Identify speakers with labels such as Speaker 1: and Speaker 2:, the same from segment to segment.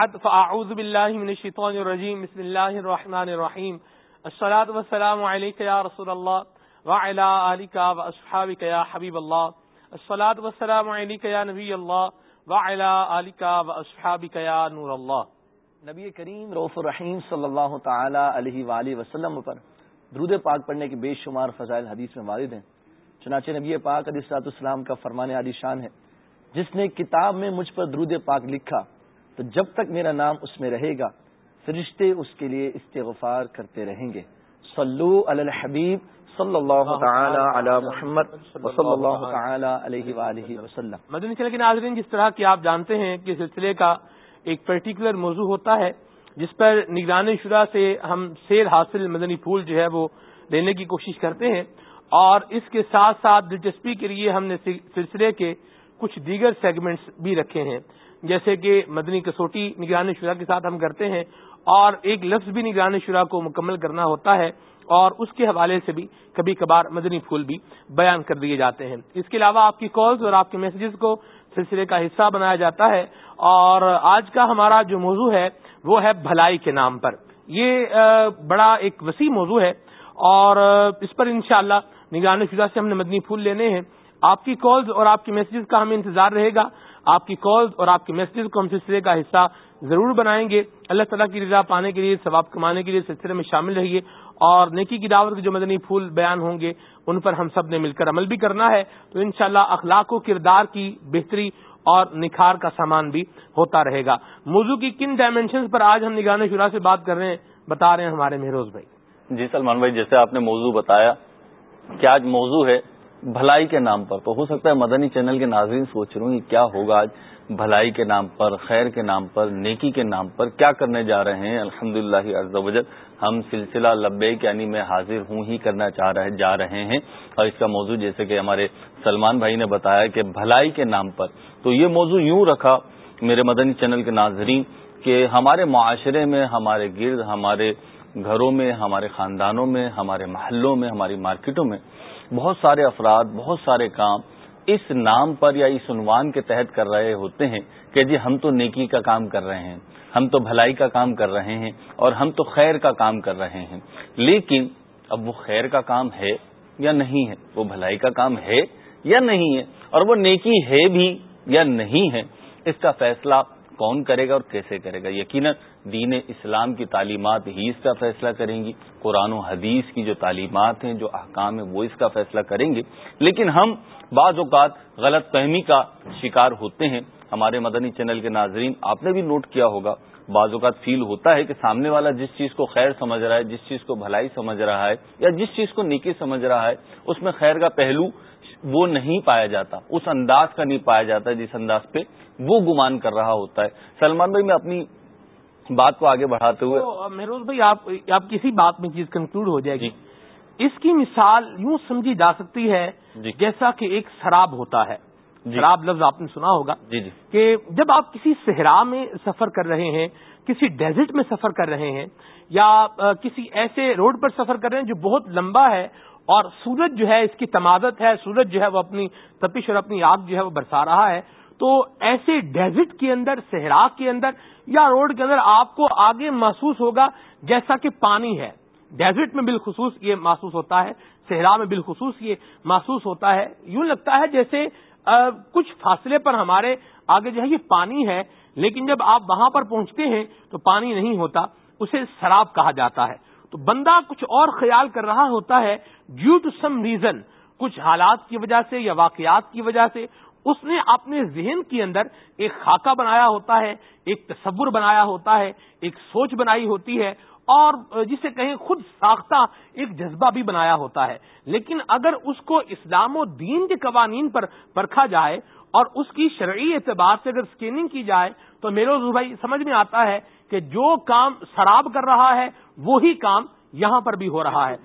Speaker 1: بعد، فاعوذ باللہ من الشیطان الرجیم، بسم اللہ الرحمن الرحیم. الصلاة والسلام علیکہ یا رسول اللہ وعلا آلکہ واصحابکہ یا حبیب اللہ. الصلاة والسلام علیکہ یا نبی اللہ وعلا آلکہ واصحابکہ یا نور اللہ.
Speaker 2: نبی کریم روف الرحیم صلی اللہ تعالی علیہ وآلہ وسلم پر درود پاک پڑھنے کے بے شمار فضائل حدیث میں وارد ہیں۔ چنانچہ نبی پاک علیہ السلاط اسلام کا فرمان علی شان ہے۔ جس نے کتاب میں مجھ پر درود پاک لکھا تو جب تک میرا نام اس میں رہے گا، فرشتے اس کے لیے استغفار کرتے رہیں گے۔ صلو علی الحبیب صلی اللہ تعالی علی محمد صلی اللہ تعالی علیہ وآلہ وسلم۔
Speaker 1: مدنی چلے کے ناظرین، جس طرح کی آپ جانتے ہیں کہ سلسلے کا ایک پرٹیکولر موضوع ہوتا ہے، جس پر نگرانی شدہ سے ہم سیر حاصل مدنی پھول جو ہے وہ لینے کی کوشش کرتے ہیں، اور اس کے ساتھ ساتھ دلچسپی کے لیے ہم نے سلسلے کے کچھ دیگر سیگمنٹس بھی رکھے ہیں۔ جیسے کہ مدنی کسوٹی نگرانی شرح کے ساتھ ہم کرتے ہیں اور ایک لفظ بھی نگرانی شرح کو مکمل کرنا ہوتا ہے اور اس کے حوالے سے بھی کبھی کبھار مدنی پھول بھی بیان کر دیے جاتے ہیں۔ اس کے علاوہ آپ کی کالز اور آپ کے میسجز کو سلسلے کا حصہ بنایا جاتا ہے اور آج کا ہمارا جو موضوع ہے وہ ہے بھلائی کے نام پر۔ یہ بڑا ایک وسیع موضوع ہے اور اس پر انشاءاللہ شاء نگرانی شدہ سے ہم نے مدنی پھول لینے ہیں۔ آپ کی کالز اور آپ کے میسجز کا ہمیں انتظار رہے گا۔ آپ کی کالز اور آپ کے میسجز کو ہم سلسلے کا حصہ ضرور بنائیں گے۔ اللہ تعالیٰ کی رضا پانے کے لیے، ثواب کمانے کے لیے سلسلے میں شامل رہیے۔ اور نیکی کی دعوت کے جو مدنی پھول بیان ہوں گے، ان پر ہم سب نے مل کر عمل بھی کرنا ہے۔ تو انشاءاللہ اخلاق و کردار کی بہتری اور نکھار کا سامان بھی ہوتا رہے گا۔ موضوع کی کن ڈائمینشن پر آج ہم نگران شرح سے بات کر رہے ہیں، بتا رہے ہیں ہمارے مہروز بھائی۔
Speaker 3: جی سلمان بھائی، جیسے آپ نے موضوع بتایا کہ آج موضوع ہے بھلائی کے نام پر تو ہو سکتا ہے مدنی چینل کے ناظرین سوچ رہے ہیں کیا ہوگا آج؟ بھلائی کے نام پر، خیر کے نام پر، نیکی کے نام پر کیا کرنے جا رہے ہیں؟ الحمد للہ ہم سلسلہ لبیک یعنی میں حاضر ہوں ہی کرنا چاہ رہے، جا رہے ہیں۔ اور اس کا موضوع جیسے کہ ہمارے سلمان بھائی نے بتایا کہ بھلائی کے نام پر۔ تو یہ موضوع یوں رکھا میرے مدنی چینل کے ناظرین کہ ہمارے معاشرے میں، ہمارے گرد، ہمارے گھروں میں، ہمارے خاندانوں میں، ہمارے محلوں میں، ہماری مارکیٹوں میں بہت سارے افراد، بہت سارے کام اس نام پر یا اس عنوان کے تحت کر رہے ہوتے ہیں کہ جی ہم تو نیکی کا کام کر رہے ہیں، ہم تو بھلائی کا کام کر رہے ہیں اور ہم تو خیر کا کام کر رہے ہیں۔ لیکن اب وہ خیر کا کام ہے یا نہیں ہے؟ وہ بھلائی کا کام ہے یا نہیں ہے؟ اور وہ نیکی ہے بھی یا نہیں ہے؟ اس کا فیصلہ کون کرے گا اور کیسے کرے گا؟ یقیناً دین اسلام کی تعلیمات ہی اس کا فیصلہ کریں گی۔ قرآن و حدیث کی جو تعلیمات ہیں، جو احکام ہیں، وہ اس کا فیصلہ کریں گے۔ لیکن ہم بعض اوقات غلط فہمی کا شکار ہوتے ہیں۔ ہمارے مدنی چینل کے ناظرین، آپ نے بھی نوٹ کیا ہوگا۔ بعض اوقات فیل ہوتا ہے کہ سامنے والا جس چیز کو خیر سمجھ رہا ہے، جس چیز کو بھلائی سمجھ رہا ہے یا جس چیز کو نیکی سمجھ رہا ہے، اس میں خیر کا پہلو وہ نہیں پایا جاتا اس انداز کا نہیں پایا جاتا جس انداز پہ وہ گمان کر رہا ہوتا ہے۔ سلمان بھائی میں اپنی بات کو آگے بڑھاتے ہوئے
Speaker 1: مہروز بھائی آپ آپ کسی بات میں چیز کنکلوڈ ہو جائے گی۔ جی۔ اس کی مثال یوں سمجھی جا سکتی ہے جی۔ جیسا کہ ایک شراب ہوتا ہے۔ جی۔ شراب لفظ آپ نے سنا ہوگا جی جی۔ کہ جب آپ کسی صحرا میں سفر کر رہے ہیں کسی ڈیزٹ میں سفر کر رہے ہیں یا کسی ایسے روڈ پر سفر کر رہے ہیں جو بہت لمبا ہے اور سورج جو ہے اس کی تمادت ہے، سورج جو ہے وہ اپنی تپش اور اپنی آگ جو ہے وہ برسا رہا ہے۔ تو ایسے ڈیزٹ کے اندر، صحرا کے اندر یا روڈ کے اندر آپ کو آگے محسوس ہوگا جیسا کہ پانی ہے۔ ڈیزٹ میں بالخصوص یہ محسوس ہوتا ہے، صحرا میں بالخصوص یہ محسوس ہوتا ہے۔ یوں لگتا ہے جیسے کچھ فاصلے پر ہمارے آگے جو ہے یہ پانی ہے، لیکن جب آپ وہاں پر پہنچتے ہیں تو پانی نہیں ہوتا، اسے شراب کہا جاتا ہے۔ تو بندہ کچھ اور خیال کر رہا ہوتا ہے ڈیو ٹو سم ریزن کچھ حالات کی وجہ سے یا واقعات کی وجہ سے، اس نے اپنے ذہن کے اندر ایک خاکہ بنایا ہوتا ہے، ایک تصور بنایا ہوتا ہے، ایک سوچ بنائی ہوتی ہے، اور جسے کہیں خود ساختہ ایک جذبہ بھی بنایا ہوتا ہے۔ لیکن اگر اس کو اسلام و دین کے قوانین پر پرکھا جائے اور اس کی شرعی اعتبار سے اگر اسکیننگ کی جائے، تو میرے بھائی، سمجھ میں آتا ہے کہ جو کام شراب کر رہا ہے، وہی کام یہاں پر بھی ہو رہا ہے۔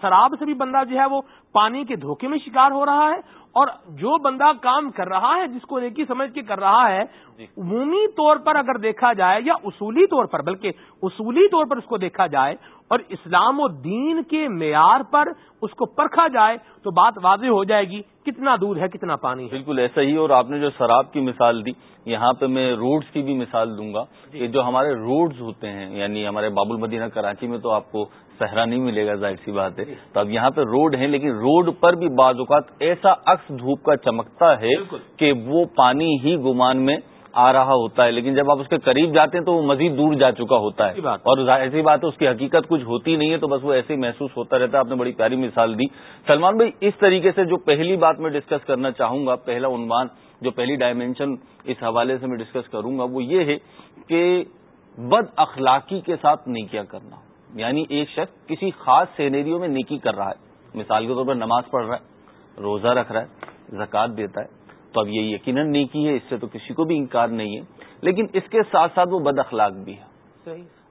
Speaker 1: شراب سے بھی بندہ جو ہے وہ پانی کے دھوکے میں شکار ہو رہا ہے اور جو بندہ کام کر رہا ہے جس کو نیکی سمجھ کے کر رہا ہے جی۔ عمومی طور پر اگر دیکھا جائے یا اصولی طور پر بلکہ اصولی طور پر اس کو دیکھا جائے اور اسلام و دین کے معیار پر اس کو پرکھا جائے تو بات واضح ہو جائے گی کتنا دور ہے کتنا پانی
Speaker 3: ہے بالکل ایسا ہی اور آپ نے جو شراب کی مثال دی یہاں پہ میں روڈز کی بھی مثال دوں گا جی۔ کہ جو ہمارے روڈز ہوتے ہیں یعنی ہمارے باب المدینہ کراچی میں تو آپ کو صحرا نہیں ملے گا ظاہر سی بات ہے۔ تو اب یہاں پہ روڈ ہیں لیکن روڈ پر بھی بعض اوقات ایسا عکس دھوپ کا چمکتا ہے کہ وہ پانی ہی گمان میں آ رہا ہوتا ہے۔ لیکن جب آپ اس کے قریب جاتے ہیں تو وہ مزید دور جا چکا ہوتا ہے۔ اور ایسی بات ہے اس کی حقیقت کچھ ہوتی نہیں ہے تو بس وہ ایسے ہی محسوس ہوتا رہتا ہے۔ آپ نے بڑی پیاری مثال دی۔ سلمان بھائی اس طریقے سے جو پہلی بات میں ڈسکس کرنا چاہوں گا پہلا عنوان جو پہلی ڈائمینشن اس حوالے سے میں ڈسکس کروں گا وہ یہ ہے کہ بد اخلاقی کے ساتھ نیکیاں کرنا۔ یعنی ایک شخص کسی خاص سینیریو میں نیکی کر رہا ہے۔ مثال کے طور پر نماز پڑھ رہا ہے روزہ رکھ رہا ہے زکوٰۃ دیتا ہے۔ تو اب یہ یقیناً نیکی ہے اس سے تو کسی کو بھی انکار نہیں ہے۔ لیکن اس کے ساتھ ساتھ وہ بد اخلاق بھی ہے۔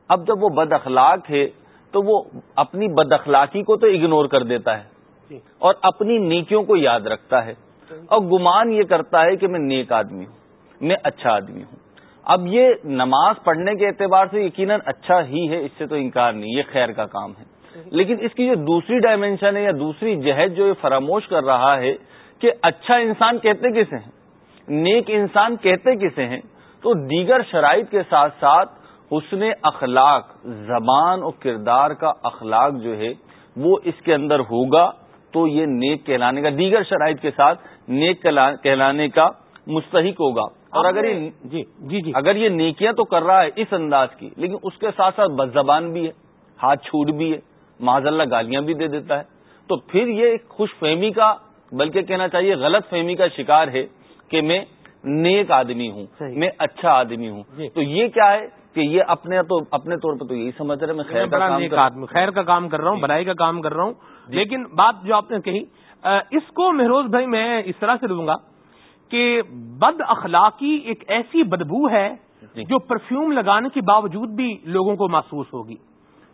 Speaker 3: اب جب وہ بد اخلاق ہے تو وہ اپنی بد اخلاقی کو تو اگنور کر دیتا ہے۔ جی۔ اور اپنی نیکیوں کو یاد رکھتا ہے۔ اور گمان یہ کرتا ہے کہ میں نیک آدمی ہوں میں اچھا آدمی ہوں۔ اب یہ نماز پڑھنے کے اعتبار سے یقیناً اچھا ہی ہے، اس سے تو انکار نہیں، یہ خیر کا کام ہے۔ لیکن اس کی جو دوسری ڈائمینشن ہے یا دوسری جہد جو یہ فراموش کر رہا ہے کہ اچھا انسان کہتے کسے ہیں، نیک انسان کہتے کسے ہیں، تو دیگر شرائط کے ساتھ ساتھ حسن اخلاق، زبان اور کردار کا اخلاق جو ہے وہ اس کے اندر ہوگا۔ تو یہ نیک کہلانے کا، دیگر شرائط کے ساتھ نیک کہلانے کا مستحق ہوگا۔ اور اگر یہ جی جی جی اگر یہ نیکیاں تو کر رہا ہے اس انداز کی لیکن اس کے ساتھ ساتھ بد زبان بھی ہے ہاتھ چھوٹ بھی ہے معذ اللہ گالیاں بھی دے دیتا ہے تو پھر یہ ایک خوش فہمی کا بلکہ کہنا چاہیے غلط فہمی کا شکار ہے کہ میں نیک آدمی ہوں میں اچھا آدمی ہوں جی۔ تو یہ کیا ہے کہ یہ اپنے تو اپنے طور پر تو یہی سمجھ رہے میں خیر کا
Speaker 1: کام خیر کا کام کر رہا ہوں جی۔ بڑائی کا کام کر رہا ہوں جی۔ لیکن بات جو آپ نے کہی اس کو مہروز بھائی میں اس طرح سے دوں گا کہ بد اخلاقی ایک ایسی بدبو ہے جو پرفیوم لگانے کے باوجود بھی لوگوں کو محسوس ہوگی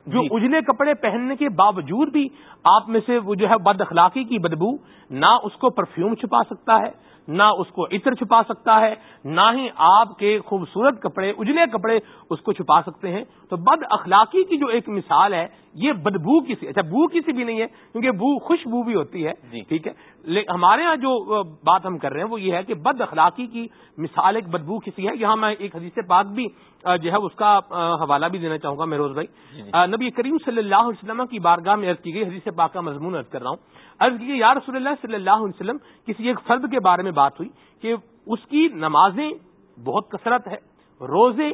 Speaker 1: جو جی۔ اجلے کپڑے پہننے کے باوجود بھی آپ میں سے وہ جو ہے بد اخلاقی کی بدبو نہ اس کو پرفیوم چھپا سکتا ہے نہ اس کو عطر چھپا سکتا ہے نہ ہی آپ کے خوبصورت کپڑے اجلے کپڑے اس کو چھپا سکتے ہیں۔ تو بد اخلاقی کی جو ایک مثال ہے یہ بدبو کسی اچھا بو کسی بھی نہیں ہے کیونکہ بو خوشبو بھی ہوتی ہے جی۔ ٹھیک ہے۔ ہمارے یہاں جو بات ہم کر رہے ہیں وہ یہ ہے کہ بد اخلاقی کی مثال ایک بدبو کسی ہے۔ یہاں میں ایک حدیث پاک بھی جو ہے اس کا حوالہ بھی دینا چاہوں گا مہروز بھائی۔ جی، نبی کریم صلی اللہ علیہ وسلم کی بارگاہ میں عرض کی گئی حدیث پاک کا مضمون عرض کر رہا ہوں۔ عرض کی یا رسول اللہ صلی اللہ علیہ وسلم کسی ایک فرد کے بارے میں بات ہوئی کہ اس کی نمازیں بہت کثرت ہے روزے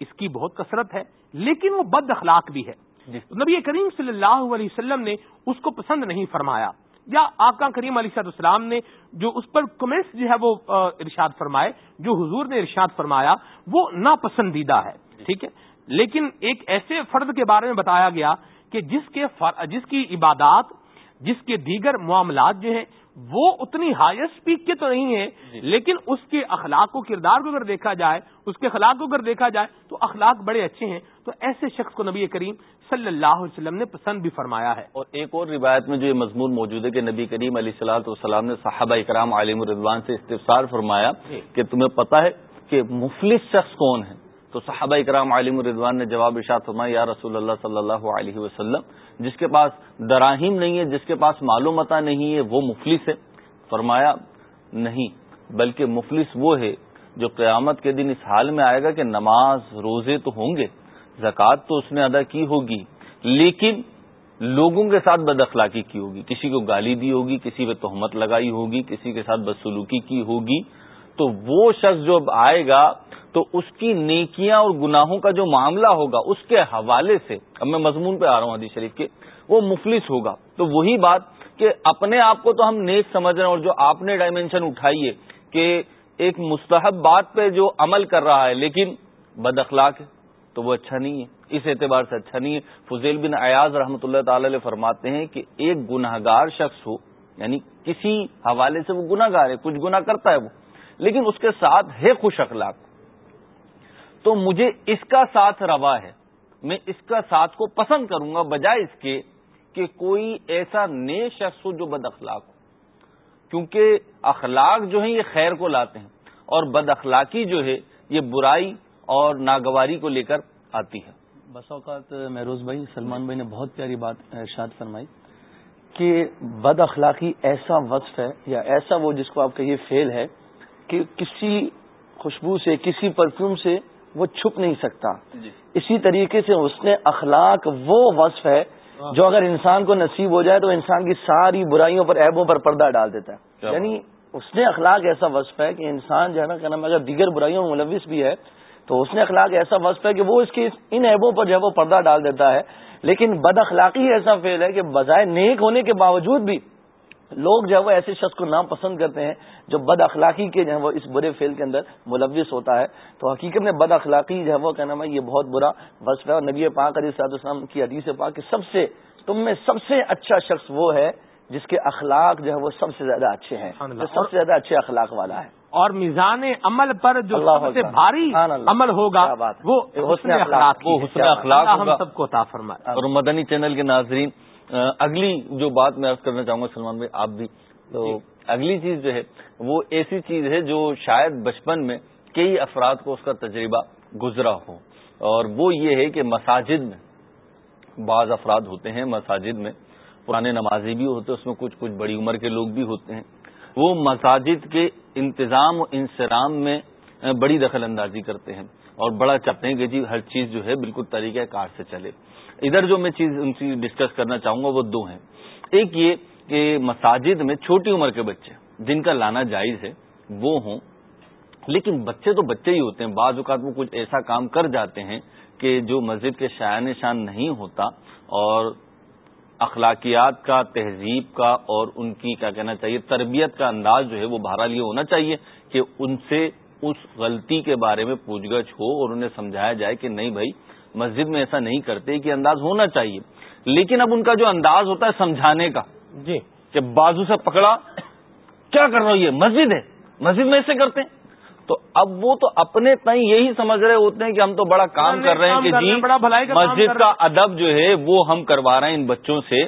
Speaker 1: اس کی بہت کثرت ہے لیکن وہ بد اخلاق بھی ہے جی۔ نبی کریم صلی اللہ علیہ وسلم نے اس کو پسند نہیں فرمایا یا آقا کریم علیہ صد السلام نے جو اس پر کمنٹس جو ہے وہ ارشاد فرمائے جو حضور نے ارشاد فرمایا وہ ناپسندیدہ ہے جی۔ ٹھیک ہے لیکن ایک ایسے فرد کے بارے میں بتایا گیا کہ جس کے جس کی عبادات جس کے دیگر معاملات جو ہیں وہ اتنی ہائیسٹ پیک کے تو نہیں ہیں جی۔ لیکن اس کے اخلاق و کردار کو اگر دیکھا جائے اس کے اخلاق کو اگر دیکھا جائے تو اخلاق بڑے اچھے ہیں تو ایسے شخص کو نبی کریم صلی اللہ علیہ وسلم نے پسند بھی فرمایا ہے
Speaker 3: اور ایک اور روایت میں جو یہ مضمون موجود ہے کہ نبی کریم علیہ صلاحت والسلام نے صحابہ اکرام عالم الرضوان سے استفسار فرمایا جی۔ کہ تمہیں پتا ہے کہ مفلس شخص کون ہے تو صحابہ اکرام عالم الرضوان نے جواب ارشاد فرمایا، یا رسول اللہ صلی اللہ علیہ وسلم، جس کے پاس دراہیم نہیں ہے، جس کے پاس معلومات نہیں ہے وہ مفلس ہے۔ فرمایا، نہیں، بلکہ مفلس وہ ہے جو قیامت کے دن اس حال میں آئے گا کہ نماز، روزے تو ہوں گے، زکوٰۃ تو اس نے ادا کی ہوگی، لیکن لوگوں کے ساتھ بد اخلاقی کی ہوگی۔ کسی کو گالی دی ہوگی، کسی پہ تہمت لگائی ہوگی، کسی کے ساتھ بدسلوکی کی ہوگی۔ تو وہ شخص جو اب آئے گا تو اس کی نیکیاں اور گناہوں کا جو معاملہ ہوگا اس کے حوالے سے، اب میں مضمون پہ آ رہا ہوں حدیث شریف کے، وہ مفلس ہوگا۔ تو وہی بات کہ اپنے آپ کو تو ہم نیک سمجھ رہے ہیں اور جو آپ نے ڈائمینشن اٹھائی ہے کہ ایک مستحب بات پہ جو عمل کر رہا ہے، لیکن بد اخلاق ہے، تو وہ اچھا نہیں ہے۔ اس اعتبار سے اچھا نہیں ہے۔ فضیل بن ایاز رحمۃ اللہ تعالی علیہ فرماتے ہیں کہ ایک گناہ گار شخص ہو یعنی کسی حوالے سے وہ گناہ گار ہے، کچھ گناہ کرتا ہے وہ، لیکن اس کے ساتھ ہے خوش اخلاق۔ تو مجھے اس کا ساتھ روا ہے۔ میں اس کا ساتھ کو پسند کروں گا، بجائے اس کے کہ کوئی ایسا نئے شخص ہو جو بد اخلاق ہو۔ کیونکہ اخلاق جو ہیں، یہ خیر کو لاتے ہیں، اور بد اخلاقی جو ہے، یہ برائی اور ناگواری کو لے کر آتی ہے۔
Speaker 2: بس اوقات مہروز بھائی، سلمان بھائی نے بہت پیاری بات ارشاد فرمائی کہ بد اخلاقی ایسا وصف ہے یا ایسا وہ جس کو آپ کہیے فیل ہے کہ کسی خوشبو سے، کسی پرفیوم سے وہ چھپ نہیں سکتا۔ جی۔ اسی طریقے سے اس نے اخلاق وہ وصف ہے جو اگر انسان کو نصیب ہو جائے تو انسان کی ساری برائیوں پر عیبوں پر پردہ ڈال دیتا ہے۔ یعنی اس نے اخلاق ایسا وصف ہے کہ انسان جو ہے نا کہنا اگر دیگر برائیوں میں ملوث بھی ہے تو اس نے اخلاق ایسا وصف ہے کہ وہ اس کی ان عیبوں پر جو ہے وہ پردہ ڈال دیتا ہے۔ لیکن بد اخلاقی ایسا فیل ہے کہ بظاہر نیک ہونے کے باوجود بھی لوگ جو ہے وہ ایسے شخص کو نام پسند کرتے ہیں جو بد اخلاقی کے جو ہے وہ اس برے فیل کے اندر ملوث ہوتا ہے۔ تو حقیقت میں بد اخلاقی جو ہے وہ کہنا یہ بہت برا وصف ہے اور نبی پاک علیہ صاحب السلام کی حدیث پاک کہ سب سے تم میں سب سے اچھا شخص وہ ہے جس کے اخلاق جو ہے وہ سب سے زیادہ اچھے ہیں۔ جو سب سے زیادہ اچھے اخلاق والا ہے۔
Speaker 1: اور میزان عمل پر جو سب سے بھاری عمل ہوگا وہ حسن اخلاق
Speaker 3: وہ حسن اخلاق
Speaker 1: ہم سب کو فرمائے۔
Speaker 3: اور مدنی چینل کے ناظرین اگلی جو بات میں عرض کرنا چاہوں گا سلمان بھائی آپ بھی۔ تو جی۔ اگلی چیز جو ہے وہ ایسی چیز ہے جو شاید بچپن میں کئی افراد کو اس کا تجربہ گزرا ہو۔ اور وہ یہ ہے کہ مساجد میں بعض افراد ہوتے ہیں مساجد میں پرانے نمازی بھی ہوتے ہیں اس میں کچھ کچھ بڑی عمر کے لوگ بھی ہوتے ہیں۔ وہ مساجد کے انتظام و انسرام میں بڑی دخل اندازی کرتے ہیں۔ اور بڑا چاہتے ہیں کہ جی ہر چیز جو ہے بالکل طریقہ کار سے چلے۔ ادھر جو میں چیز ان سے ڈسکس کرنا چاہوں گا وہ دو ہیں۔ ایک یہ کہ مساجد میں چھوٹی عمر کے بچے جن کا لانا جائز ہے، وہ ہوں۔ لیکن بچے تو بچے ہی ہوتے ہیں۔ بعض اوقات وہ کچھ ایسا کام کر جاتے ہیں کہ جو مسجد کے شاعن شان نہیں ہوتا اور اخلاقیات کا، تہذیب کا اور ان کی کیا کہنا چاہیے، تربیت کا انداز جو ہے وہ بہرحال یہ ہونا چاہیے کہ ان سے اس غلطی کے بارے میں پوچھ گچھ ہو اور انہیں سمجھایا جائے کہ نہیں بھائی مسجد میں ایسا نہیں کرتے کہ انداز ہونا چاہیے۔ لیکن اب ان کا جو انداز ہوتا ہے سمجھانے کا جی۔ کہ بازو سے پکڑا کیا کر رہا ہوں یہ؟ مسجد ہے۔ مسجد میں ایسے کرتے ہیں۔ تو اب وہ تو اپنے تئیں یہی سمجھ رہے ہوتے ہیں کہ ہم تو بڑا کام کر رہے ہیں کہ جی مسجد کا ادب جو ہے وہ ہم کروا رہے ہیں ان بچوں سے۔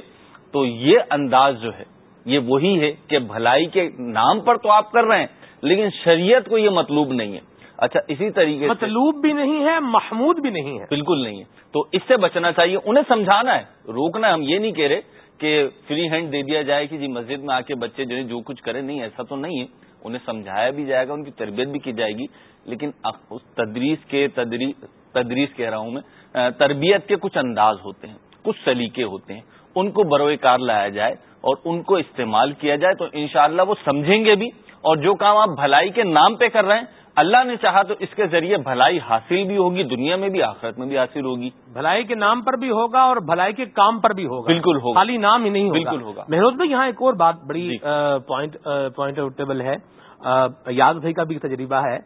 Speaker 3: تو یہ انداز جو ہے یہ وہی ہے کہ بھلائی کے نام پر تو آپ کر رہے ہیں لیکن شریعت کو یہ مطلوب نہیں ہے۔ اچھا اسی طریقے
Speaker 1: مطلوب بھی نہیں ہے محمود بھی نہیں ہے۔
Speaker 3: بالکل نہیں ہے۔ تو اس سے بچنا چاہیے انہیں سمجھانا ہے روکنا ہے۔ ہم یہ نہیں کہہ رہے کہ فری ہینڈ دے دیا جائے کہ جی مسجد میں آ کے بچے جو ہے جو کچھ کریں نہیں ایسا تو نہیں ہے۔ انہیں سمجھایا بھی جائے گا ان کی تربیت بھی کی جائے گی۔ لیکن اس تدریس کے تدریس کہہ رہا ہوں میں تربیت کے کچھ انداز ہوتے ہیں کچھ سلیقے ہوتے ہیں۔ ان کو بروئے کار لایا جائے اور ان کو استعمال کیا جائے تو انشاءاللہ وہ سمجھیں گے بھی۔ اور جو کام آپ بھلائی کے نام پہ کر رہے ہیں اللہ نے چاہا تو اس کے ذریعے بھلائی حاصل بھی ہوگی دنیا میں بھی آخرت میں بھی حاصل ہوگی۔
Speaker 1: بھلائی کے نام پر بھی ہوگا اور بھلائی کے کام پر بھی ہوگا۔
Speaker 3: بالکل ہوگا۔
Speaker 1: خالی نام ہی نہیں
Speaker 3: بالکل ہوگا۔
Speaker 1: مہروز بھائی یہاں ایک اور بات بڑی۔ پوائنٹ پوائنٹ آؤٹیبل ہے۔ یاد بھائی کا بھی تجربہ ہے۔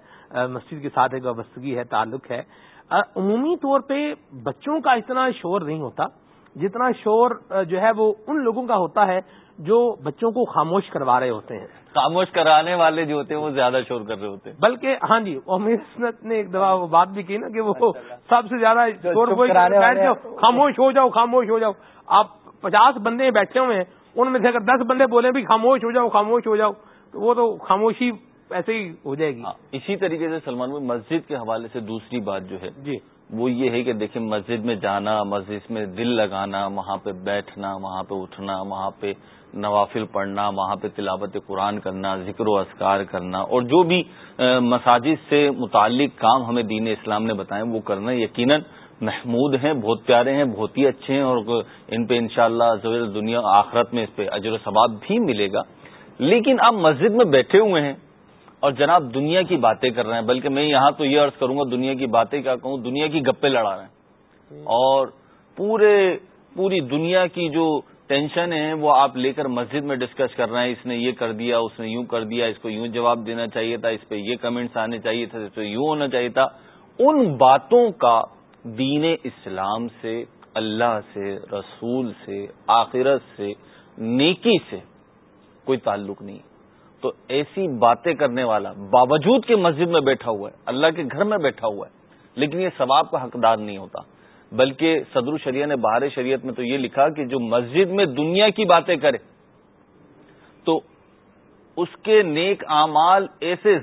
Speaker 1: مسجد کے ساتھ ایک وابستگی ہے تعلق ہے۔ عمومی طور پہ بچوں کا اتنا شور نہیں ہوتا جتنا شور جو ہے وہ ان لوگوں کا ہوتا ہے جو بچوں کو خاموش کروا رہے ہوتے ہیں۔
Speaker 3: خاموش کرانے والے جو ہوتے ہیں وہ زیادہ شور کر رہے ہوتے ہیں۔
Speaker 1: بلکہ ہاں جی سنت نے ایک دفعہ وہ بات بھی کی نا کہ وہ سب سے زیادہ شور خاموش ہو جاؤ خاموش ہو جاؤ۔ آپ پچاس بندے بیٹھے ہوئے ہیں ان میں سے اگر دس بندے بولے بھی خاموش ہو جاؤ خاموش ہو جاؤ تو وہ تو خاموشی ایسے ہی ہو جائے گی۔
Speaker 3: ہاں، اسی طریقے سے سلمان مسجد کے حوالے سے دوسری بات جو ہے۔ جی۔ وہ یہ ہے کہ دیکھیں مسجد میں جانا، مسجد میں دل لگانا، وہاں پہ بیٹھنا، وہاں پہ اٹھنا، وہاں پہ نوافل پڑھنا، وہاں پہ تلاوت قرآن کرنا، ذکر و اذکار کرنا، اور جو بھی مساجد سے متعلق کام ہمیں دین اسلام نے بتائے، وہ کرنا یقیناً محمود ہیں، بہت پیارے ہیں، بہت ہی اچھے ہیں، اور ان پہ انشاءاللہ شاء دنیا آخرت میں اس پہ اجر و ثواب بھی ملے گا۔ لیکن آپ مسجد میں بیٹھے ہوئے ہیں اور جناب دنیا کی باتیں کر رہے ہیں، بلکہ میں یہاں تو یہ عرض کروں گا، دنیا کی باتیں کیا کہوں، دنیا کی گپے لڑا رہے ہیں۔ اور پورے، پوری دنیا کی جو ٹینشن ہے وہ آپ لے کر مسجد میں ڈسکس کر رہے ہیں، اس نے یہ کر دیا، اس نے یوں کر دیا، اس کو یوں جواب دینا چاہیے تھا، اس پہ یہ کمنٹس آنے چاہیے تھا اس پہ یوں ہونا چاہیے تھا۔ ان باتوں کا دین اسلام سے، اللہ سے، رسول سے، آخرت سے، نیکی سے کوئی تعلق نہیں۔ تو ایسی باتیں کرنے والا باوجود کہ مسجد میں بیٹھا ہوا ہے، اللہ کے گھر میں بیٹھا ہوا ہے، لیکن یہ ثواب کا حقدار نہیں ہوتا۔ بلکہ صدر شریعہ نے باہر شریعت میں تو یہ لکھا کہ جو مسجد میں دنیا کی باتیں کرے، تو اس کے نیک اعمال ایسے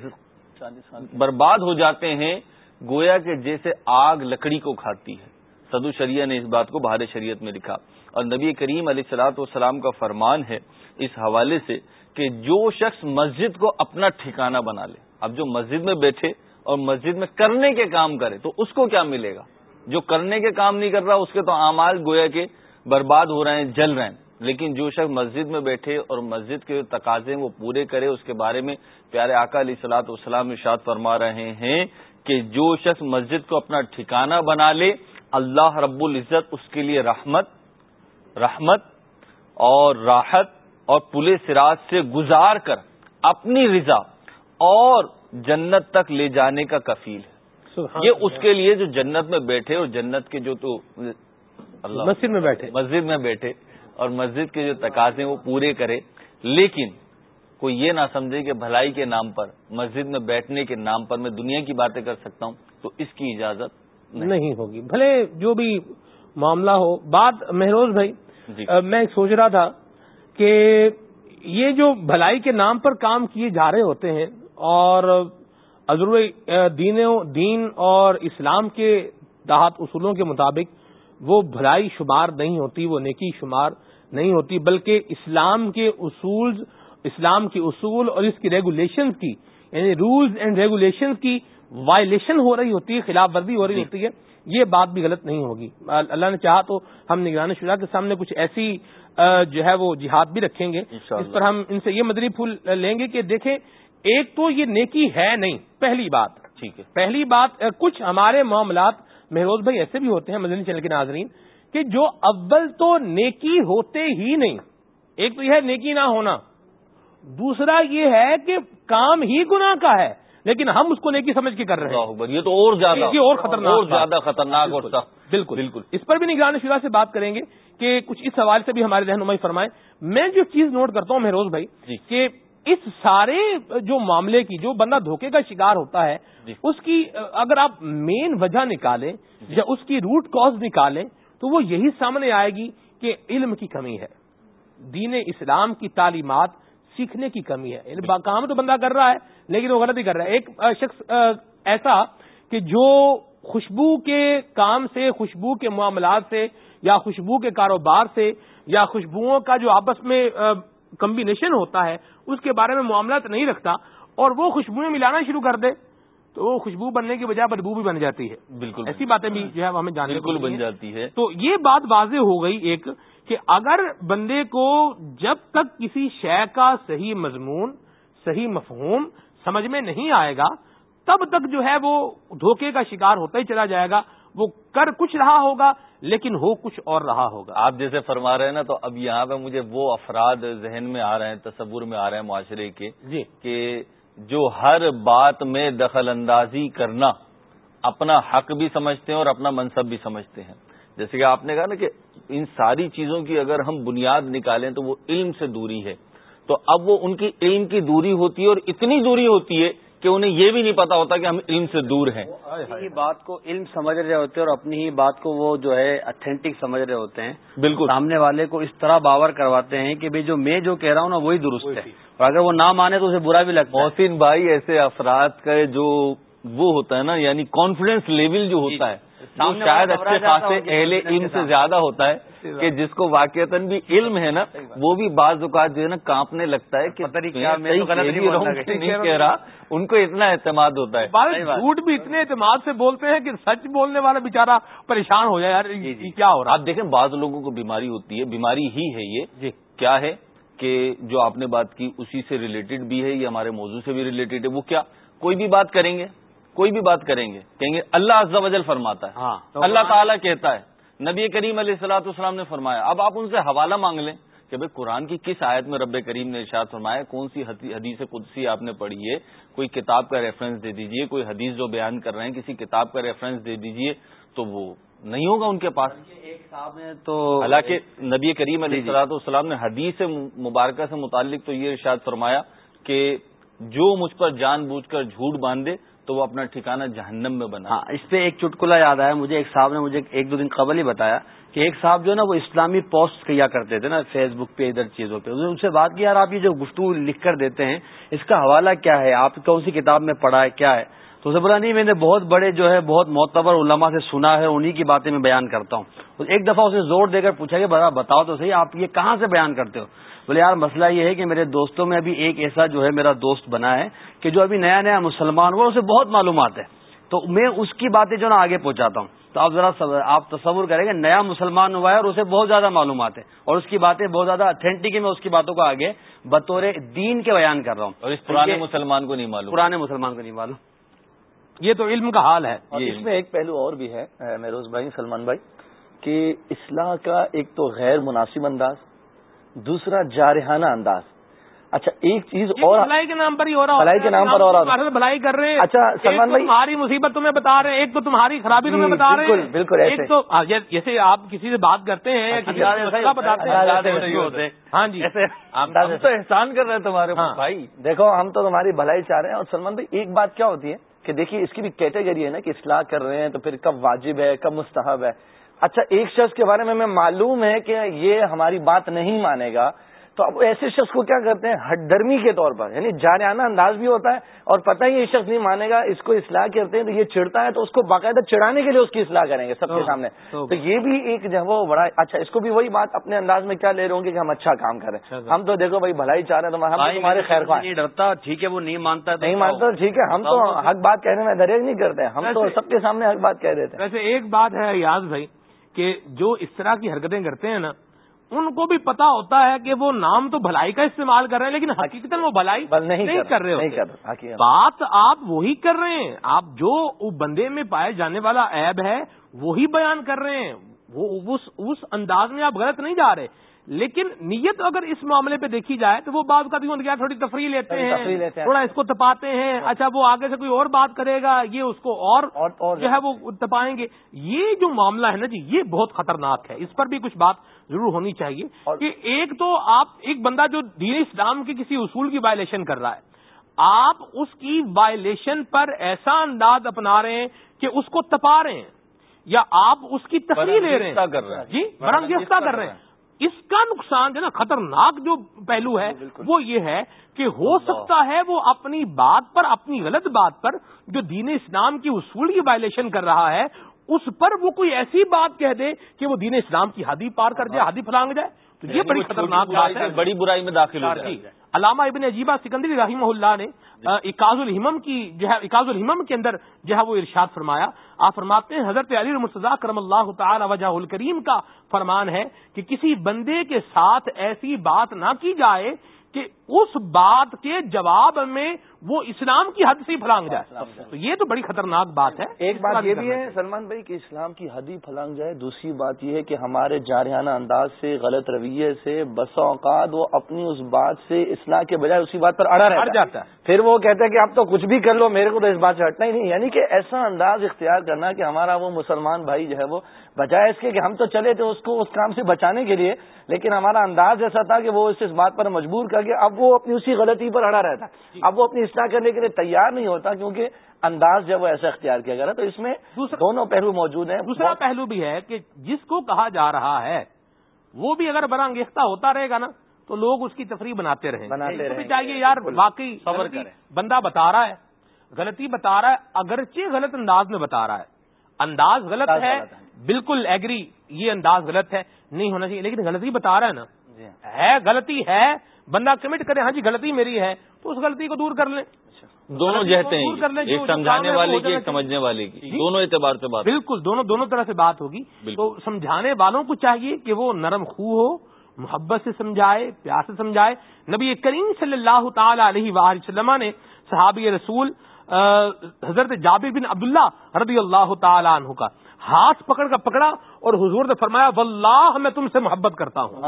Speaker 3: برباد ہو جاتے ہیں، گویا کہ جیسے آگ لکڑی کو کھاتی ہے۔ سدو شریعہ نے اس بات کو بہار شریعت میں لکھا۔ اور نبی کریم علیہ سلاۃ والسلام کا فرمان ہے، اس حوالے سے کہ جو شخص مسجد کو اپنا ٹھکانہ بنا لے، اب جو مسجد میں بیٹھے اور مسجد میں کرنے کے کام کرے، تو اس کو کیا ملے گا؟ جو کرنے کے کام نہیں کر رہا، اس کے تو اعمال گویا کے برباد ہو رہے ہیں، جل رہے ہیں۔ لیکن جو شخص مسجد میں بیٹھے اور مسجد کے تقاضے وہ پورے کرے، اس کے بارے میں پیارے آقا علیہ سلاۃ والسلام ارشاد فرما رہے ہیں کہ جو شخص مسجد کو اپنا ٹھکانہ بنا لے، اللہ رب العزت اس کے لیے رحمت رحمت اور راحت اور پل سراج سے گزار کر اپنی رضا اور جنت تک لے جانے کا کفیل ہے۔ یہ اس کے لیے جو جنت میں بیٹھے اور جنت کے جو تو
Speaker 1: اللہ مسجد میں بیٹھے۔
Speaker 3: مسجد میں بیٹھے اور مسجد کے جو تقاضے وہ پورے کرے۔ لیکن کوئی یہ نہ سمجھے کہ بھلائی کے نام پر مسجد میں بیٹھنے کے نام پر میں دنیا کی باتیں کر سکتا ہوں تو اس کی اجازت
Speaker 1: نہیں۔ ہوگی۔ بھلے جو بھی معاملہ ہو بات مہروز بھائی جی۔ میں سوچ رہا تھا کہ یہ جو بھلائی کے نام پر کام کیے جا رہے ہوتے ہیں اور عزر دین دین اور اسلام کے دہات اصولوں کے مطابق وہ بھلائی شمار نہیں ہوتی، وہ نیکی شمار نہیں ہوتی، بلکہ اسلام کے اصول، اسلام کے اصول اور اس کی ریگولیشن کی یعنی رولز اینڈ ریگولیشن کی وائلیشن ہو رہی ہوتی ہے خلاف ورزی ہو رہی جی۔ ہوتی ہے یہ بات بھی غلط نہیں ہوگی۔ اللہ نے چاہا تو ہم نگران شدہ کے سامنے کچھ ایسی جو ہے وہ جہاد بھی رکھیں گے۔ اس پر ہم ان سے یہ مدری پھول لیں گے کہ دیکھیں ایک تو یہ نیکی ہے نہیں پہلی بات۔ ٹھیک ہے۔ پہلی بات کچھ ہمارے معاملات مہروز بھائی ایسے بھی ہوتے ہیں مدنی چینل کے ناظرین کہ جو اول تو نیکی ہوتے ہی نہیں۔ ایک تو یہ ہے نیکی نہ ہونا۔ دوسرا یہ ہے کہ کام ہی گناہ کا ہے۔ لیکن ہم اس کو نیکی سمجھ کے کر رہے ہیں۔
Speaker 3: یہ تو اور زیادہ
Speaker 1: یہ اور خطرناک اور
Speaker 3: زیادہ خطرناک اور
Speaker 1: بالکل بالکل۔ اس پر بھی نگران شرح سے بات کریں گے کہ کچھ اس سوال سے بھی ہمارے رہنمائی فرمائے میں جو چیز نوٹ کرتا ہوں مہروز بھائی جی۔ کہ اس سارے جو معاملے کی جو بندہ دھوکے کا شکار ہوتا ہے جی۔ اس کی اگر آپ مین وجہ نکالیں جی۔ یا اس کی روٹ کاز نکالیں تو وہ یہی سامنے آئے گی کہ علم کی کمی ہے۔ دین اسلام کی تعلیمات سیکھنے کی کمی ہے۔ یعنی کام تو بندہ کر رہا ہے لیکن وہ غلطی کر رہا ہے۔ ایک شخص ایسا کہ جو خوشبو کے کام سے خوشبو کے معاملات سے یا خوشبو کے کاروبار سے یا خوشبوؤں کا جو آپس میں کمبینیشن ہوتا ہے اس کے بارے میں معاملات نہیں رکھتا اور وہ خوشبوئیں ملانا شروع کر دے تو وہ خوشبو بننے کی بجائے بدبو بھی بن جاتی ہے۔
Speaker 3: بالکل۔
Speaker 1: ایسی باتیں بھی جو ہے ہمیں جاننے
Speaker 3: بالکل بن جاتی ہے۔
Speaker 1: تو یہ بات واضح ہو گئی ایک کہ اگر بندے کو جب تک کسی شے کا صحیح مضمون صحیح مفہوم سمجھ میں نہیں آئے گا تب تک جو ہے وہ دھوکے کا شکار ہوتا ہی چلا جائے گا۔ وہ کر کچھ رہا ہوگا لیکن ہو کچھ اور رہا ہوگا۔
Speaker 3: آپ جیسے فرما رہے ہیں نا تو اب یہاں پہ مجھے وہ افراد ذہن میں آ رہے ہیں تصور میں آ رہے ہیں معاشرے کے جی۔ کہ جو ہر بات میں دخل اندازی کرنا اپنا حق بھی سمجھتے ہیں اور اپنا منصب بھی سمجھتے ہیں۔ جیسے کہ آپ نے کہا نا کہ ان ساری چیزوں کی اگر ہم بنیاد نکالیں تو وہ علم سے دوری ہے۔ تو اب وہ ان کی علم کی دوری ہوتی ہے اور اتنی دوری ہوتی ہے کہ انہیں یہ بھی نہیں پتا ہوتا کہ ہم علم سے دور ہیں۔
Speaker 2: اپنی بات کو علم سمجھ رہے ہوتے ہیں اور اپنی ہی بات کو وہ جو ہے اتھینٹک سمجھ رہے ہوتے ہیں۔
Speaker 3: بالکل۔
Speaker 2: سامنے والے کو اس طرح باور کرواتے ہیں کہ جو میں جو کہہ رہا ہوں نا وہی درست ہے۔ اور اگر وہ نہ مانے تو اسے برا بھی لگتا
Speaker 3: ہے۔ محسن بھائی ایسے افراد کا جو وہ ہوتا ہے نا یعنی کانفیڈینس لیول جو ہوتا ہے شاید اچھے خاصے اہل علم سے زیادہ ہوتا ہے کہ جس کو واقع بھی علم ہے نا وہ بھی بعض اوقات جو ہے نا کانپنے لگتا ہے کہ نہیں کہہ رہا۔ ان کو اتنا اعتماد ہوتا ہے۔
Speaker 1: جھوٹ بھی اتنے اعتماد سے بولتے ہیں کہ سچ بولنے والا بےچارا پریشان ہو جائے۔ یار جی، جی۔ کیا ہو رہا؟
Speaker 3: آپ دیکھیں بعض لوگوں کو بیماری ہوتی ہے بیماری ہی ہے یہ۔ جی۔ کیا ہے کہ جو آپ نے بات کی اسی سے ریلیٹڈ بھی ہے یہ ہمارے موضوع سے بھی ریلیٹڈ ہے۔ وہ کیا؟ کوئی بھی بات کریں گے۔ کوئی بھی بات کریں گے کہیں گے اللہ عز و جل فرماتا ہے۔ ہاں اللہ تعالیٰ کہتا ہے نبی کریم علیہ السلاۃ والسلام نے فرمایا اب آپ ان سے حوالہ مانگ لیں کہ بھائی قرآن کی کس آیت میں رب کریم نے ارشاد فرمایا کون سی حدیث قدسی آپ نے پڑھی ہے؟ کوئی کتاب کا ریفرنس دے دیجیے کوئی حدیث جو بیان کر رہے ہیں کسی کتاب کا ریفرنس دے دیجیے تو وہ نہیں ہوگا ان کے پاس۔ ایک صاحب نے تو حالانکہ نبی کریم علیہ السلاۃ والسلام نے حدیث مبارکہ سے متعلق تو یہ ارشاد فرمایا کہ جو مجھ پر جان بوجھ کر جھوٹ باندھے تو وہ اپنا ٹھکانہ جہنم میں بنا
Speaker 4: ہاں اس پہ ایک چٹکلا یاد آیا، مجھے ایک صاحب نے مجھے ایک دو دن قبل ہی بتایا کہ ایک صاحب جو ہے نا، وہ اسلامی پوسٹ کیا کرتے تھے نا، فیس بک پہ ادھر چیزوں پہ۔ ان سے بات کی، یار، آپ یہ جو گفتگو لکھ کر دیتے ہیں، اس کا حوالہ کیا ہے؟ آپ کون سی کتاب میں پڑھا ہے، کیا ہے؟ تو اسے بولا، نہیں، میں نے بہت بڑے جو ہے، بہت معتبر علماء سے سنا ہے، انہی کی باتیں میں بیان کرتا ہوں۔ ایک دفعہ اسے زور دے کر پوچھا کہ بڑا بتاؤ تو صحیح، آپ یہ کہاں سے بیان کرتے ہو؟ بولے یار مسئلہ یہ ہے کہ میرے دوستوں میں ابھی ایک ایسا جو ہے میرا دوست بنا ہے کہ جو ابھی نیا نیا مسلمان ہوا اسے بہت معلومات ہے۔ تو میں اس کی باتیں جو نا آگے پہنچاتا ہوں۔ تو آپ ذرا آپ تصور کریں گے نیا مسلمان ہوا ہے اور اسے بہت زیادہ معلومات ہے اور اس کی باتیں بہت زیادہ اتھینٹک میں اس کی باتوں کو آگے بطور دین کے بیان کر رہا ہوں۔
Speaker 3: اور اس پرانے مسلمان کو نہیں معلوم۔
Speaker 4: پرانے مسلمان کو نہیں معلوم۔
Speaker 1: یہ تو علم کا حال ہے۔
Speaker 2: اور اس میں ایک پہلو اور بھی ہے میروز بھائی سلمان بھائی کہ اصلاح کا ایک تو غیر مناسب انداز دوسرا جارحانہ انداز۔ اچھا ایک چیز اور
Speaker 1: بھلائی کے نام پر ہی ہو رہا
Speaker 2: بھلائی کے نام پر ہو رہا
Speaker 1: بھلائی کر رہے ہیں
Speaker 2: اچھا سلمان بھائی
Speaker 1: تمہاری مصیبت تمہیں بتا رہے ہیں ایک تو تمہاری خرابی تمہیں بتا رہے ہیں۔
Speaker 2: بالکل ایک
Speaker 1: تو جیسے آپ کسی سے بات کرتے ہیں بتاتے ہیں ہاں جی۔
Speaker 3: ہم تو احسان کر رہے ہیں تمہارے ہاں۔ بھائی۔
Speaker 2: دیکھو ہم تو تمہاری بھلائی چاہ رہے ہیں اور سلمان بھائی ایک بات کیا ہوتی ہے کہ دیکھیے اس کی بھی کیٹیگری ہے نا کہ اصلاح کر رہے ہیں تو پھر کب واجب ہے کب مستحب ہے۔ اچھا ایک شخص کے بارے میں ہمیں معلوم ہے کہ یہ ہماری بات نہیں مانے گا۔ تو اب ایسے شخص کو کیا کرتے ہیں؟ ہٹ درمی کے طور پر یعنی جانانہ انداز بھی ہوتا ہے اور پتہ ہی یہ شخص نہیں مانے گا اس کو اصلاح کرتے ہیں تو یہ چڑھتا ہے تو اس کو باقاعدہ چڑھانے کے لیے اس کی اصلاح کریں گے سب کے سامنے۔ تو یہ بھی ایک جو وہ بڑا اچھا اس کو بھی وہی بات اپنے انداز میں کیا لے رہے ہوں گے کہ ہم اچھا کام کریں۔ اچھا، ہم تو دیکھو بھائی بھلائی چاہ رہے ہیں تو ہمارے خیر خواہ
Speaker 4: نہیں ڈرتا ٹھیک ہے وہ نہیں مانتا
Speaker 2: نہیں مانتا ٹھیک ہے ہم تو حق بات کہنے میں دریک نہیں کرتے ہم تو سب کے سامنے حق بات کہہ دیتے
Speaker 1: ہیں۔ ویسے ایک بات ہے یاد بھائی کہ جو اس طرح کی حرکتیں کرتے ہیں نا ان کو بھی پتا ہوتا ہے کہ وہ نام تو بھلائی کا استعمال کر رہے ہیں لیکن حقیقت وہ بھلائی نہیں کر رہے بات آپ وہی کر رہے ہیں آپ جو بندے میں پائے جانے والا ایب ہے وہی بیان کر رہے ہیں۔ وہ اس انداز میں آپ غلط نہیں جا رہے۔ لیکن نیت اگر اس معاملے پہ دیکھی جائے تو وہ بعض کا کیا تھوڑی تفریح لیتے ہیں تھوڑا اس کو تپاتے ہیں اچھا وہ آگے سے کوئی اور بات کرے گا یہ اس کو اور جو ہے وہ تپائیں گے۔ یہ جو معاملہ ہے نا جی یہ بہت خطرناک ہے۔ اس پر بھی کچھ بات ضرور ہونی چاہیے کہ ایک تو آپ ایک بندہ جو دین اسلام کے کسی اصول کی وائلیشن کر رہا ہے آپ اس کی وائلیشن پر ایسا انداز اپنا رہے ہیں کہ اس کو تپا رہے ہیں یا آپ اس کی تفریح لے رہے ہیں۔ جی برنگیفتہ کر رہے ہیں۔ اس کا نقصان جو نا خطرناک جو پہلو ہے وہ یہ ہے کہ ہو سکتا ہے وہ اپنی بات پر اپنی غلط بات پر جو دین اسلام کی اصول کی وائلیشن کر رہا ہے اس پر وہ کوئی ایسی بات کہہ دے کہ وہ دین اسلام کی حادی پار کر جائے حادی پھلانگ جائے۔ تو یہ بڑی خطرناک بات ہے۔
Speaker 3: بڑی برائی میں داخل ہو
Speaker 1: جی۔ علامہ ابن عجیبہ سکندری رحمہ اللہ نے اکاز الحمم کی جو ہے اکاز الحمم کے اندر جو ہے وہ ارشاد فرمایا۔ آپ فرماتے ہیں حضرت علی المرتضی کرم اللہ تعالی وجہ الکریم کا فرمان ہے کہ کسی بندے کے ساتھ ایسی بات نہ کی جائے کہ اس بات کے جواب میں وہ اسلام کی حد سے پھلانگ جائے۔ تو یہ تو بڑی خطرناک بات ہے۔
Speaker 2: ایک بات یہ بھی ہے۔ سلمان بھائی کہ اسلام کی حد ہی پھلانگ جائے۔ دوسری بات یہ ہے کہ ہمارے جارحانہ انداز سے غلط رویے سے بس اوقات وہ اپنی اس بات سے اصلاح کے بجائے اسی بات پر اڑا رہ جاتا ہے۔ پھر وہ کہتے ہیں کہ آپ تو کچھ بھی کر لو میرے کو تو اس بات سے ہٹنا ہی نہیں۔ یعنی کہ ایسا انداز اختیار کرنا کہ ہمارا وہ مسلمان بھائی جو ہے وہ بجائے اس کے کہ ہم تو چلے تھے اس کو اس کام سے بچانے کے لیے لیکن ہمارا انداز ایسا تھا کہ وہ اس بات پر مجبور کر کے اب وہ اپنی اسی غلطی پر اڑا رہتا جی۔ اب وہ اپنی اصلاح کرنے کے لیے تیار نہیں ہوتا کیونکہ انداز جب وہ ایسا اختیار کیا گیا تو اس میں دونوں پہلو موجود ہیں۔
Speaker 1: دوسرا پہلو بھی ہے کہ جس کو کہا جا رہا ہے وہ بھی اگر برانگیختہ ہوتا رہے گا نا تو لوگ اس کی تفریح بناتے رہیں۔ گے چاہیے یار واقعی بندہ بتا رہا ہے غلطی بتا رہا ہے اگرچہ غلط انداز میں بتا رہا ہے۔ انداز غلط ہے بالکل ایگری یہ انداز غلط ہے نہیں ہونا چاہیے۔ لیکن غلطی بتا رہا ہے نا۔ جی۔ ہے غلطی ہے بندہ کمٹ کرے ہاں جی غلطی میری ہے تو اس غلطی کو دور کر لیں۔
Speaker 3: دونوں جہتے ہیں ایک سمجھانے والے کی ایک سمجھنے والے کی جی۔ دونوں اعتبار سے بات۔
Speaker 1: بالکل دونوں دونوں طرح سے بات ہوگی۔ تو سمجھانے والوں کو چاہیے کہ وہ نرم خو ہو محبت سے سمجھائے پیار سے سمجھائے۔ نبی کریم صلی اللہ تعالی علیہ وسلم نے صحابی رسول حضرت جابر بن عبداللہ رضی اللہ تعالی عنہ کا ہاتھ پکڑ کر پکڑا اور حضور نے فرمایا واللہ میں تم سے محبت کرتا ہوں۔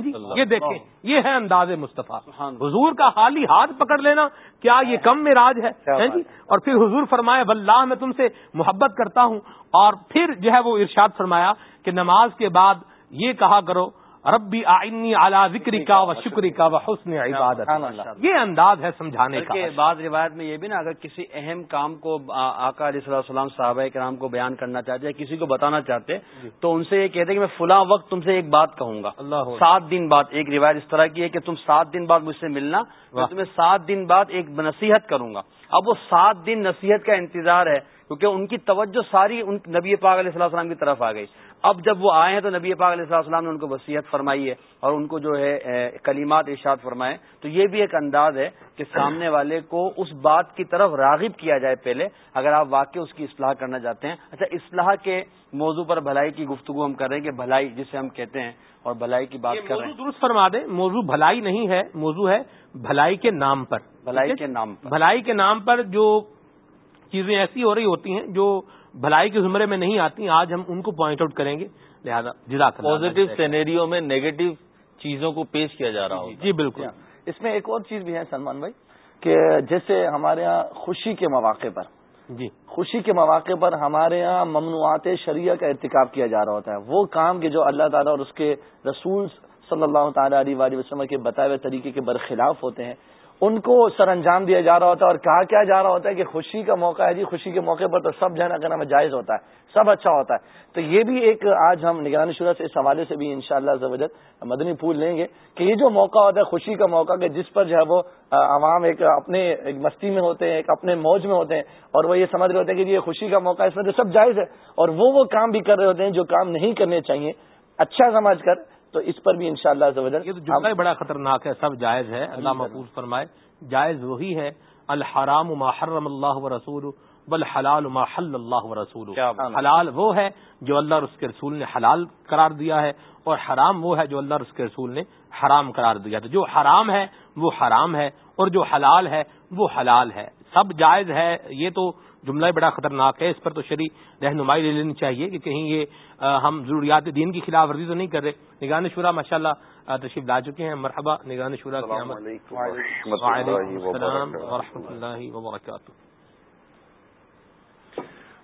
Speaker 1: جی؟ یہ دیکھیں یہ ہے انداز مصطفیٰ۔ حضور کا حالی ہاتھ پکڑ لینا کیا یہ کم میں راج ہے جی؟ اور پھر حضور فرمایا واللہ میں تم سے محبت کرتا ہوں۔ اور پھر جو ہے وہ ارشاد فرمایا کہ نماز کے بعد یہ کہا کرو ربی آئنی اعلیٰ ذکری کا و شکری کا و حسن عبادت یہ انداز ہے سمجھانے کا۔
Speaker 4: بعض روایت میں یہ بھی نا اگر کسی اہم کام کو آقا علیہ صلی السلام صحابہ کرام کو بیان کرنا چاہتے ہیں کسی کو بتانا چاہتے جی۔ تو ان سے یہ کہتے ہیں کہ میں فلاں وقت تم سے ایک بات کہوں گا۔ سات دن بعد ایک روایت اس طرح کی ہے کہ تم سات دن بعد مجھ سے ملنا میں تمہیں سات دن بعد ایک نصیحت کروں گا۔ اب وہ سات دن نصیحت کا انتظار ہے کیونکہ ان کی توجہ ساری ان نبی پاک علیہ السلام کی طرف آ گئی۔ اب جب وہ آئے ہیں تو نبی پاک علیہ السلام نے ان کو وصیت فرمائی ہے اور ان کو جو ہے کلیمات ارشاد فرمائے۔ تو یہ بھی ایک انداز ہے کہ سامنے والے کو اس بات کی طرف راغب کیا جائے پہلے اگر آپ واقع اس کی اصلاح کرنا چاہتے ہیں۔ اچھا اصلاح کے موضوع پر بھلائی کی گفتگو ہم کر رہے ہیں کہ بھلائی جسے ہم کہتے ہیں اور بھلائی کی بات کر رہے ہیں۔
Speaker 1: درست فرما دیں۔ موضوع بھلائی نہیں ہے موضوع ہے بھلائی کے نام پر۔
Speaker 4: بھلائی کے نام پر۔
Speaker 1: بھلائی کے نام پر جو چیزیں ایسی ہو رہی ہوتی ہیں جو بھلائی کے زمرے میں نہیں آتی آج ہم ان کو پوائنٹ آؤٹ کریں گے۔ لہٰذا جدا
Speaker 5: پازیٹو سینیریو میں نیگیٹو چیزوں کو پیش کیا جا رہا ہو
Speaker 1: جی بالکل۔
Speaker 2: اس میں ایک اور چیز بھی ہے سلمان بھائی کہ جیسے ہمارے ہاں خوشی کے مواقع پر۔ جی۔ خوشی کے مواقع پر ہمارے یہاں ممنوعات شریعہ کا ارتکاب کیا جا رہا ہوتا ہے۔ وہ کام کہ جو اللہ تعالیٰ اور اس کے رسول صلی اللہ تعالیٰ علیہ وسلم کے بتائے ہوئے طریقے کے برخلاف ہوتے ہیں ان کو سر انجام دیا جا رہا ہوتا ہے اور کہا کیا جا رہا ہوتا ہے کہ خوشی کا موقع ہے جی خوشی کے موقع پر تو سب جو ہے نا اگر ہمیں جائز ہوتا ہے، سب اچھا ہوتا ہے۔ تو یہ بھی ایک آج ہم نگرانی شورا سے اس حوالے سے بھی انشاءاللہ شاء اللہ مدنی پھول لیں گے کہ یہ جو موقع ہوتا ہے، خوشی کا موقع کہ جس پر جو ہے وہ عوام ایک اپنے ایک مستی میں ہوتے ہیں، ایک اپنے موج میں ہوتے ہیں اور وہ یہ سمجھ رہے ہوتے ہیں کہ جی، یہ خوشی کا موقع ہے، اس میں تو سب جائز ہے۔ اور وہ وہ کام بھی کر رہے ہوتے ہیں جو کام نہیں کرنے چاہیے اچھا سمجھ کر تو اس پر بھی ان شاء اللہ
Speaker 1: بڑا خطرناک ہے سب جائز ہے اللہ محفوظ فرمائے۔ جائز وہی ہے الحرام ما حرم اللہ و رسول بل حلال ما حل اللہ و رسول حلال وہ ہے جو اللہ اور اس کے رسول نے حلال قرار دیا ہے اور حرام وہ ہے جو اللہ اور اس کے رسول نے حرام قرار دیا۔ تو جو حرام ہے وہ حرام ہے اور جو حلال ہے وہ حلال ہے۔ سب جائز ہے یہ تو جملہ بڑا خطرناک ہے اس پر تو شری رہنمائی لے لینی چاہیے کہ کہیں یہ ہم ضروریات دین کی خلاف ورزی تو نہیں کر رہے۔ نگران شورا ماشاء اللہ تشریف لا چکے ہیں۔ مرحبا نگران شورا السلام ورحمۃ اللہ وبرکاتہ۔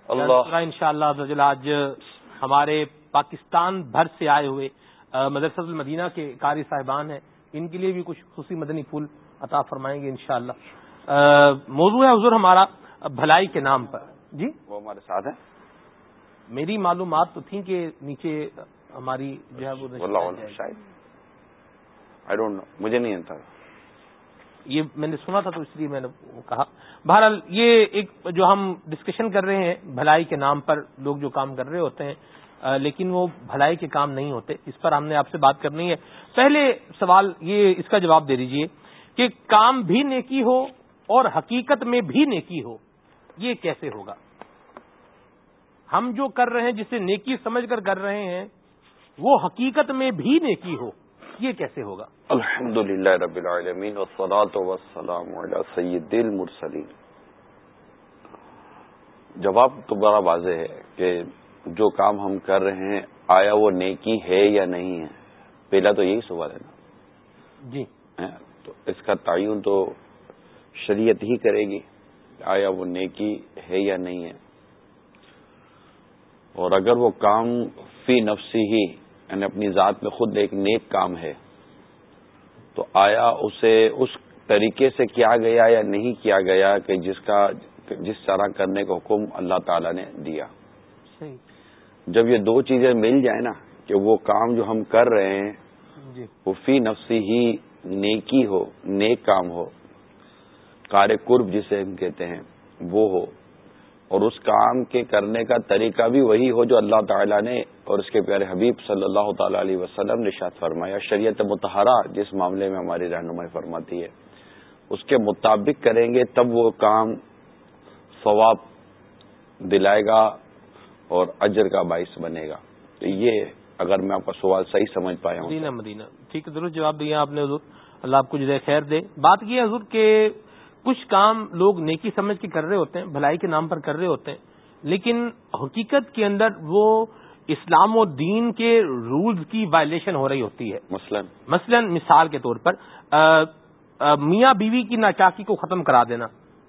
Speaker 1: ان شاء اللہ آج ہمارے پاکستان بھر سے آئے ہوئے مدرسۃ المدینہ کے قاری صاحبان ہیں۔ ان کے لیے بھی کچھ خصوصی مدنی پھول عطا فرمائیں گے انشاءاللہ۔ موضوع ہے حضور ہمارا۔ بھلائی کے نام پر۔ جی؟
Speaker 5: وہ ہمارے ساتھ ہیں۔
Speaker 1: میری معلومات تو تھیں کہ نیچے ہماری جو ہے وہ
Speaker 5: شاید۔ مجھے نہیں
Speaker 1: یہ میں نے سنا تھا تو اس لیے میں نے کہا۔ بہرحال یہ ایک جو ہم ڈسکشن کر رہے ہیں بھلائی کے نام پر لوگ جو کام کر رہے ہوتے ہیں لیکن وہ بھلائی کے کام نہیں ہوتے۔ اس پر ہم نے آپ سے بات کرنی ہے۔ پہلے سوال یہ اس کا جواب دے دیجیے کہ کام بھی نیکی ہو اور حقیقت میں بھی نیکی ہو۔ یہ کیسے ہوگا؟ ہم جو کر رہے ہیں جسے نیکی سمجھ کر کر رہے ہیں وہ حقیقت میں بھی نیکی ہو یہ کیسے ہوگا؟
Speaker 5: الحمد للہ رب العالمین وسلام سید المرسلین۔ جواب تو بڑا واضح ہے کہ جو کام ہم کر رہے ہیں آیا وہ نیکی ہے یا نہیں ہے؟ پہلا تو یہی سوال ہے نا۔
Speaker 1: جی۔
Speaker 5: تو اس کا تعین تو شریعت ہی کرے گی۔ آیا وہ نیکی ہے یا نہیں ہے۔ اور اگر وہ کام فی نفسی ہی یعنی اپنی ذات میں خود ایک نیک کام ہے تو آیا اسے اس طریقے سے کیا گیا یا نہیں کیا گیا کہ جس کا جس طرح کرنے کا حکم اللہ تعالی نے دیا۔ جب یہ دو چیزیں مل جائیں نا کہ وہ کام جو ہم کر رہے ہیں جی۔ وہ فی نفسی ہی نیکی ہو نیک کام ہو کار قرب جسے ہم کہتے ہیں، وہ ہو۔ اور اس کام کے کرنے کا طریقہ بھی وہی ہو جو اللہ تعالیٰ نے اور اس کے پیارے حبیب صلی اللہ تعالی علیہ وسلم نے شاد فرمایا۔ شریعت متحرہ جس معاملے میں ہماری رہنمائی فرماتی ہے، اس کے مطابق کریں گے تب وہ کام ثواب دلائے گا اور اجر کا باعث بنے گا۔ تو یہ اگر میں آپ کا سوال صحیح سمجھ پایا ہوں۔
Speaker 1: مدینہ مدینہ۔ ٹھیک ہے، ضرور جواب دیا آپ نے حضور۔ اللہ آپ کو جزائے خیر دے۔ بات یہ حضور کہ کچھ کام لوگ نیکی سمجھ کے کر رہے ہوتے ہیں بھلائی کے نام پر کر رہے ہوتے ہیں لیکن حقیقت کے اندر وہ اسلام و دین کے رولز کی وائلیشن ہو رہی ہوتی ہے۔
Speaker 5: مثلا۔
Speaker 1: مثلا مثال کے طور پر میاں بیوی کی ناچاکی کو ختم کرا دینا۔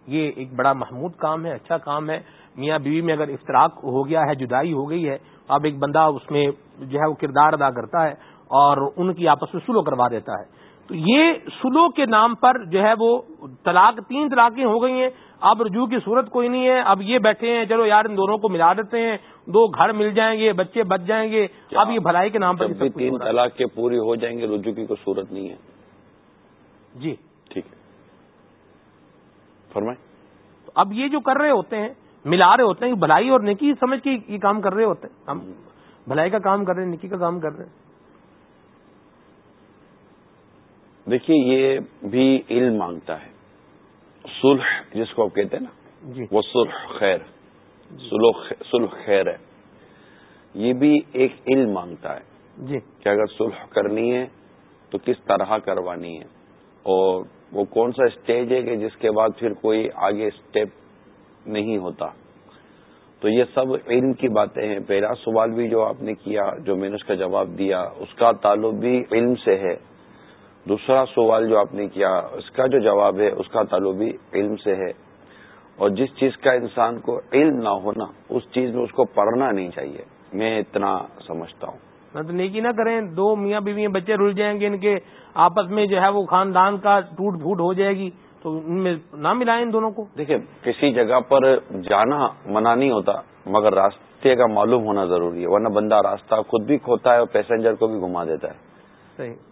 Speaker 1: یہ ایک بڑا محمود کام ہے اچھا کام ہے۔ میاں بیوی میں اگر افطراک ہو گیا ہے جدائی ہو گئی ہے اب ایک بندہ اس میں جو ہے وہ کردار ادا کرتا ہے اور ان کی آپس میں سلو کروا دیتا ہے۔ تو یہ سلو کے نام پر جو ہے وہ طلاق تین طلاقیں ہو گئی ہیں۔ اب رجوع کی صورت کوئی نہیں ہے۔ اب یہ بیٹھے ہیں چلو یار ان دونوں کو ملا دیتے ہیں۔ دو گھر مل جائیں گے بچے بچ جائیں گے۔ اب یہ بھلائی کے نام پر
Speaker 5: تین طلاق کے پوری ہو جائیں گے رجوع کی کوئی صورت نہیں ہے۔
Speaker 1: جی۔
Speaker 5: ٹھیک۔ فرمائیں۔
Speaker 1: اب یہ جو کر رہے ہوتے ہیں ملا رہے ہوتے ہیں بھلائی اور نکی سمجھ کے یہ کام کر رہے ہوتے ہیں۔ ہم بھلائی کا کام کر رہے ہیں نکی کا کام کر رہے ہیں۔
Speaker 5: دیکھیے یہ بھی علم مانگتا ہے۔ سلح جس کو آپ کہتے ہیں نا جی۔ وہ سلح خیر سلح خیر ہے۔ یہ بھی ایک علم مانگتا ہے جی۔ کہ اگر سلح کرنی ہے تو کس طرح کروانی ہے۔ اور وہ کون سا اسٹیج ہے کہ جس کے بعد پھر کوئی آگے اسٹیپ نہیں ہوتا۔ تو یہ سب علم کی باتیں ہیں۔ پہلا سوال بھی جو آپ نے کیا جو میں نے اس کا جواب دیا اس کا تعلق بھی علم سے ہے۔ دوسرا سوال جو آپ نے کیا اس کا جو جواب ہے اس کا تعلق بھی علم سے ہے۔ اور جس چیز کا انسان کو علم نہ ہونا اس چیز میں اس کو پڑھنا نہیں چاہیے۔ میں اتنا سمجھتا ہوں۔
Speaker 1: نہ تو نیکی نہ کریں دو میاں بیوی بچے رل جائیں گے ان کے آپس میں جو ہے وہ خاندان کا ٹوٹ پھوٹ ہو جائے گی تو ان میں نہ ملائیں ان دونوں کو۔
Speaker 5: دیکھیں کسی جگہ پر جانا منع نہیں ہوتا مگر راستے کا معلوم ہونا ضروری ہے ورنہ بندہ راستہ خود بھی کھوتا ہے اور پیسنجر کو بھی گھما دیتا ہے۔ صحیح۔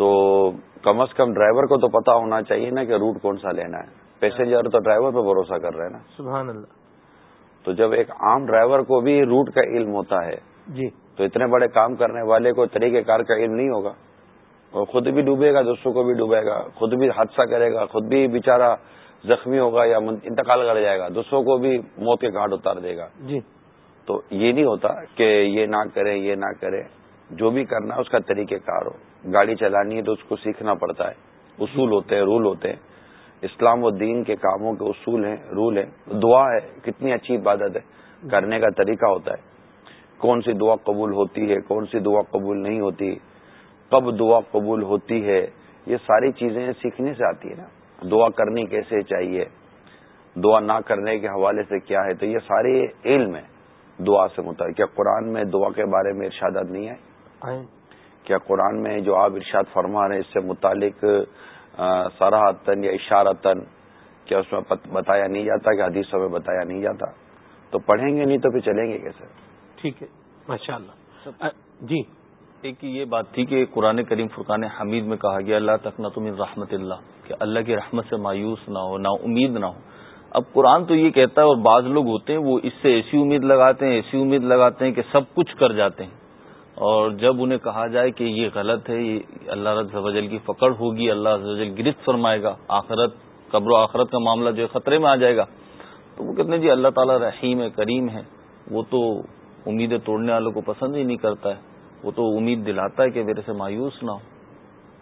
Speaker 5: تو کم از کم ڈرائیور کو تو پتا ہونا چاہیے نا کہ روٹ کون سا لینا ہے۔ پیسنجر تو ڈرائیور پہ بھروسہ کر رہے ہیں نا۔
Speaker 1: سبحان اللہ۔
Speaker 5: تو جب ایک عام ڈرائیور کو بھی روٹ کا علم ہوتا ہے جی۔ تو اتنے بڑے کام کرنے والے کو طریقہ کار کا علم نہیں ہوگا۔ اور خود بھی ڈوبے گا دوستوں کو بھی ڈوبے گا۔ خود بھی حادثہ کرے گا خود بھی بےچارا زخمی ہوگا یا انتقال کر جائے گا۔ دوسروں کو بھی موت کے گھاٹ اتار دے گا۔ جی۔ تو یہ نہیں ہوتا کہ یہ نہ کرے یہ نہ کرے جو بھی کرنا اس کا طریقہ کار ہو۔ گاڑی چلانی ہے تو اس کو سیکھنا پڑتا ہے۔ اصول ہوتے ہیں، رول ہوتے ہیں۔ اسلام و دین کے کاموں کے اصول ہیں، رول ہیں۔ دعا ہے، کتنی اچھی عبادت ہے۔ کرنے کا طریقہ ہوتا ہے۔ کون سی دعا قبول ہوتی ہے، کون سی دعا قبول نہیں ہوتی، کب دعا قبول ہوتی ہے، یہ ساری چیزیں سیکھنے سے آتی ہے نا۔ دعا کرنی کیسے چاہیے؟ دعا نہ کرنے کے حوالے سے کیا ہے؟ تو یہ سارے علم ہے دعا سے متعلق۔ کیا قرآن میں دعا کے بارے میں ارشادات نہیں آئے۔ کیا قرآن میں جو آپ ارشاد فرما رہے ہیں اس سے متعلق سراہتن یا اشارتن کیا اس میں بتایا نہیں جاتا کہ حدیثوں میں بتایا نہیں جاتا؟ تو پڑھیں گے نہیں تو پھر چلیں گے کیسے؟
Speaker 1: ٹھیک ہے ماشاء اللہ جی۔
Speaker 3: ایک یہ بات تھی کہ قرآن کریم فرقان حمید میں کہا گیا اللہ تک نہ تم رحمت اللہ کہ اللہ کی رحمت سے مایوس نہ ہو نہ امید نہ ہو۔ اب قرآن تو یہ کہتا ہے اور بعض لوگ ہوتے ہیں وہ اس سے ایسی امید لگاتے ہیں ایسی امید لگاتے ہیں کہ سب کچھ کر جاتے ہیں۔ اور جب انہیں کہا جائے کہ یہ غلط ہے، یہ اللہ رض وجل کی پکڑ ہوگی، اللہ رض وجل گرفت فرمائے گا، آخرت، قبر و آخرت کا معاملہ جو ہے خطرے میں آ جائے گا۔ تو وہ کہتے ہیں جی اللہ تعالیٰ رحیم ہے، کریم ہے۔ وہ تو امیدیں توڑنے والوں کو پسند ہی نہیں کرتا ہے۔ وہ تو امید دلاتا ہے کہ میرے سے مایوس نہ ہو۔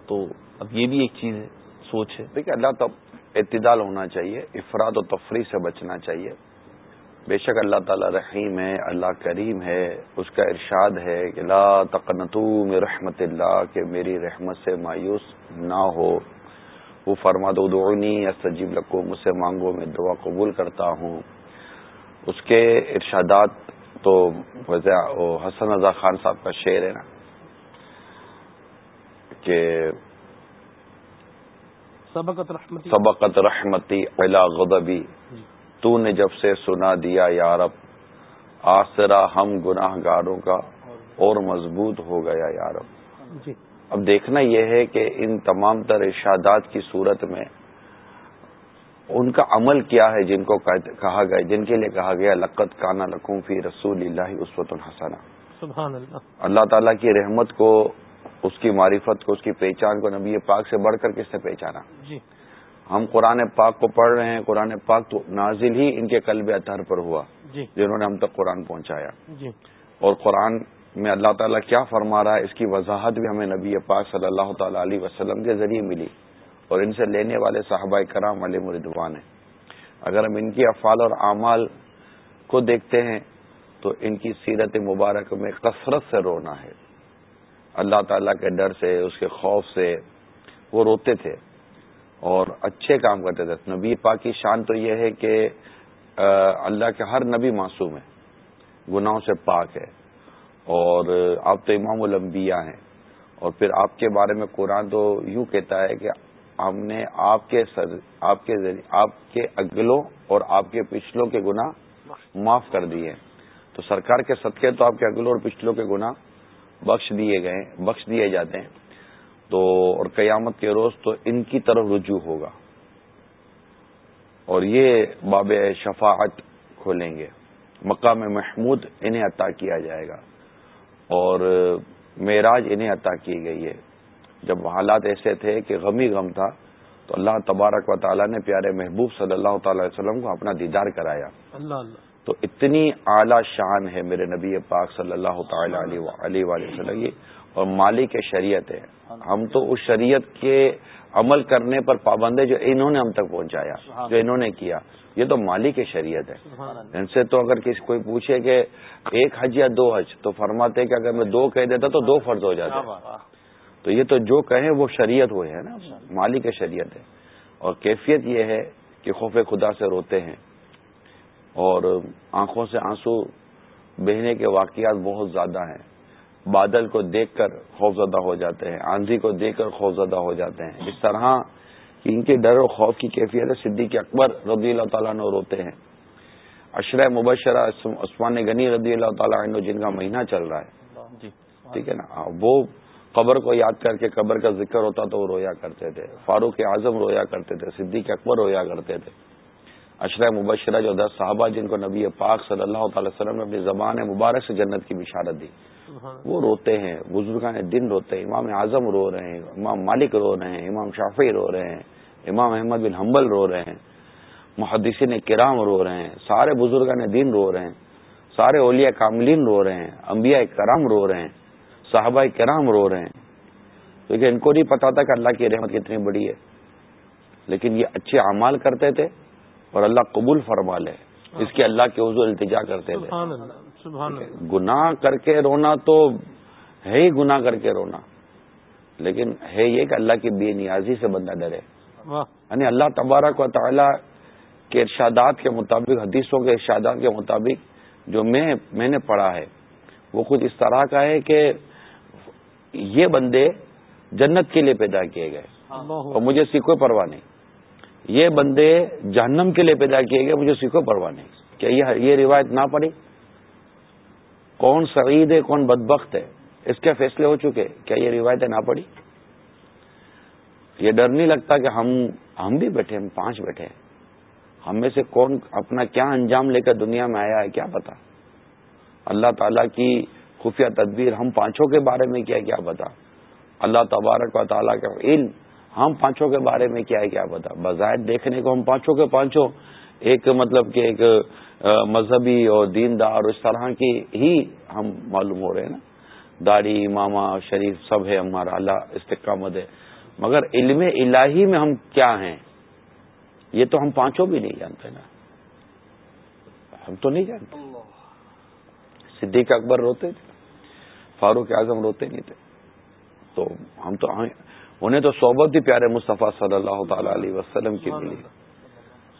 Speaker 3: تو اب یہ بھی ایک چیز ہے، سوچ ہے۔
Speaker 5: دیکھیے، اللہ تو اعتدال ہونا چاہیے، افراد و تفریح سے بچنا چاہیے۔ بے شک اللہ تعالی رحیم ہے اللہ کریم ہے اس کا ارشاد ہے کہ لا تقنتو میں رحمت اللہ کہ میری رحمت سے مایوس نہ ہو۔ وہ فرما دو دعونی استجیب لکو مجھ سے مانگو میں دعا قبول کرتا ہوں۔ اس کے ارشادات تو حسن رضا خان صاحب کا شعر ہے نا کہ
Speaker 1: سبقت رحمتی
Speaker 5: سبقت رحمتی غضبی۔ جی۔ تو نے جب سے سنا دیا یارب آسرا ہم گناہ گاروں کا اور مضبوط ہو گیا یارب جی اب دیکھنا یہ ہے کہ ان تمام تر ارشادات کی صورت میں ان کا عمل کیا ہے جن کو کہا گیا جن کے لیے کہا گیا لقت کانا لکھوں فی رسول اللہ عصوت الحسن اللہ تعالیٰ کی رحمت کو اس کی معرفت کو اس کی پہچان کو نبی پاک سے بڑھ کر کس نے پہچانا جی ہم قرآن پاک کو پڑھ رہے ہیں قرآن پاک تو نازل ہی ان کے قلب اطہر پر ہوا جی۔ جنہوں نے ہم تک قرآن پہنچایا۔ جی۔ اور قرآن میں اللہ تعالیٰ کیا فرما رہا ہے اس کی وضاحت بھی ہمیں نبی پاک صلی اللہ تعالی علیہ وسلم کے ذریعے ملی۔ اور ان سے لینے والے صحابہ کرام علیہ مردوان ہیں۔ اگر ہم ان کی افعال اور اعمال کو دیکھتے ہیں تو ان کی سیرت مبارک میں کثرت سے رونا ہے۔ اللہ تعالیٰ کے ڈر سے اس کے خوف سے وہ روتے تھے۔ اور اچھے کام کرتے تھے۔ نبی پاک کی شان تو یہ ہے کہ اللہ کے ہر نبی معصوم ہے، گناہوں سے پاک ہے۔ اور آپ تو امام الانبیاء ہیں۔ اور پھر آپ کے بارے میں قرآن تو یوں کہتا ہے کہ ہم نے آپ کے آپ کے ذریعے، آپ کے اگلوں اور آپ کے پچھلوں کے گنا معاف کر دیے۔ تو سرکار کے صدقے تو آپ کے اگلوں اور پچھلوں کے گنا بخش دیے گئے، بخش دیے جاتے ہیں۔ تو اور قیامت کے روز تو ان کی طرف رجوع ہوگا۔ اور یہ باب شفاعت کھولیں گے۔ مقام محمود انہیں عطا کیا جائے گا۔ اور معراج انہیں عطا کی گئی ہے۔ جب حالات ایسے تھے کہ غمی غم تھا تو اللہ تبارک و تعالیٰ نے پیارے محبوب صلی اللہ تعالی وسلم کو اپنا دیدار کرایا۔ اللہ اللہ۔ تو اتنی اعلی شان ہے میرے نبی پاک صلی اللہ تعالی علیہ وسلم اور مالک شریعت ہے۔ ہم تو اس شریعت کے عمل کرنے پر پابند ہے جو انہوں نے ہم تک پہنچایا جو انہوں نے کیا۔ یہ تو مالی کی شریعت ہے۔ ان سے تو اگر کسی کوئی پوچھے کہ ایک حج یا دو حج تو فرماتے کہ اگر میں دو کہہ دیتا تو دو فرض ہو جاتا تو یہ تو جو کہیں وہ شریعت وہ ہے نا۔ مالی کی شریعت ہے۔ اور کیفیت یہ ہے کہ خوف خدا سے روتے ہیں۔ اور آنکھوں سے آنسو بہنے کے واقعات بہت زیادہ ہیں۔ بادل کو دیکھ کر خوفزدہ ہو جاتے ہیں آندھی کو دیکھ کر خوفزدہ ہو جاتے ہیں۔ اس طرح ان کے ڈر و خوف کی کیفیت صدیق اکبر رضی اللہ تعالیٰ عنہ روتے ہیں۔ اشرۂ مبشرہ عثمان غنی رضی اللہ تعالیٰ عنہ جن کا مہینہ چل رہا ہے۔ جی۔ ٹھیک ہے نا؟ وہ قبر کو یاد کر کے قبر کا ذکر ہوتا تو وہ رویا کرتے تھے۔ فاروق اعظم رویا کرتے تھے صدیق اکبر رویا کرتے تھے۔ اشرۂ مبشرہ جو دس صحابہ جن کو نبی پاک صلی اللہ تعالی وسلم نے اپنی زبان مبارک سے جنت کی بشارت دی۔ وہ روتے ہیں بزرگان دن روتے ہیں امام اعظم رو رہے ہیں امام مالک رو رہے ہیں امام شافی رو رہے ہیں امام احمد بن حنبل رو رہے ہیں محدثین کرام رو رہے ہیں سارے بزرگان دن رو رہے ہیں سارے اولیاء کاملین رو رہے ہیں انبیاء کرام رو رہے ہیں صحابہ کرام رو رہے ہیں۔ کیونکہ ان کو نہیں پتا تھا کہ اللہ کی رحمت کتنی بڑی ہے لیکن یہ اچھے اعمال کرتے تھے۔ اور اللہ قبول فرما لے۔ اس کے اللہ کے حضور التجا کرتے تھے۔ گناہ کر کے رونا تو ہے ہی گناہ کر کے رونا۔ لیکن ہے یہ کہ اللہ کی بے نیازی سے بندہ ڈرے۔ یعنی اللہ تبارک و تعالی کے ارشادات کے مطابق حدیثوں کے ارشادات کے مطابق جو میں میں نے پڑھا ہے وہ کچھ اس طرح کا ہے کہ یہ بندے جنت کے لیے پیدا کیے گئے۔ اور مجھے سیکھو پرواہ نہیں۔ یہ بندے جہنم کے لیے پیدا کیے گئے، مجھے سیکھو پرواہ نہیں۔ کیا یہ روایت نہ پڑی کون سعید ہے، کون بدبخت ہے، اس کے فیصلے ہو چکے۔ کیا یہ روایتیں نہ پڑی یہ ڈر نہیں لگتا کہ ہم ہم بھی بیٹھے، ہم پانچ بیٹھے ہیں۔ ہم میں سے کون اپنا کیا انجام لے کر دنیا میں آیا ہے، کیا پتا۔ اللہ تعالیٰ کی خفیہ تدبیر ہم پانچوں کے بارے میں کیا کیا پتا۔ اللہ تبارک و تعالیٰ کا علم ہم پانچوں کے بارے میں کیا ہے، کیا پتا؟ بظاہر دیکھنے کو ہم پانچوں کے پانچوں ایک مطلب کہ ایک مذہبی اور دیندار اس طرح کی ہی ہم معلوم ہو رہے ہیں نا۔ داڑھی، ماما، شریف سب ہے ہمارا، اللہ استقامت ہے۔ مگر علم الہی میں ہم کیا ہیں؟ یہ تو ہم پانچوں بھی نہیں جانتے نا۔ ہم تو نہیں جانتے۔ صدیق اکبر روتے تھے، فاروق اعظم روتے نہیں تھے۔ تو ہم تو انہیں تو صحبت بھی پیارے مصطفیٰ صلی اللہ تعالی علیہ وسلم کی ملی۔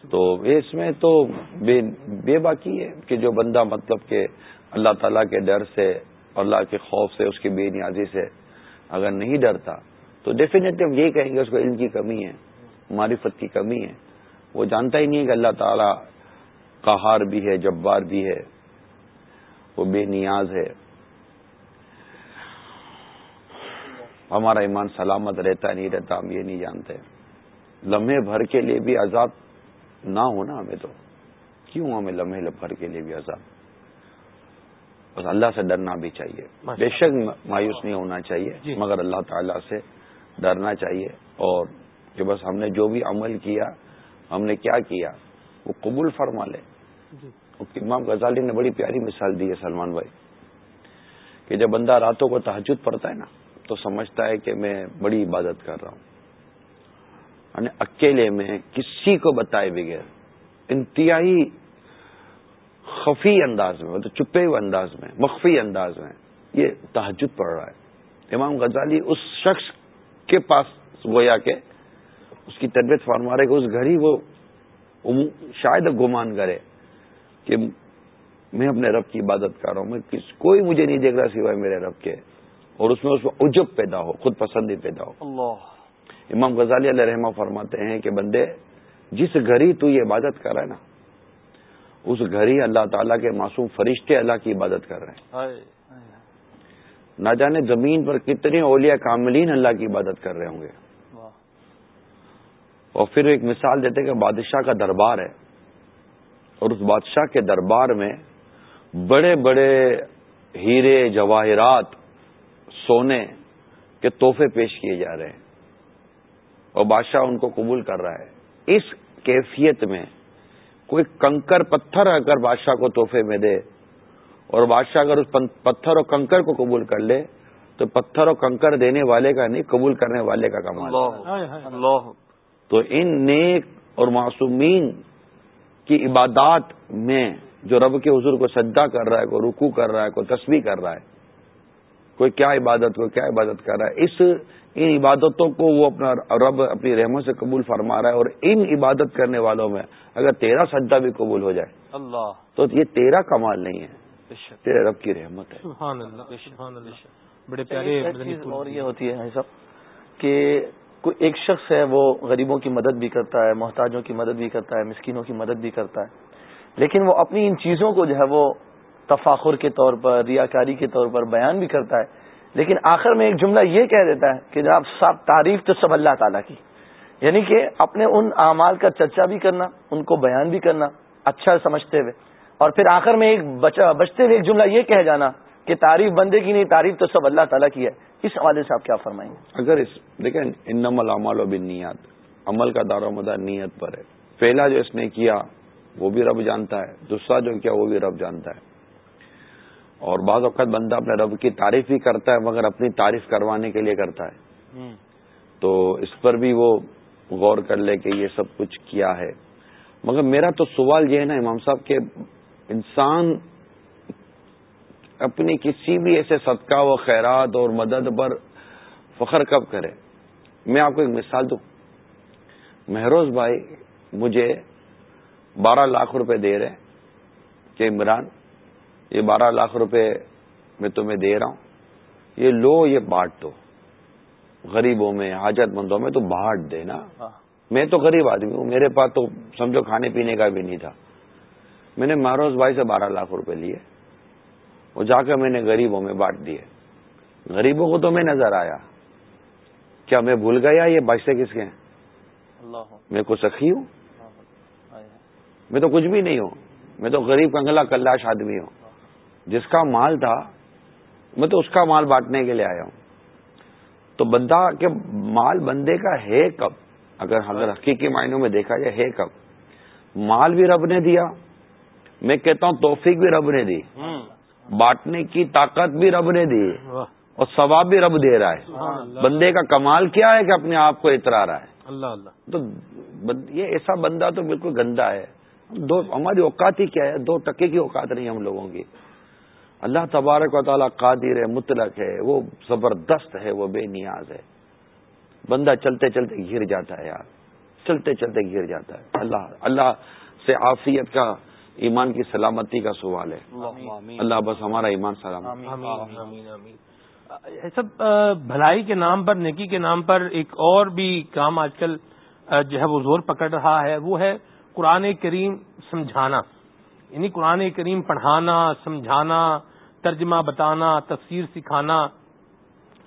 Speaker 5: تو اس میں تو بے بے باقی ہے کہ جو بندہ مطلب کہ اللہ تعالیٰ کے ڈر سے اللہ کے خوف سے، اس کی بے نیازی سے اگر نہیں ڈرتا، تو ڈیفینیٹلی ہم یہی کہیں گے اس کو علم کی کمی ہے، معرفت کی کمی ہے۔ وہ جانتا ہی نہیں ہے کہ اللہ تعالیٰ کہار بھی ہے، جبار بھی ہے، وہ بے نیاز ہے۔ ہمارا ایمان سلامت رہتا نہیں رہتا ہم یہ نہیں جانتے۔ لمحے بھر کے لیے بھی عذاب نہ ہونا ہمیں تو۔ کیوں ہمیں لمحے بھر کے لیے بھی عذاب؟ بس اللہ سے ڈرنا بھی چاہیے۔ بے شک مایوس نہیں ہونا چاہیے جی۔ مگر اللہ تعالی سے ڈرنا چاہیے۔ اور کہ بس ہم نے جو بھی عمل کیا ہم نے کیا کیا؟ وہ قبول فرما لے۔ جی۔ امام غزالی نے بڑی پیاری مثال دی ہے سلمان بھائی کہ جب بندہ راتوں کو تحجد پڑتا ہے نا تو سمجھتا ہے کہ میں بڑی عبادت کر رہا ہوں۔ یعنی اکیلے میں کسی کو بتائے بغیر، انتہائی خفی انداز میں مطلب چھپے ہوئے انداز میں، مخفی انداز میں یہ تحجد پڑ رہا ہے۔ امام غزالی اس شخص کے پاس گویا کہ اس کی طبیعت فرما رہے کہ اس گھر ہی وہ شاید گمان کرے کہ میں اپنے رب کی عبادت کر رہا ہوں، میں کوئی مجھے نہیں دیکھ رہا سوائے میرے رب کے۔ اور اس میں اس میں عجب پیدا ہو خود پسندی پیدا ہو۔ اللہ۔ امام غزالی علیہ رحمہ فرماتے ہیں کہ بندے جس گھر تو یہ عبادت کر رہا ہے نا اس گھر ہی اللہ تعالیٰ کے معصوم فرشتے اللہ کی عبادت کر رہے ہیں۔ نہ جانے زمین پر کتنے اولیاء کاملین اللہ کی عبادت کر رہے ہوں گے۔ اور پھر ایک مثال دیتے کہ بادشاہ کا دربار ہے۔ اور اس بادشاہ کے دربار میں بڑے بڑے ہیرے جواہرات سونے کے تحفے پیش کیے جا رہے ہیں اور بادشاہ ان کو قبول کر رہا ہے۔ اس کیفیت میں کوئی کنکر پتھر اگر بادشاہ کو تحفے میں دے اور بادشاہ اگر اس پتھر اور کنکر کو قبول کر لے تو پتھر اور کنکر دینے والے کا نہیں قبول کرنے والے کا کمال اللہ تو ان نیک اور معصومین کی عبادات میں جو رب کے حضور کو سجدہ کر رہا ہے کوئی رکو کر رہا ہے کوئی تصویر کر رہا ہے کوئی کیا عبادت کوئی کیا عبادت کر رہا ہے۔ اس ان عبادتوں کو وہ اپنا رب اپنی رحمت سے قبول فرما رہا ہے اور ان عبادت کرنے والوں میں اگر تیرا سجدہ بھی قبول ہو جائے اللہ۔ تو یہ تیرا کمال نہیں ہے۔ تیرے رب کی رحمت ہے۔ سبحان
Speaker 2: سبحان اللہ۔ اللہ بڑے پیارے اور یہ ہوتی ہے سب کہ کوئی ایک شخص ہے وہ غریبوں کی مدد بھی کرتا ہے محتاجوں کی مدد بھی کرتا ہے مسکینوں کی مدد بھی کرتا ہے لیکن وہ اپنی ان چیزوں کو جو ہے وہ تفاخر کے طور پر، ریاکاری کے طور پر بیان بھی کرتا ہے۔ لیکن آخر میں ایک جملہ یہ کہہ دیتا ہے کہ جناب سب تعریف تو سب اللہ تعالیٰ کی۔ یعنی کہ اپنے ان اعمال کا چرچا بھی کرنا، ان کو بیان بھی کرنا اچھا سمجھتے ہوئے۔ اور پھر آخر میں ایک بچتے ہوئے ایک جملہ یہ کہہ جانا کہ تعریف بندے کی نہیں، تعریف تو سب اللہ تعالیٰ کی ہے۔ اس حوالے سے آپ کیا فرمائیں گے؟
Speaker 5: اگر اس، دیکھیں انم العمال و بن نیت عمل کا دار و مدار نیت پر ہے۔ پہلا جو اس نے کیا، وہ بھی رب جانتا ہے۔ دوسرا جو کیا، وہ بھی رب جانتا ہے۔ اور بعض اوقات بندہ اپنے رب کی تعریف بھی کرتا ہے مگر اپنی تعریف کروانے کے لیے کرتا ہے۔ تو اس پر بھی وہ غور کر لے کہ یہ سب کچھ کیا ہے۔ مگر میرا تو سوال یہ ہے نا امام صاحب کہ انسان اپنی کسی بھی ایسے صدقہ و خیرات اور مدد پر فخر کب کرے؟ میں آپ کو ایک مثال دوں۔ مہروز بھائی مجھے بارہ لاکھ روپے دے رہے کہ عمران۔ یہ بارہ لاکھ روپے میں تمہیں دے رہا ہوں۔ یہ لو یہ بانٹ دو۔ غریبوں میں حاجت مندوں میں تو بانٹ دے نا۔ ہاں۔ میں تو غریب آدمی ہوں میرے پاس تو سمجھو کھانے پینے کا بھی نہیں تھا۔ میں نے مہروز بھائی سے بارہ لاکھ روپے لیے۔ وہ جا کر میں نے غریبوں میں بانٹ دیے۔ غریبوں کو تو میں نظر آیا۔ کیا میں بھول گیا یہ بچتے کس کے ہیں؟ میں کو سخی ہوں؟ میں تو کچھ بھی نہیں ہوں۔ میں تو غریب کنگلا کلاش آدمی ہوں۔ جس کا مال تھا میں تو اس کا مال بانٹنے کے لیے آیا ہوں۔ تو بندہ کے مال بندے کا ہے کب؟ اگر اگر حقیقی معنوں میں دیکھا جائے ہے کب؟ مال بھی رب نے دیا۔ میں کہتا ہوں توفیق بھی رب نے دی۔ بانٹنے کی طاقت بھی رب نے دی۔ اور ثواب بھی رب دے رہا ہے۔ بندے کا کمال کیا ہے کہ اپنے آپ کو اترا رہا ہے؟ اللہ اللہ۔ تو یہ ایسا بندہ تو بالکل گندا ہے۔ دو ہماری اوقات ہی کیا ہے؟ دو ٹکے کی اوقات نہیں ہم لوگوں کی۔ اللہ تبارک و تعالیٰ قادر ہے مطلق ہے وہ زبردست ہے وہ بے نیاز ہے۔ بندہ چلتے چلتے گر جاتا ہے یار۔ چلتے چلتے گر جاتا ہے۔ اللہ اللہ سے عافیت کا ایمان کی سلامتی کا سوال ہے۔ اللہ بس ہمارا ایمان سلامت
Speaker 1: سب بھلائی کے نام پر نیکی کے نام پر ایک اور بھی کام آج کل جو ہے وہ زور پکڑ رہا ہے وہ ہے قرآن کریم سمجھانا۔ یعنی قرآن کریم پڑھانا سمجھانا ترجمہ بتانا تفسیر سکھانا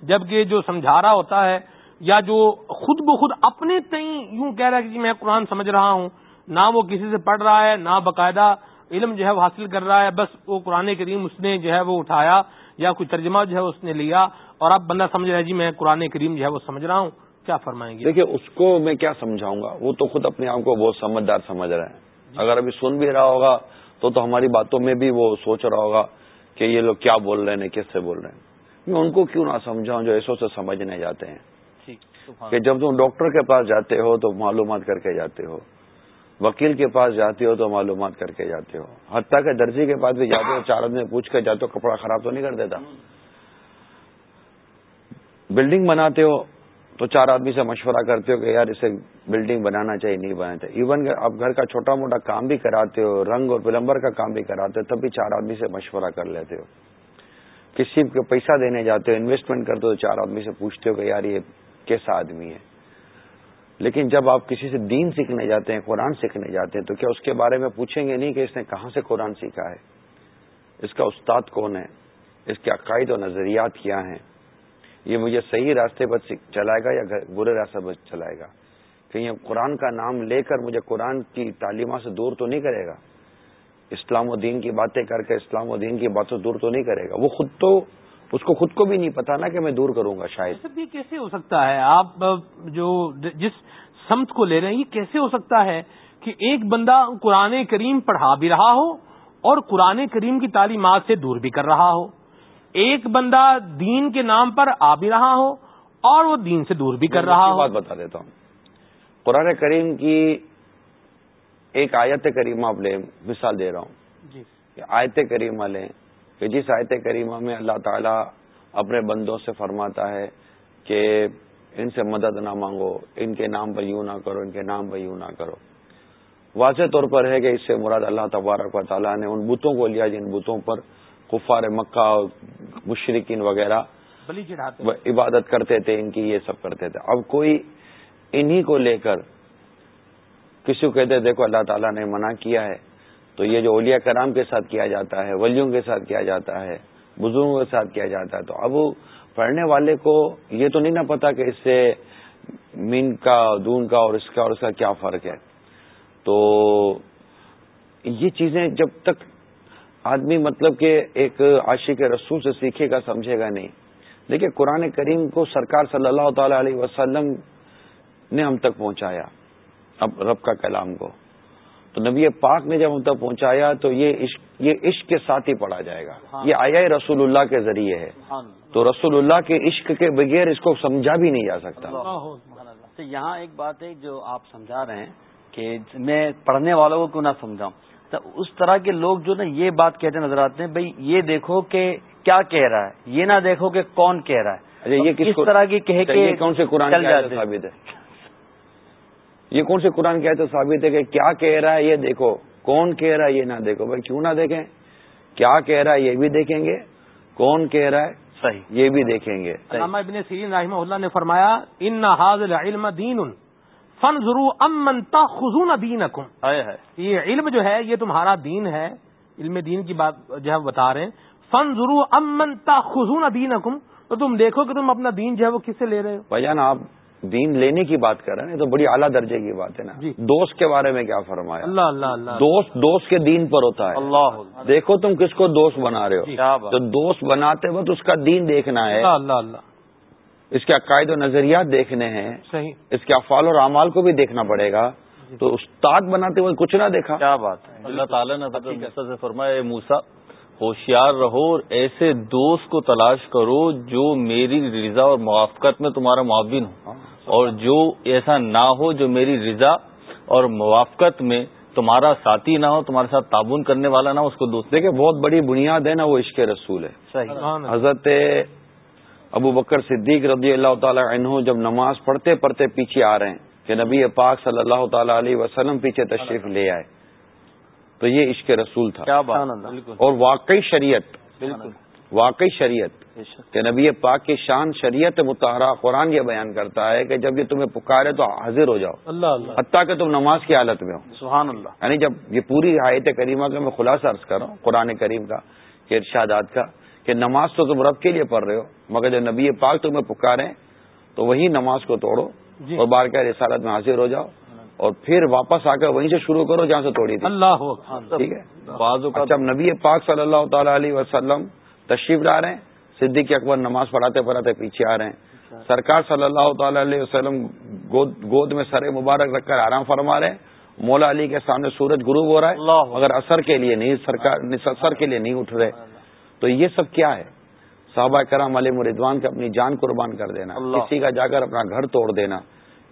Speaker 1: جبکہ جو سمجھا رہا ہوتا ہے یا جو خود بخود اپنے تئیں یوں کہہ رہا ہے کہ میں قرآن سمجھ رہا ہوں نہ وہ کسی سے پڑھ رہا ہے نہ باقاعدہ علم جو ہے وہ حاصل کر رہا ہے بس وہ قرآن کریم اس نے جو ہے وہ اٹھایا یا کوئی ترجمہ جو ہے اس نے لیا اور اب بندہ سمجھ رہا ہے جی میں قرآن کریم جو ہے وہ سمجھ رہا ہوں کیا فرمائیں گے؟
Speaker 5: دیکھیے اس کو میں کیا سمجھاؤں گا؟ وہ تو خود اپنے آپ کو بہت سمجھدار سمجھ رہے ہیں اگر ابھی سن بھی رہا ہوگا تو تو ہماری باتوں میں بھی وہ سوچ رہا ہوگا۔ کہ یہ لوگ کیا بول رہے ہیں کس سے بول رہے ہیں؟ میں ان کو کیوں نہ سمجھاؤں جو ایسو سے سمجھنے جاتے ہیں؟ کہ جب تم ڈاکٹر کے پاس جاتے ہو تو معلومات کر کے جاتے ہو وکیل کے پاس جاتے ہو تو معلومات کر کے جاتے ہو حتیٰ کہ درجی کے پاس بھی جاتے ہو چار آدمی پوچھ کے جاتے ہو کپڑا خراب تو نہیں کر دیتا؟ بلڈنگ بناتے ہو تو چار آدمی سے مشورہ کرتے ہو کہ یار اسے بلڈنگ بنانا چاہیے، نہیں بنانا چاہیے۔ ایون آپ گھر کا چھوٹا موٹا کام بھی کراتے ہو، رنگ اور پلمبر کا کام بھی کراتے ہو، تب بھی چار آدمی سے مشورہ کر لیتے ہو۔ کسی کو پیسہ دینے جاتے ہو انویسٹمنٹ کرتے ہو تو چار آدمی سے پوچھتے ہو کہ یار یہ کیسا آدمی ہے۔ لیکن جب آپ کسی سے دین سیکھنے جاتے ہیں، قرآن سیکھنے جاتے ہیں، تو کیا اس کے بارے میں پوچھیں گے نہیں کہ اس نے کہاں سے قرآن سیکھا ہے؟ اس کا استاد کون ہے؟ اس کے عقائد و نظریات کیا ہیں؟ یہ مجھے صحیح راستے پر چلائے گا یا برے راستے پر چلائے گا؟ کہیں قرآن کا نام لے کر مجھے قرآن کی تعلیمات سے دور تو نہیں کرے گا؟ اسلام و دین کی باتیں کر کے اسلام و دین کی باتوں دور تو نہیں کرے گا؟ وہ خود تو اس کو خود کو بھی نہیں پتا نا کہ میں دور کروں گا شاید۔
Speaker 1: یہ کیسے ہو سکتا ہے؟ آپ جو جس سمت کو لے رہے ہیں، یہ کیسے ہو سکتا ہے کہ ایک بندہ قرآن کریم پڑھا بھی رہا ہو اور قرآن کریم کی تعلیمات سے دور بھی کر رہا ہو؟ ایک بندہ دین کے نام پر آ بھی رہا ہو اور وہ دین سے دور بھی کر رہا ہو۔
Speaker 5: بات بتا دیتا ہوں۔ قرآن کریم کی ایک آیت کریمہ آپ لیں مثال دے رہا ہوں۔ جی۔ آیت کریمہ لیں کہ جس آیت کریمہ میں اللہ تعالیٰ اپنے بندوں سے فرماتا ہے کہ ان سے مدد نہ مانگو ان کے نام پر یوں نہ کرو ان کے نام پر یوں نہ کرو۔ واضح طور پر ہے کہ اس سے مراد اللہ تبارک و تعالیٰ نے ان بتوں کو لیا جن بتوں پر کفار مکہ مشرقین وغیرہ عبادت کرتے تھے ان کی یہ سب کرتے تھے۔ اب کوئی انہی کو لے کر کسی کو کہتے دیکھو اللہ تعالیٰ نے منع کیا ہے۔ تو یہ جو اولیاء کرام کے ساتھ کیا جاتا ہے ولیوں کے ساتھ کیا جاتا ہے بزرگوں کے ساتھ کیا جاتا ہے۔ تو اب پڑھنے والے کو یہ تو نہیں نہ پتا کہ اس سے مین کا دون کا اور اس کا اور اس کا کیا فرق ہے۔ تو یہ چیزیں جب تک آدمی مطلب کہ ایک عاشق رسول سے سیکھے گا سمجھے گا نہیں۔ دیکھیے قرآن کریم کو سرکار صلی اللہ تعالی علیہ وسلم نے ہم تک پہنچایا اب رب کا کلام کو۔ تو نبی پاک نے جب ہم تک پہنچایا تو یہ عشق یہ عشق کے ساتھ ہی پڑھا جائے گا۔ ہاں۔ یہ آیا رسول اللہ کے ذریعے ہے۔ تو رسول اللہ کے عشق کے بغیر اس کو سمجھا بھی نہیں جا سکتا۔
Speaker 4: تو یہاں ایک بات ہے جو آپ سمجھا رہے ہیں کہ میں پڑھنے والوں کو نہ سمجھاؤں۔ اس طرح کے لوگ جو نا یہ بات کہتے نظر آتے ہیں بھائی یہ دیکھو کہ کیا کہہ رہا ہے یہ نہ دیکھو کہ کون کہہ رہا ہے۔
Speaker 5: اچھا، یہ کس طرح کی کہہ کے کون سے قرآن ثابت ہے؟ یہ کون سے قرآن کہتے تو ثابت ہے کہ کیا کہہ رہا ہے یہ دیکھو کون کہہ رہا ہے یہ نہ دیکھو۔ بھائی کیوں نہ دیکھیں؟ کیا کہہ رہا ہے یہ بھی دیکھیں گے۔ کون کہہ رہا ہے صحیح۔ یہ بھی دیکھیں گے۔
Speaker 1: علامہ ابن سیرین رحمہ اللہ نے فرمایا ان نہ علم دین فن ضرور امن خزون دین یہ علم جو ہے یہ تمہارا دین ہے۔ علم دین کی بات جو ہے بتا رہے ہیں۔ فن ضرور امن خزون دین تو تم دیکھو کہ تم اپنا دین جو ہے وہ کس سے لے رہے ہو؟
Speaker 5: بھائی آپ دین لینے کی بات کر رہے ہیں تو بڑی اعلیٰ درجے کی بات ہے نا۔ جی۔ دوست کے بارے میں کیا فرمایا؟
Speaker 1: اللہ اللہ اللہ
Speaker 5: دوست دوست کے دین پر ہوتا ہے۔ اللہ دیکھو تم کس کو دوست بنا رہے ہو۔ جی، تو دوست بناتے وقت اس کا دین دیکھنا ہے۔
Speaker 1: اللہ اللہ۔
Speaker 5: اس کے عقائد و نظریات دیکھنے ہیں
Speaker 1: صحیح۔
Speaker 5: اس کے افعال اور اعمال کو بھی دیکھنا پڑے گا۔ جی۔ تو استاد بناتے ہوئے کچھ نہ دیکھا۔
Speaker 3: کیا بات ہے۔ اللہ تعالیٰ نے فرمایا موسا ہوشیار رہو اور ایسے دوست کو تلاش کرو جو میری رضا اور موافقت میں تمہارا معاون ہو۔ ہاں۔ اور جو ایسا نہ ہو جو میری رضا اور موافقت میں تمہارا ساتھی نہ ہو تمہارے ساتھ تعاون کرنے والا نہ ہو اس کو دوست۔
Speaker 5: دیکھیں بہت بڑی بنیاد ہے نا وہ عشق رسول ہے۔ حضرت ابو بکر صدیق رضی اللہ تعالی عنہ جب نماز پڑھتے پڑھتے پیچھے آ رہے ہیں کہ نبی پاک صلی اللہ تعالی علیہ وسلم پیچھے تشریف لے آئے۔ تو یہ عشق رسول تھا۔ اور واقعی شریعت۔ واقعی شریعت۔ کہ نبی پاک کی شان شریعت متحرہ قرآن یہ بیان کرتا ہے کہ جب یہ تمہیں پکارے تو حاضر ہو جاؤ۔
Speaker 1: اللہ اللہ۔
Speaker 5: حتیٰ کہ تم نماز کی حالت میں ہو۔
Speaker 1: سبحان اللہ۔
Speaker 5: یعنی جب یہ پوری آیت کریمہ کا میں خلاصہ عرض کر رہا ہوں قرآن کریم کا کہ ارشادات کا کہ نماز تو تم رب کے لیے پڑھ رہے ہو۔ مگر جب نبی پاک تمہیں پکارے تو وہی نماز کو توڑو جی۔ اور بار کیا رسالت میں حاضر ہو جاؤ اور پھر واپس آ کر وہیں سے شروع کرو جہاں سے توڑی تھی۔
Speaker 1: اللہ
Speaker 5: ٹھیک ہے؟ جب نبی پاک صلی اللہ تعالی علیہ وسلم تشریف لا رہے ہیں صدیق اکبر نماز پڑھاتے پڑھاتے پیچھے آ رہے ہیں۔ سرکار صلی اللہ تعالی علیہ وسلم گود میں سر مبارک رکھ کر آرام فرما رہے ہیں۔ مولا علی کے سامنے سورج غروب ہو رہا ہے مگر اثر کے لیے نہیں سرکار اثر کے لیے نہیں اٹھ رہے۔ تو یہ سب کیا ہے؟ صحابہ کرام علیہ مردوان کا اپنی جان قربان کر دینا کسی کا جا کر اپنا گھر توڑ دینا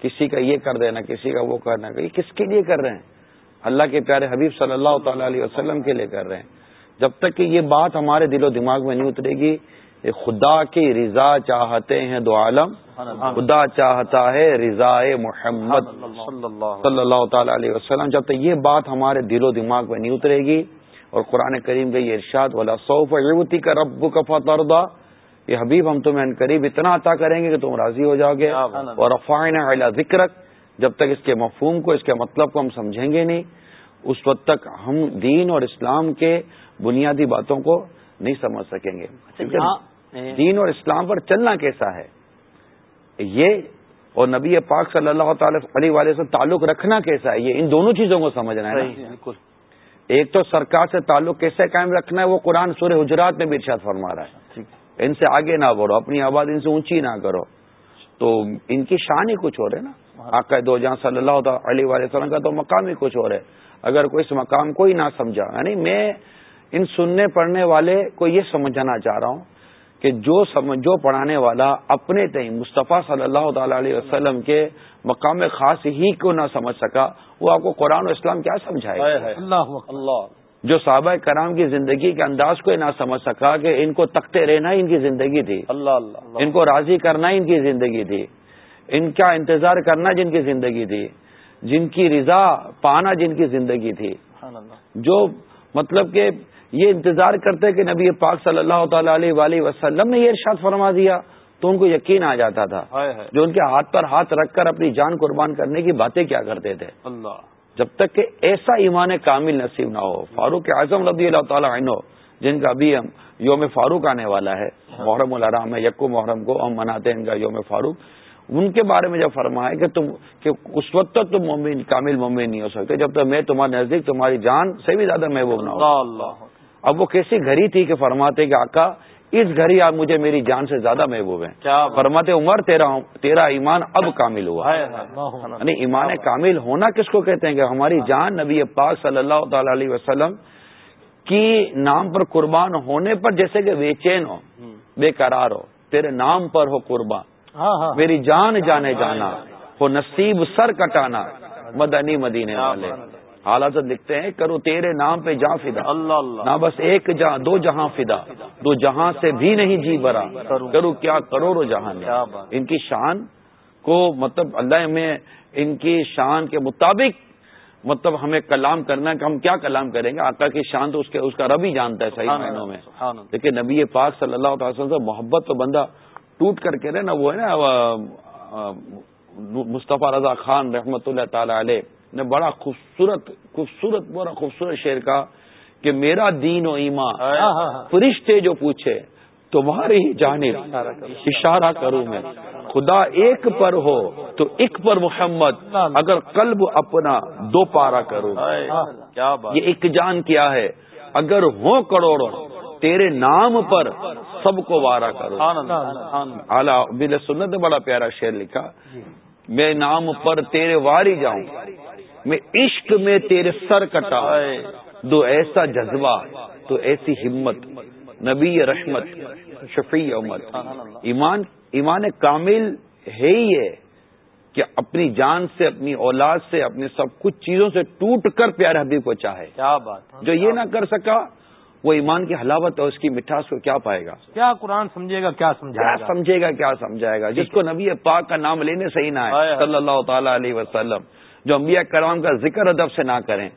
Speaker 5: کسی کا یہ کر دینا کسی کا وہ کرنا یہ کس کے لیے کر رہے ہیں؟ اللہ کے پیارے حبیب صلی اللہ تعالی علیہ وسلم کے لیے کر رہے ہیں۔ جب تک کہ یہ بات ہمارے دل و دماغ میں نہیں اترے گی خدا کی رضا چاہتے ہیں دو عالم۔ خدا چاہتا ہے رضا محمد صلی اللہ تعالی علیہ وسلم۔ جب تک یہ بات ہمارے دل و دماغ میں نہیں اترے گی اور قرآن کریم کا یہ ارشاد والا سوف یوتی کا رب کا فتح یہ حبیب ہم تمہیں قریب اتنا عطا کریں گے کہ تم راضی ہو جاؤ گے۔ اور افائن اعلیٰ ذکر جب تک اس کے مفہوم کو اس کے مطلب کو ہم سمجھیں گے نہیں اس وقت تک ہم دین اور اسلام کے بنیادی باتوں کو نہیں سمجھ سکیں گے۔ اچھا، دین اور اسلام پر چلنا کیسا ہے؟ یہ اور نبی پاک صلی اللہ تعالی علیہ سے تعلق رکھنا کیسا ہے؟ یہ ان دونوں چیزوں کو سمجھنا ہے بالکل۔ ایک تو سرکار سے تعلق کیسے قائم رکھنا ہے؟ وہ قرآن سورہ حجرات میں بھی ارشاد فرما رہا ہے۔ ان سے آگے نہ بڑھو اپنی آباد ان سے اونچی نہ کرو۔ تو ان کی شان ہی کچھ ہو رہے نا۔ آقا دو جہاں صلی اللہ علیہ وسلم کا تو مقام ہی کچھ ہو رہے اگر کوئی اس مقام کو ہی نہ سمجھا یعنی میں ان سننے پڑھنے والے کو یہ سمجھانا چاہ رہا ہوں کہ جو جو پڑھانے والا اپنے تئیں مصطفیٰ صلی اللہ تعالی علیہ وسلم کے مقام خاص ہی کو نہ سمجھ سکا وہ آپ کو قرآن و اسلام کیا سمجھائے؟ اللہ اللہ۔ جو صحابہ کرام کی زندگی کے انداز کو نہ سمجھ سکا کہ ان کو تختے رہنا ان کی زندگی تھی۔ اللہ اللہ ان کو راضی کرنا ان کی زندگی تھی۔ ان کا انتظار کرنا جن کی زندگی تھی۔ جن کی رضا پانا جن کی زندگی تھی۔ جو مطلب کہ یہ انتظار کرتے کہ نبی پاک صلی اللہ تعالی علیہ وآلہ وسلم نے یہ ارشاد فرما دیا۔ تو ان کو یقین آ جاتا تھا جو ان کے ہاتھ پر ہاتھ رکھ کر اپنی جان قربان کرنے کی باتیں کیا کرتے تھے۔ اللہ۔ جب تک کہ ایسا ایمان کامل نصیب نہ ہو۔ فاروق اعظم رضی اللہ تعالیٰ عنہ جن کا ابھی ہم یوم فاروق آنے والا ہے محرم الرحم ہے یکو محرم کو ہم مناتے ہیں ان کا یوم فاروق ان کے بارے میں جب فرمایا کہ تم کہ اس وقت تک تم مومن کامل مومن نہیں ہو سکتے جب تک میں تمہارے نزدیک تمہاری جان سے بھی زیادہ محبوب نہ ہو۔ اب وہ کیسی گھڑی تھی کہ فرماتے کہ آقا اس گھڑی آپ مجھے میری جان سے زیادہ محبوب ہیں۔ فرماتے عمر تیرا تیرا ایمان اب کامل ہوا۔ یعنی ایمان کامل ہونا کس کو کہتے ہیں کہ ہماری جان نبی پاک صلی اللہ تعالی علیہ وسلم کی نام پر قربان ہونے پر جیسے کہ بے چین ہو بے قرار ہو تیرے نام پر ہو قربان۔ ہاں، ہاں۔ میری جان جانے جانا ہو نصیب سر کٹانا مدنی مدینے والے۔ حالات لکھتے ہیں کرو تیرے نام پہ جہاں فدا۔ اللہ اللہ۔ نہ بس ایک جہاں دو جہاں فدا۔ دو جہاں سے بھی نہیں جی برا۔ کرو۔ کیا کروڑوں جہاں ان کی شان کو مطلب اللہ میں ان کی شان کے مطابق مطلب ہمیں کلام کرنا کہ ہم کیا کلام کریں گے۔ آقا کی شان تو اس کے اس کا رب ہی جانتا ہے صحیح معنوں میں۔ لیکن نبی پاک صلی اللہ تعالی وسلم سے محبت تو بندہ ٹوٹ کر کے رہے نا وہ ہے نا مصطفیٰ رضا خان رحمت اللہ تعالی علیہ۔ نے بڑا خوبصورت خوبصورت بڑا خوبصورت شعر کا کہ میرا دین و ایمان ہاں، ہاں، ہاں۔ فرشتے جو پوچھے تمہاری ہی جانب اشارہ کروں میں۔ خدا ایک پر ہو تو ایک پر محمد اگر قلب اپنا دو پارا کروں یہ ایک جان کیا ہے۔ اگر ہو کروڑوں تیرے نام پر سب کو وارا کرو۔ اعلیٰ بل سنت بڑا پیارا شعر لکھا۔ میں نام پر تیرے واری جاؤں۔ میں عشق میں تیرے سر کٹا دو ایسا جذبہ تو ایسی ہمت نبی رحمت شفیع امت ایمان ایمان کامل ہے ہی ہے کہ اپنی جان سے اپنی اولاد سے اپنی سب کچھ چیزوں سے ٹوٹ کر پیارے حبیب کو چاہے۔ کیا بات جو یہ نہ کر سکا وہ ایمان کی حلاوت اور اس کی مٹھاس کو کیا پائے گا؟
Speaker 1: کیا قرآن سمجھے گا کیا
Speaker 5: سمجھے گا؟ سمجھے گا کیا سمجھائے گا؟ جس کو نبی پاک کا نام لینے سے ہی نہ ہے صلی اللہ تعالی علیہ وسلم۔ جو انبیاء کرام کا ذکر ادب سے نہ کریں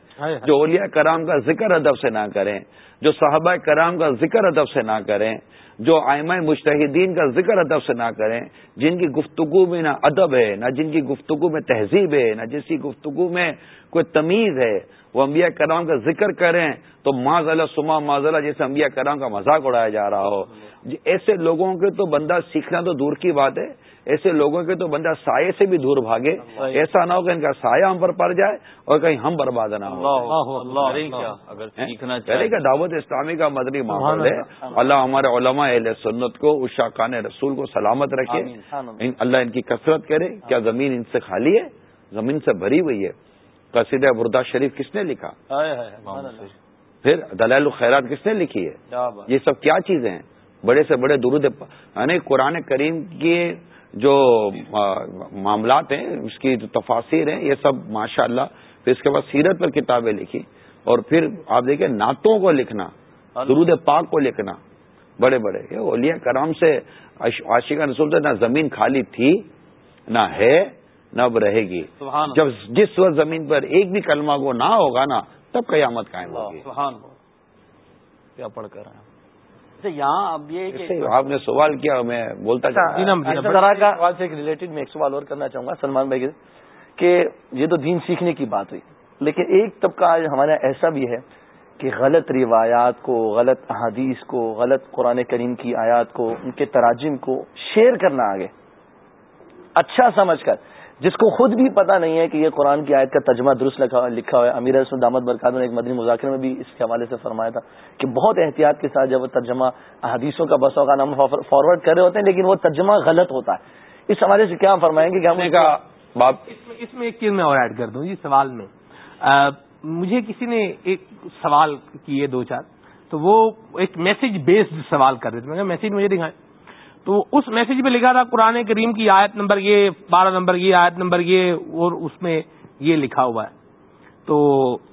Speaker 5: جو اولیاء کرام کا ذکر ادب سے نہ کریں جو صحابہ کرام کا ذکر ادب سے نہ کریں جو آئمہ مشتحدین کا ذکر ادب سے نہ کریں جن کی گفتگو میں نہ ادب ہے نہ جن کی گفتگو میں تہذیب ہے نہ جس کی گفتگو میں کوئی تمیز ہے وہ انبیاء کرام کا ذکر کریں تو ماض اللہ سما ماض اللہ جیسے انبیاء کرام کا مذاق اڑایا جا رہا ہو۔ ایسے لوگوں کے تو بندہ سیکھنا تو دور کی بات ہے ایسے لوگوں کے تو بندہ سائے سے بھی دور بھاگے۔ ایسا نہ ہو کہ ان کا سایہ ہم پر پڑ جائے اور کہیں ہم برباد نہ ہو گا دعوت اسلامی کا مدنی ماحول ہے اللہ۔ ہمارے علماء اہل سنت کو اشا خان رسول کو سلامت رکھے۔ اللہ ان کی کثرت کرے۔ کیا زمین ان سے خالی ہے؟ زمین سے بھری ہوئی ہے۔ قصید بردا شریف کس نے لکھا؟ پھر دلال الخیرات کس نے لکھی ہے؟ یہ سب کیا چیزیں ہیں؟ بڑے سے بڑے درود یعنی قرآن کریم کی جو معاملات ہیں اس کی جو تفاصیر ہیں یہ سب ماشاء اللہ پھر اس کے بعد سیرت پر کتابیں لکھی۔ اور پھر آپ دیکھیں نعتوں کو لکھنا درود پاک کو لکھنا۔ بڑے بڑے اولیاء کرام سے عاشقہ رسول سے نہ زمین خالی تھی نہ ہے۔ نہ اب رہے گی۔ جب جس وقت زمین پر ایک بھی کلمہ کو نہ ہوگا نا تب قیامت قائم ہوگی۔
Speaker 3: کیا پڑھ کر
Speaker 2: اچھا، یہاں اب یہ
Speaker 5: آپ نے سوال کیا میں بولتا
Speaker 2: سوال سے ریلیٹڈ میں ایک سوال اور کرنا چاہوں گا سلمان بھائی کہ یہ تو دین سیکھنے کی بات ہوئی۔ لیکن ایک طبقہ آج ہمارا ایسا بھی ہے کہ غلط روایات کو غلط احادیث کو غلط قرآن کریم کی آیات کو ان کے تراجم کو شیئر کرنا آگے۔ اچھا سمجھ کر جس کو خود بھی پتا نہیں ہے کہ یہ قرآن کی آیت کا ترجمہ درست لکھا لکھا ہوا ہے۔ امیر رسم دامد برکات نے ایک مدنی مذاکرے میں بھی اس کے حوالے سے فرمایا تھا کہ بہت احتیاط کے ساتھ جب وہ ترجمہ احادیثوں کا بسوں کا نام فارورڈ کر رہے ہوتے ہیں لیکن وہ ترجمہ غلط ہوتا ہے۔ اس حوالے سے کیا فرمائیں گے کہ ہم
Speaker 1: کا اس میں ایک چیز میں اور ایڈ کر دوں جی سوال میں۔ مجھے کسی نے ایک سوال کیے دو چار تو وہ ایک میسج بیسڈ سوال کر رہے تھے۔ میں میسج مجھے دکھائیں۔ تو اس میسج میں لکھا تھا قرآن کریم کی آیت نمبر یہ بارہ نمبر یہ آیت نمبر یہ اور اس میں یہ لکھا ہوا ہے۔ تو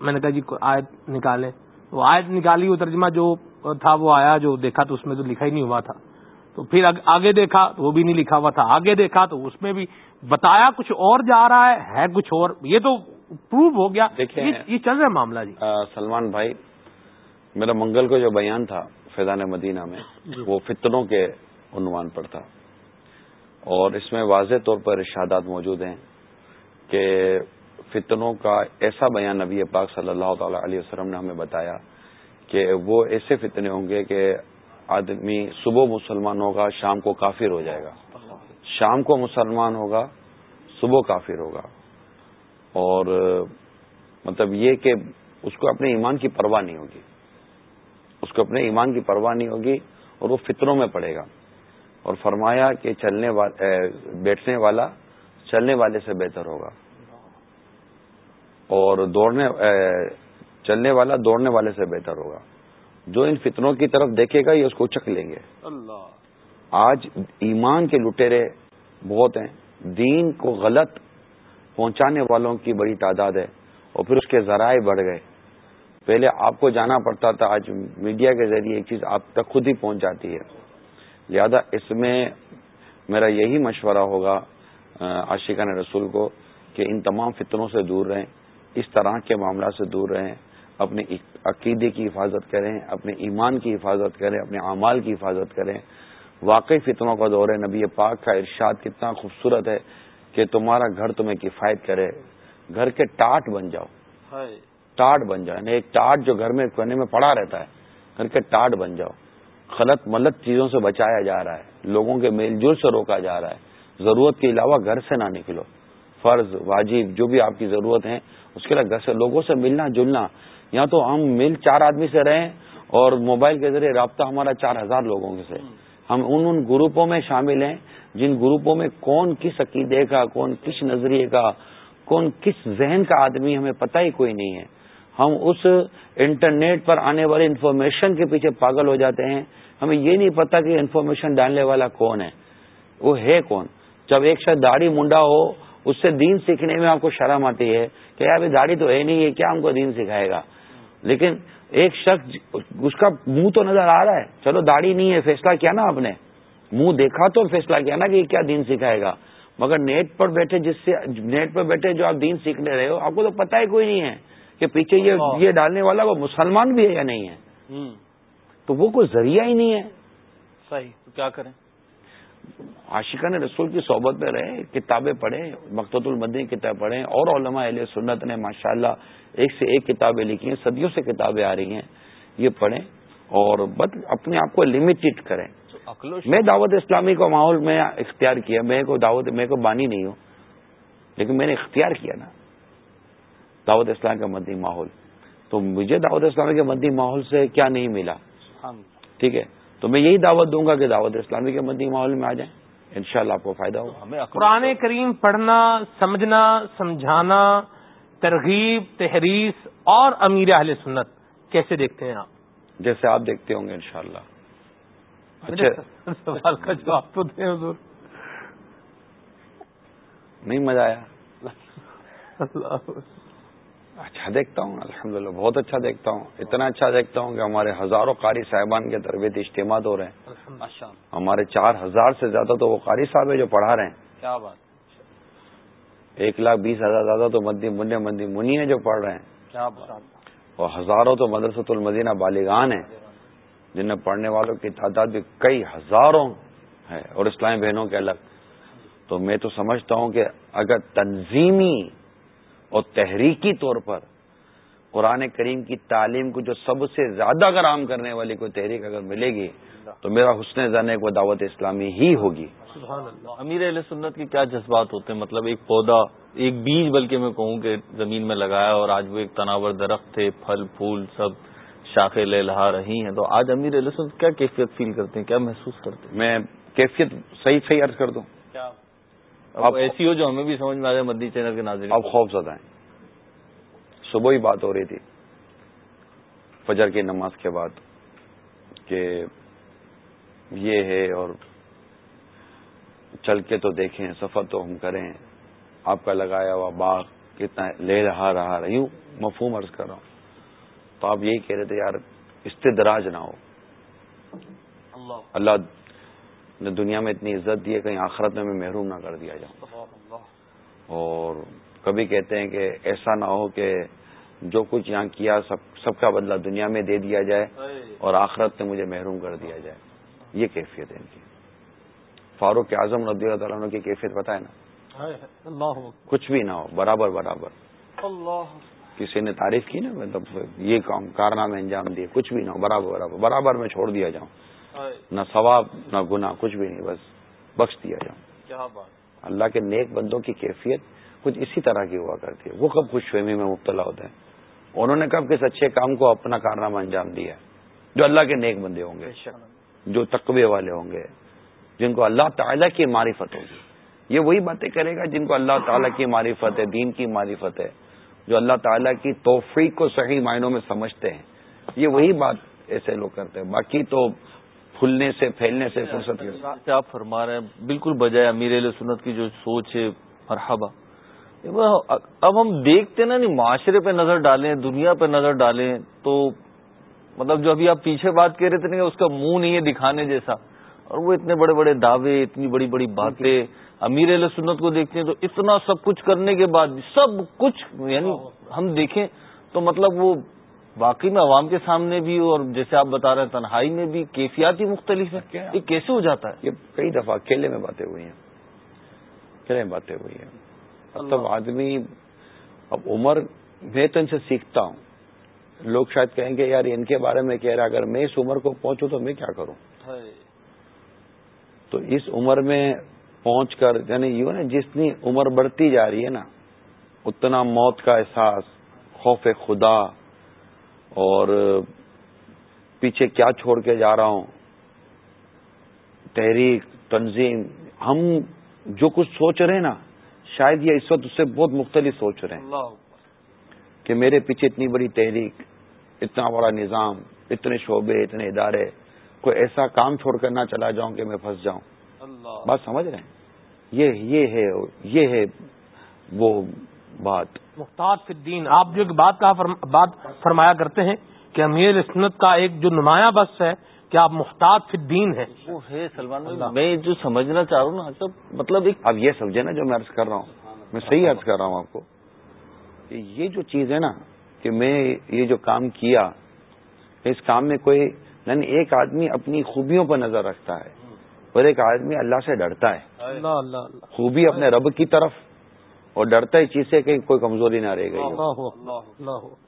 Speaker 1: میں نے کہا جی آیت نکالے وہ آیت نکالی وہ ترجمہ جو تھا وہ آیا جو دیکھا تو اس میں تو لکھا ہی نہیں ہوا تھا۔ تو پھر آگے دیکھا تو وہ بھی نہیں لکھا ہوا تھا۔ آگے دیکھا تو اس میں بھی بتایا کچھ اور جا رہا ہے ہے کچھ اور۔ یہ تو پروو ہو گیا۔ یہ چل رہا ہے معاملہ جی۔
Speaker 5: سلمان بھائی میرا منگل کو جو بیان تھا فیضان مدینہ میں جی۔ وہ فتنوں کے عنوان پر تھا اور اس میں واضح طور پر ارشادات موجود ہیں کہ فتنوں کا ایسا بیان نبی پاک صلی اللہ تعالی علیہ وسلم نے ہمیں بتایا کہ وہ ایسے فتنے ہوں گے کہ آدمی صبح مسلمان ہوگا، شام کو کافر ہو جائے گا۔ شام کو مسلمان ہوگا، صبح کافر ہوگا۔ اور مطلب یہ کہ اس کو اپنے ایمان کی پرواہ نہیں ہوگی۔ اس کو اپنے ایمان کی پرواہ نہیں ہوگی اور وہ فطروں میں پڑے گا۔ اور فرمایا کہ چلنے بیٹھنے والا چلنے والے سے بہتر ہوگا۔ اور دوڑنے چلنے والا دوڑنے والے سے بہتر ہوگا۔ جو ان فتنوں کی طرف دیکھے گا یہ اس کو چک لیں گے۔ آج ایمان کے لٹیرے بہت ہیں۔ دین کو غلط پہنچانے والوں کی بڑی تعداد ہے اور پھر اس کے ذرائع بڑھ گئے۔ پہلے آپ کو جانا پڑتا تھا آج میڈیا کے ذریعے ایک چیز آپ تک خود ہی پہنچ جاتی ہے۔ لہذا اس میں میرا یہی مشورہ ہوگا عاشقان رسول کو کہ ان تمام فطروں سے دور رہیں اس طرح کے معاملات سے دور رہیں اپنے عقیدے کی حفاظت کریں اپنے ایمان کی حفاظت کریں اپنے اعمال کی حفاظت کریں۔ واقعی فطروں کا دور ہے نبی پاک کا ارشاد کتنا خوبصورت ہے کہ تمہارا گھر تمہیں کفایت کرے گھر کے ٹاٹ بن جاؤ۔ ٹاٹ بن جاؤ یعنی ایک ٹاٹ جو گھر میں کونے میں پڑا رہتا ہے گھر کے ٹاٹ بن جاؤ۔ غلط ملت چیزوں سے بچایا جا رہا ہے، لوگوں کے میل جول سے روکا جا رہا ہے۔ ضرورت کے علاوہ گھر سے نہ نکلو۔ فرض، واجب، جو بھی آپ کی ضرورت ہے اس کے لیے گھر سے، لوگوں سے ملنا جلنا۔ یا تو ہم مل چار آدمی سے رہیں اور موبائل کے ذریعے رابطہ ہمارا چار ہزار لوگوں کے سے۔ ہم ان ان گروپوں میں شامل ہیں جن گروپوں میں کون کس عقیدے کا، کون کس نظریے کا، کون کس ذہن کا آدمی ہمیں پتہ ہی کوئی نہیں ہے۔ ہم اس انٹرنیٹ پر آنے والے انفارمیشن کے پیچھے پاگل ہو جاتے ہیں۔ ہمیں یہ نہیں پتا کہ انفارمیشن ڈالنے والا کون ہے۔ وہ ہے کون؟ جب ایک شاید داڑھی منڈا ہو اس سے دین سیکھنے میں آپ کو شرم آتی ہے کہ یار داڑھی تو ہے نہیں ہے کیا ہم کو دین سکھائے گا؟ لیکن ایک شخص اس کا منہ تو نظر آ رہا ہے۔ چلو داڑھی نہیں ہے فیصلہ کیا نا آپ نے؟ منہ دیکھا تو فیصلہ کیا نا کہ یہ کیا دین سکھائے گا؟ مگر نیٹ پر بیٹھے جس سے نیٹ پر بیٹھے جو آپ دین سیکھنے رہے ہو آپ کو تو پتہ ہی کوئی نہیں ہے کہ پیچھے یہ یہ ڈالنے والا وہ مسلمان بھی ہے یا نہیں ہے۔ تو وہ کوئی ذریعہ ہی نہیں ہے۔
Speaker 3: صحیح تو کیا کریں؟
Speaker 5: عاشقہ نے رسول کی صحبت میں رہے کتابیں پڑھیں مقت المدین کتاب پڑھیں اور علماء علیہ سنت نے ماشاءاللہ ایک سے ایک کتابیں لکھی ہیں صدیوں سے کتابیں آ رہی ہیں یہ پڑھیں۔ اور بس اپنے آپ کو لمیٹڈ کریں۔ میں دعوت اسلامی کا ماحول میں اختیار کیا میں کو دعوت میں کو بانی نہیں ہوں لیکن میں نے اختیار کیا نا۔ دعوت اسلام کا مدنی ماحول۔ تو مجھے دعوت اسلامی کے مدنی ماحول سے کیا نہیں ملا۔ ٹھیک ہے؟ تو میں یہی دعوت دوں گا کہ دعوت اسلامی کے مدنی ماحول میں آ جائیں۔ انشاءاللہ آپ کو فائدہ ہوگا۔
Speaker 1: قرآن کریم پڑھنا سمجھنا سمجھانا ترغیب تحریس اور امیر اہل سنت کیسے دیکھتے ہیں آپ؟
Speaker 5: جیسے آپ دیکھتے ہوں گے انشاءاللہ۔
Speaker 1: اچھا۔ سوال کا جواب تو دیں حضور۔
Speaker 5: نہیں مزہ آیا۔ اچھا دیکھتا ہوں الحمدللہ بہت اچھا دیکھتا ہوں۔ اتنا اچھا دیکھتا ہوں کہ ہمارے ہزاروں قاری صاحبان کے تربیتی اجتماع ہو رہے ہیں۔ ہمارے چار ہزار سے زیادہ تو وہ قاری صاحب ہے جو پڑھا رہے ہیں۔
Speaker 3: کیا بات۔
Speaker 5: ایک لاکھ بیس ہزار زیادہ تو مدی منہ مندی منی ہے جو پڑھ رہے ہیں۔
Speaker 3: کیا بات۔
Speaker 5: اور ہزاروں تو مدرسۃ المدینہ بالیگان ہیں۔ جن میں پڑھنے والوں کی تعداد بھی کئی ہزاروں ہے اور اسلامی بہنوں کے الگ۔ تو میں تو سمجھتا ہوں کہ اگر تنظیمی اور تحریکی طور پر قرآن کریم کی تعلیم کو جو سب سے زیادہ اگر عام کرنے والی کوئی تحریک اگر ملے گی تو میرا حسن زن ہے کوئی دعوت اسلامی ہی ہوگی۔
Speaker 3: امیر علیہ سنت کے کیا جذبات ہوتے ہیں؟ مطلب ایک پودا ایک بیج بلکہ میں کہوں کہ زمین میں لگایا اور آج وہ ایک تناور درخت تھے پھل پھول سب شاخیں لے لہا رہی ہیں۔ تو آج امیر علیہ سنت کیا کیفیت فیل کرتے ہیں؟ کیا محسوس کرتے ہیں؟
Speaker 5: میں کیفیت صحیح صحیح عرض کر دوں۔
Speaker 3: اب ایسی ہو جو ہمیں بھی سمجھ میں آ جائے مدی چینل کے ناظرین۔
Speaker 5: اب خوف زدہ ہیں۔ صبح ہی بات ہو رہی تھی۔ فجر کی نماز کے بعد کہ یہ ہے اور چل کے تو دیکھیں سفر تو ہم کریں۔ آپ کا لگایا ہوا باغ کتنا لے رہا رہا رہی ہوں مفہوم عرض کر رہا ہوں۔ تو آپ یہی کہہ رہے تھے یار استدراج نہ ہو۔ اللہ نے دنیا میں اتنی عزت دی ہے کہیں آخرت میں محروم نہ کر دیا جاؤں اور کبھی کہتے ہیں کہ ایسا نہ ہو کہ جو کچھ یہاں کیا سب سب کا بدلہ دنیا میں دے دیا جائے اور آخرت میں مجھے محروم کر دیا جائے۔ یہ کیفیت ہے ان کی۔ فاروق اعظم رضی اللہ تعالیٰ کی کیفیت بتائے نا؟ کچھ بھی نہ ہو برابر برابر۔ کسی نے تعریف کی نا؟ مطلب یہ کام کارنامے انجام دیے کچھ بھی نہ ہو برابر برابر۔ برابر میں چھوڑ دیا جاؤں۔ نہ ثواب نہ گنا کچھ بھی نہیں بس بخش دیا جاؤں اللہ کے نیک بندوں کی کیفیت کچھ اسی طرح کی ہوا کرتی ہے۔ وہ کب خوش فہمی میں مبتلا ہوتے ہیں؟ انہوں نے کب کس اچھے کام کو اپنا کارنامہ انجام دیا جو اللہ کے نیک بندے ہوں گے جو تقوی والے ہوں گے جن کو اللہ تعالیٰ کی معرفت ہوگی۔ یہ وہی باتیں کرے گا جن کو اللہ تعالیٰ کی معرفت ہے دین کی معرفت ہے جو اللہ تعالیٰ کی توفیق کو صحیح معنوں میں سمجھتے ہیں۔ یہ وہی بات ایسے لوگ کرتے ہیں۔ باقی تو پھولنے سے، پھیلنے سے فرصت
Speaker 3: آپ فرما رہے ہیں؟ بالکل بجائے امیر علیہ سنت کی جو سوچ ہے، مرحبا۔ یعنی اب ہم دیکھتے نا، نہیں، معاشرے پہ نظر ڈالیں، دنیا پہ نظر ڈالیں، تو مطلب جو ابھی آپ پیچھے بات کہہ رہے تھے نا اس کا منہ نہیں ہے دکھانے جیسا، اور وہ اتنے بڑے بڑے دعوے، اتنی بڑی بڑی باتیں، امیر علیہ سنت کو دیکھتے ہیں تو اتنا سب کچھ کرنے کے بعد، سب کچھ یعنی ہم دیکھیں تو مطلب وہ واقعی میں عوام کے سامنے بھی اور جیسے آپ بتا رہے ہیں تنہائی میں بھی کیفیات ہی مختلف ہے یہ کیسے ہو جاتا ہے؟
Speaker 5: یہ کئی دفعہ اکیلے میں باتیں ہوئی ہیں۔ اکیلے میں باتیں ہوئی ہیں۔ مطلب آدمی اب عمر میں تو ان سے سیکھتا ہوں۔ لوگ شاید کہیں گے یار ان کے بارے میں کہہ رہا اگر میں اس عمر کو پہنچوں تو میں کیا کروں؟ تو اس عمر میں پہنچ کر یعنی یوں نا جتنی عمر بڑھتی جا رہی ہے نا اتنا موت کا احساس خوف خدا اور پیچھے کیا چھوڑ کے جا رہا ہوں؟ تحریک تنظیم ہم جو کچھ سوچ رہے ہیں نا شاید یہ اس وقت اس سے بہت مختلف سوچ رہے ہیں کہ میرے پیچھے اتنی بڑی تحریک اتنا بڑا نظام اتنے شعبے اتنے ادارے کوئی ایسا کام چھوڑ کر نہ چلا جاؤں کہ میں پھنس جاؤں۔ بات سمجھ رہے ہیں؟ یہ یہ ہے یہ ہے وہ بات۔
Speaker 1: مختار الدین آپ جو بات کا بات فرمایا کرتے ہیں کہ امیر اسنت کا ایک جو نمایاں بس ہے کہ آپ محتاط الدین ہیں۔
Speaker 3: وہ ہے سلمان میں جو سمجھنا چاہ رہا ہوں نا مطلب ایک
Speaker 5: اب یہ سمجھے نا جو میں عرض کر رہا ہوں۔ میں صحیح عرض کر رہا ہوں آپ کو کہ یہ جو چیز ہے نا کہ میں یہ جو کام کیا اس کام میں کوئی یعنی ایک آدمی اپنی خوبیوں پر نظر رکھتا ہے اور ایک آدمی اللہ سے ڈرتا ہے۔ خوبی اپنے رب کی طرف اور ڈرتا ہے چیز سے کہ کوئی کمزوری نہ رہ گئی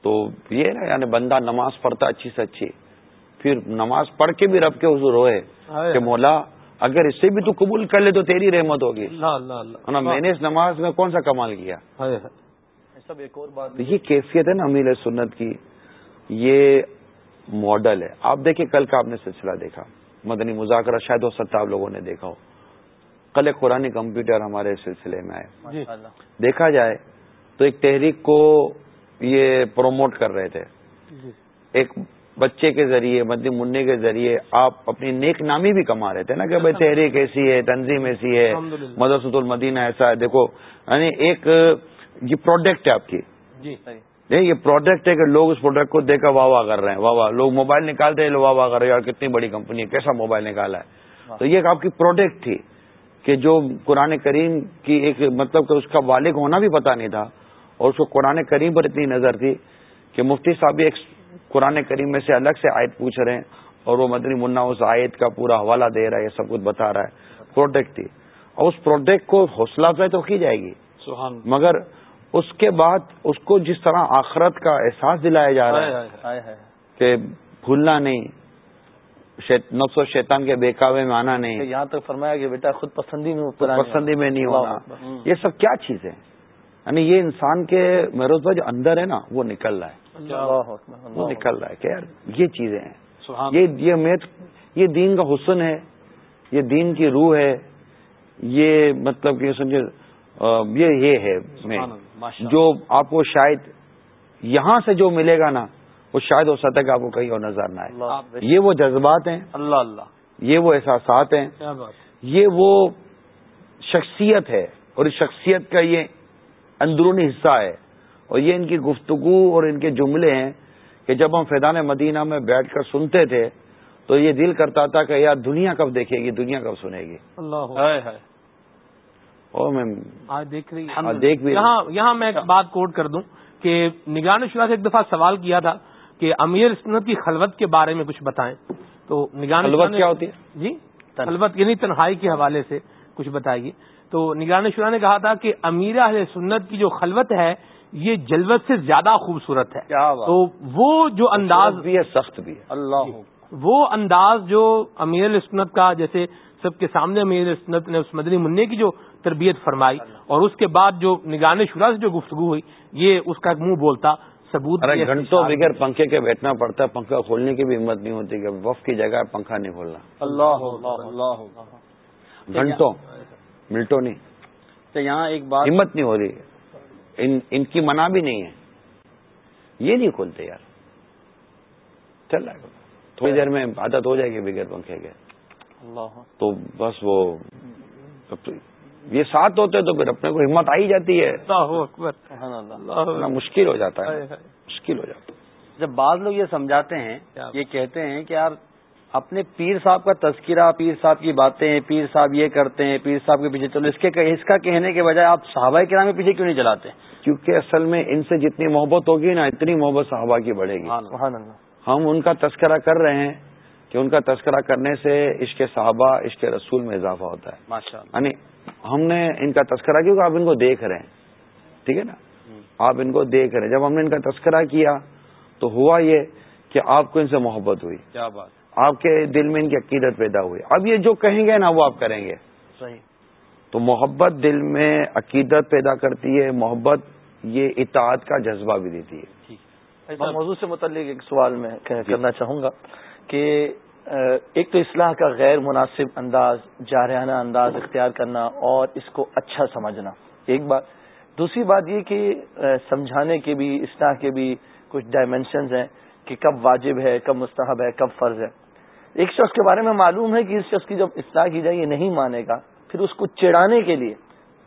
Speaker 5: تو یہ نا یعنی بندہ نماز پڑھتا اچھی سے اچھی پھر نماز پڑھ کے بھی رب کے حضور ہوئے کہ مولا اگر اس سے بھی تو قبول کر لے تو تیری رحمت ہوگی۔ میں نے اس نماز میں کون سا کمال کیا؟ سب ایک اور بات۔ یہ کیفیت ہے نا امیل سنت کی یہ ماڈل ہے۔ آپ دیکھیں کل کا آپ نے سلسلہ دیکھا۔ مدنی مذاکرہ شاید وہ ستاو لوگوں نے دیکھا ہو۔ کل ایک قرآن کمپیوٹر ہمارے سلسلے میں آئے۔ جی۔ دیکھا جائے تو ایک تحریک کو یہ پروموٹ کر رہے تھے۔ جی۔ ایک بچے کے ذریعے مدنی منع کے ذریعے آپ اپنی نیک نامی بھی کما رہے تھے نا کہ بھائی تحریک ایسی ہے تنظیم ایسی ہے مدرسۃ المدینہ ایسا ہے۔ دیکھو یعنی ایک یہ پروڈکٹ ہے آپ کی۔ جی۔ یہ پروڈکٹ ہے کہ لوگ اس پروڈکٹ کو دیکھ کر واہ واہ کر رہے ہیں واہ واہ۔ لوگ موبائل نکالتے ہیں واہ واہ کر رہے ہیں یار کتنی بڑی کمپنی ہے کیسا موبائل نکالا ہے۔ تو یہ آپ کی پروڈکٹ تھی۔ کہ جو قرآن کریم کی ایک مطلب کہ اس کا والد ہونا بھی پتا نہیں تھا اور اس کو قرآن کریم پر اتنی نظر تھی کہ مفتی صاحب ایک قرآن کریم میں سے الگ سے آیت پوچھ رہے ہیں اور وہ مدنی منا اس آیت کا پورا حوالہ دے رہا ہے سب کچھ بتا رہا ہے۔ پروڈکٹ تھی۔ اور اس پروڈکٹ کو حوصلہ افزائی تو کی جائے گی۔ مگر اس کے بعد اس کو جس طرح آخرت کا احساس دلایا جا رہا ہے کہ بھولنا نہیں نفس و شیطان کے بےکاوے میں آنا نہیں۔
Speaker 2: یہاں تک فرمایا کہ بیٹا خود پسندی میں
Speaker 5: پسندی میں نہیں ہونا۔ یہ سب کیا چیز ہے یعنی یہ انسان کے مہروز جو اندر ہے نا وہ نکل رہا ہے۔ وہ نکل رہا ہے کہ یار یہ چیزیں ہیں۔ یہ یہ دین کا حسن ہے۔ یہ دین کی روح ہے۔ یہ مطلب کہ سمجھے یہ یہ ہے جو آپ کو شاید یہاں سے جو ملے گا نا وہ شاید ہو سکتا ہے کہ آپ کو کہیں اور نظر نہ آئے۔ یہ وہ جذبات ہیں۔
Speaker 2: اللہ اللہ۔
Speaker 5: یہ وہ احساسات ہیں۔ یہ وہ شخصیت ہے اور اس شخصیت کا یہ اندرونی حصہ ہے۔ اور یہ ان کی گفتگو اور ان کے جملے ہیں کہ جب ہم فیضان مدینہ میں بیٹھ کر سنتے تھے تو یہ دل کرتا تھا کہ یار دنیا کب دیکھے گی دنیا کب سنے گی۔
Speaker 1: اللہ۔
Speaker 5: دیکھ
Speaker 1: رہی یہاں میں ایک بات کوٹ کر دوں کہ نگران شعا سے ایک دفعہ سوال کیا تھا۔ کہ امیر سنت کی خلوت کے بارے میں کچھ بتائیں۔ تو نگران
Speaker 5: خلوت کیا ہوتی ہے؟
Speaker 1: جی؟ خلوت یعنی تنہائی کے حوالے سے کچھ بتائیے تو نگران شعا نے کہا تھا کہ امیر اہل سنت کی جو خلوت ہے یہ جلوت سے زیادہ خوبصورت ہے۔ تو وہ جو انداز
Speaker 5: بھی ہے سخت بھی ہے۔
Speaker 1: اللہ وہ انداز جو امیر سنت کا جیسے سب کے سامنے امیر سنت نے اس مدنی منع کی جو تربیت فرمائی اور اس کے بعد جو نگران شورا سے جو گفتگو ہوئی یہ اس کا ایک منہ بولتا۔ ثبوت
Speaker 5: گھنٹوں بغیر پنکھے کے بیٹھنا پڑتا ہے پنکھا کھولنے کی بھی ہمت نہیں ہوتی کہ وف کی جگہ پنکھا نہیں کھولنا۔
Speaker 2: اللہ
Speaker 5: گھنٹوں ملٹوں نہیں۔
Speaker 2: تو یہاں ایک بات
Speaker 5: ہمت نہیں ہو رہی۔ ان کی منع بھی نہیں ہے۔ یہ نہیں کھولتے یار۔ چل رہا ہے۔ تھوڑی دیر میں عادت ہو جائے گی بغیر پنکھے کے۔ تو بس وہ یہ ساتھ ہوتے تو پھر اپنے کو ہمت آئی جاتی ہے۔ مشکل ہو جاتا ہے۔ مشکل ہو جاتا ہے۔
Speaker 4: جب بعض لوگ یہ سمجھاتے ہیں یہ کہتے ہیں کہ یار اپنے پیر صاحب کا تذکرہ پیر صاحب کی باتیں پیر صاحب یہ کرتے ہیں پیر صاحب کے پیچھے چلو اس کے اس کا کہنے کے بجائے آپ صحابہ کرام کے پیچھے کیوں نہیں چلاتے؟
Speaker 5: کیونکہ اصل میں ان سے جتنی محبت ہوگی نا اتنی محبت صحابہ کی بڑھے گی۔ ہم ان کا تذکرہ کر رہے ہیں کہ ان کا تذکرہ کرنے سے عشق صحابہ عشق رسول میں اضافہ ہوتا ہے۔ یعنی ہم نے ان کا تذکرہ کیا آپ ان کو دیکھ رہے ہیں۔ ٹھیک ہے نا؟ آپ ان کو دیکھ رہے ہیں۔ جب ہم نے ان کا تذکرہ کیا تو ہوا یہ کہ آپ کو ان سے محبت ہوئی۔
Speaker 2: کیا بات۔
Speaker 5: آپ کے دل میں ان کی عقیدت پیدا ہوئی۔ اب یہ جو کہیں گے نا وہ آپ کریں گے۔
Speaker 2: صحیح۔
Speaker 5: تو محبت دل میں عقیدت پیدا کرتی ہے محبت یہ اطاعت کا جذبہ بھی دیتی ہے۔
Speaker 2: موضوع سے متعلق ایک سوال میں کرنا چاہوں گا کہ ایک تو اصلاح کا غیر مناسب انداز، جارحانہ انداز اختیار کرنا اور اس کو اچھا سمجھنا، ایک بات. دوسری بات یہ کہ سمجھانے کے بھی، اصلاح کے بھی کچھ ڈائمینشنز ہیں کہ کب واجب ہے، کب مستحب ہے، کب فرض ہے. ایک شخص کے بارے میں معلوم ہے کہ اس شخص کی جب اصلاح کی جائے، یہ نہیں مانے گا، پھر اس کو چڑھانے کے لیے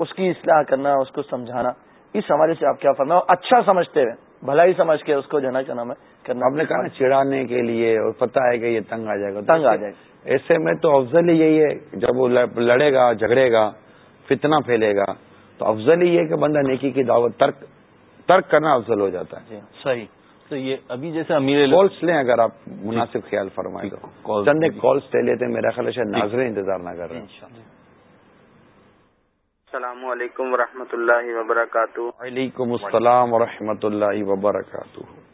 Speaker 2: اس کی اصلاح کرنا، اس کو سمجھانا، اس حوالے سے آپ کیا فرما اچھا سمجھتے ہوئے، بھلائی سمجھ کے اس کو جو ہے نا کرنا
Speaker 5: آپ نے کہا نا چڑھانے کے لیے اور پتا ہے کہ یہ تنگ آ جائے گا۔
Speaker 2: تنگ آ جائے گا۔
Speaker 5: ایسے میں تو افضل ہی یہی ہے جب وہ لڑے گا جھگڑے گا فتنہ پھیلے گا تو افضل ہی یہ کہ بندہ نیکی کی دعوت ترک ترک کرنا افضل ہو جاتا ہے۔
Speaker 2: جی، صحیح۔ تو یہ ابھی جیسے امیر
Speaker 5: کالس لیں اگر آپ مناسب خیال فرمائیں تو۔ چند کالس لے لیتے میرا خیال ہے ناظرین انتظار نہ کر رہے ہیں
Speaker 6: السلام علیکم ورحمۃ اللہ وبرکاتہ۔
Speaker 5: وعلیکم السلام ورحمۃ اللہ وبرکاتہ۔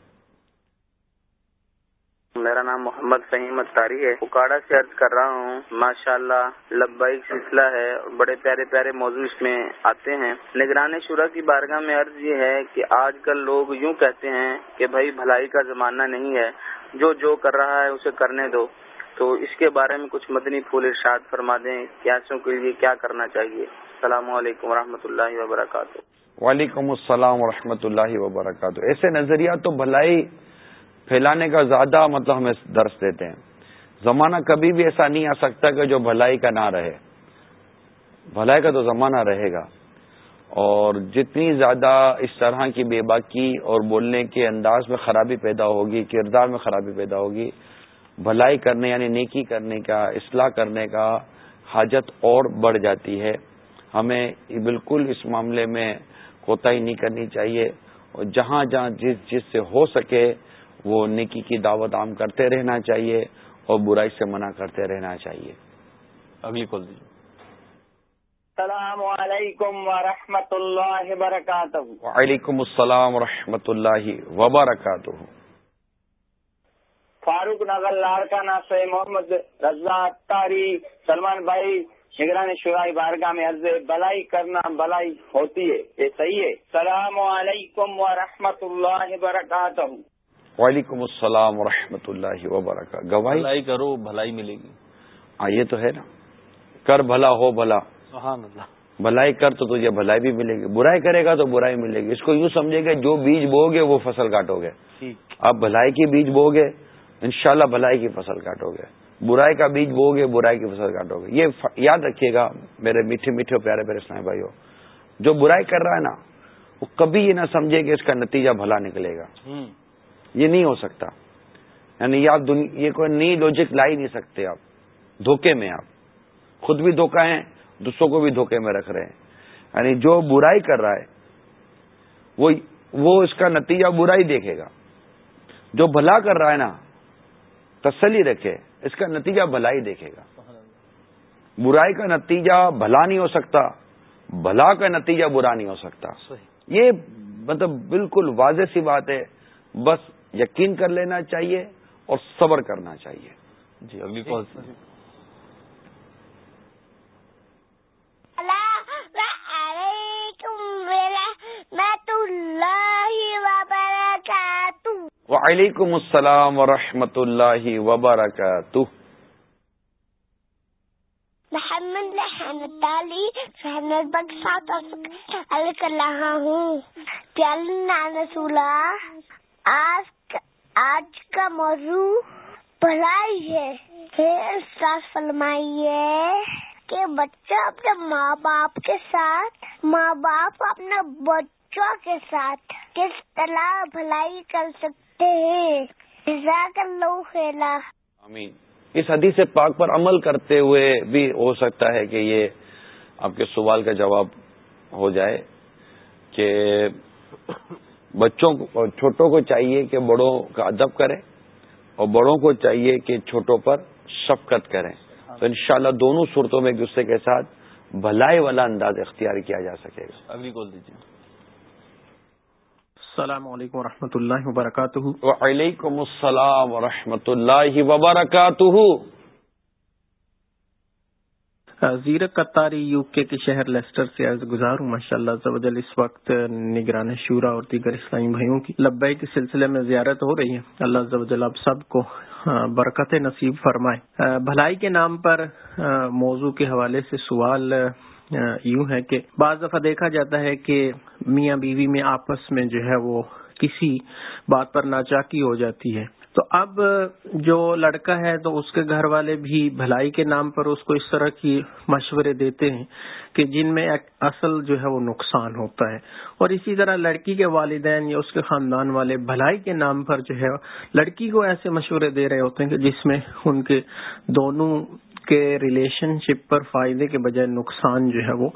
Speaker 6: میرا نام محمد فہیم اتاری ہے۔ اکاڑا سے عرض کر رہا ہوں ماشاء اللہ لبائی سلسلہ ہے، بڑے پیارے پیارے موضوع اس میں آتے ہیں۔ نگران شورا کی بارگاہ میں عرض یہ ہے کہ آج کل لوگ یوں کہتے ہیں کہ بھائی بھلائی کا زمانہ نہیں ہے، جو جو کر رہا ہے اسے کرنے دو۔ تو اس کے بارے میں کچھ مدنی پھول ارشاد فرما دیں کیسوں کے لیے کیا کرنا چاہیے۔ السلام علیکم و اللہ وبرکاتہ۔
Speaker 5: وعلیکم السلام و اللہ وبرکاتہ۔ ایسے نظریات تو بھلائی پھیلانے کا زیادہ مطلب ہمیں درس دیتے ہیں۔ زمانہ کبھی بھی ایسا نہیں آ سکتا کہ جو بھلائی کا نہ رہے۔ بھلائی کا تو زمانہ رہے گا۔ اور جتنی زیادہ اس طرح کی بے باکی اور بولنے کے انداز میں خرابی پیدا ہوگی، کردار میں خرابی پیدا ہوگی، بھلائی کرنے یعنی نیکی کرنے کا، اصلاح کرنے کا حاجت اور بڑھ جاتی ہے۔ ہمیں بالکل اس معاملے میں کوتاہی نہیں کرنی چاہیے۔ اور جہاں جہاں جس جس سے ہو سکے وہ نکی کی دعوت عام کرتے رہنا چاہیے اور برائی سے منع کرتے رہنا چاہیے۔
Speaker 3: اگلی کال دیجیے
Speaker 7: السلام علیکم ورحمۃ اللہ وبرکاتہ۔
Speaker 5: وعلیکم السلام ورحمۃ اللہ وبرکاتہ۔
Speaker 7: فاروق نگر لاڑکانہ سے محمد رضا تاری سلمان بھائی نگران شرائی بارگاہ میں عرض بلائی کرنا بلائی ہوتی ہے یہ صحیح ہے۔ السلام علیکم ورحمۃ اللہ وبرکاتہ۔
Speaker 5: وعلیکم السلام ورحمۃ اللہ وبرکاتہ۔ گواہی؟
Speaker 3: بھلائی کرو بھلائی ملے گی۔
Speaker 5: ہاں یہ تو ہے نا۔ کر بھلا ہو بھلا۔
Speaker 3: سبحان اللہ۔
Speaker 5: بھلائی کر تو تجھے بھلائی بھی ملے گی۔ برائی کرے گا تو برائی ملے گی۔ اس کو یوں سمجھے گے جو بیج بو گے وہ فصل کاٹو گے۔ آپ بھلائی کی بیج بو گے انشاءاللہ بھلائی کی فصل کاٹو گے۔ برائی کا بیج بو گے برائی کی فصل کاٹو گے۔ یہ یاد رکھیے گا میرے میٹھے میٹھے پیارے پیارے اسلام بھائی جو برائی کر رہا ہے نا وہ کبھی یہ نہ سمجھے کہ اس کا نتیجہ بھلا نکلے گا۔ یہ نہیں ہو سکتا۔ یعنی آپ یہ کوئی نئی لوجک لا ہی نہیں سکتے آپ۔ دھوکے میں آپ۔ خود بھی دھوکا ہیں دوسروں کو بھی دھوکے میں رکھ رہے ہیں۔ یعنی جو برائی کر رہا ہے وہ وہ اس کا نتیجہ برائی دیکھے گا۔ جو بھلا کر رہا ہے نا تسلی رکھے اس کا نتیجہ بھلائی دیکھے گا۔ برائی کا نتیجہ بھلا نہیں ہو سکتا بھلا کا نتیجہ برا نہیں ہو سکتا۔ یہ مطلب بالکل واضح سی بات ہے۔ بس یقین کر لینا چاہیے اور صبر کرنا چاہیے۔
Speaker 3: جی اگلی کال
Speaker 5: وعلیکم السلام ورحمۃ اللہ وبرکاتہ۔
Speaker 8: محمد رحمت علی رحمت بخشات کر رہا ہوں۔ پیال رسولہ آج آج کا موضوع بھلائی ہے۔ فرمائیے کہ بچہ اپنے ماں باپ کے ساتھ، ماں باپ اپنے بچوں کے ساتھ کس طرح بھلائی کر سکتے
Speaker 5: امین اس حدیث پاک پر عمل کرتے ہوئے بھی ہو سکتا ہے کہ یہ آپ کے سوال کا جواب ہو جائے کہ بچوں کو چھوٹوں کو چاہیے کہ بڑوں کا ادب کریں اور بڑوں کو چاہیے کہ چھوٹوں پر شفقت کریں۔ تو انشاءاللہ دونوں صورتوں میں ایک دوسرے کے ساتھ بھلائی والا انداز اختیار کیا جا سکے گا۔
Speaker 3: اگلی کال دیجیے۔
Speaker 9: السلام علیکم و اللہ وبرکاتہ۔
Speaker 5: وعلیکم السلام و اللہ وبرکاتہ۔
Speaker 9: زیرک قطاری یو کے کے شہر لیسٹر سے عرض گزار ہوں۔ ماشاء اللہ اس وقت نگران شورا اور دیگر اسلامی بھائیوں کی لبائی کے سلسلے میں زیارت ہو رہی ہے۔ اللہ اب سب کو برکت نصیب فرمائے۔ بھلائی کے نام پر موضوع کے حوالے سے سوال یوں ہے کہ بعض دفعہ دیکھا جاتا ہے کہ میاں بیوی میں آپس میں جو ہے وہ کسی بات پر ناچاکی ہو جاتی ہے۔ تو اب جو لڑکا ہے تو اس کے گھر والے بھی بھلائی کے نام پر اس کو اس طرح کی مشورے دیتے ہیں کہ جن میں اصل جو ہے وہ نقصان ہوتا ہے۔ اور اسی طرح لڑکی کے والدین یا اس کے خاندان والے بھلائی کے نام پر جو ہے لڑکی کو ایسے مشورے دے رہے ہوتے ہیں کہ جس میں ان کے دونوں کے ریلیشن شپ پر فائدے کے بجائے نقصان جو ہے وہ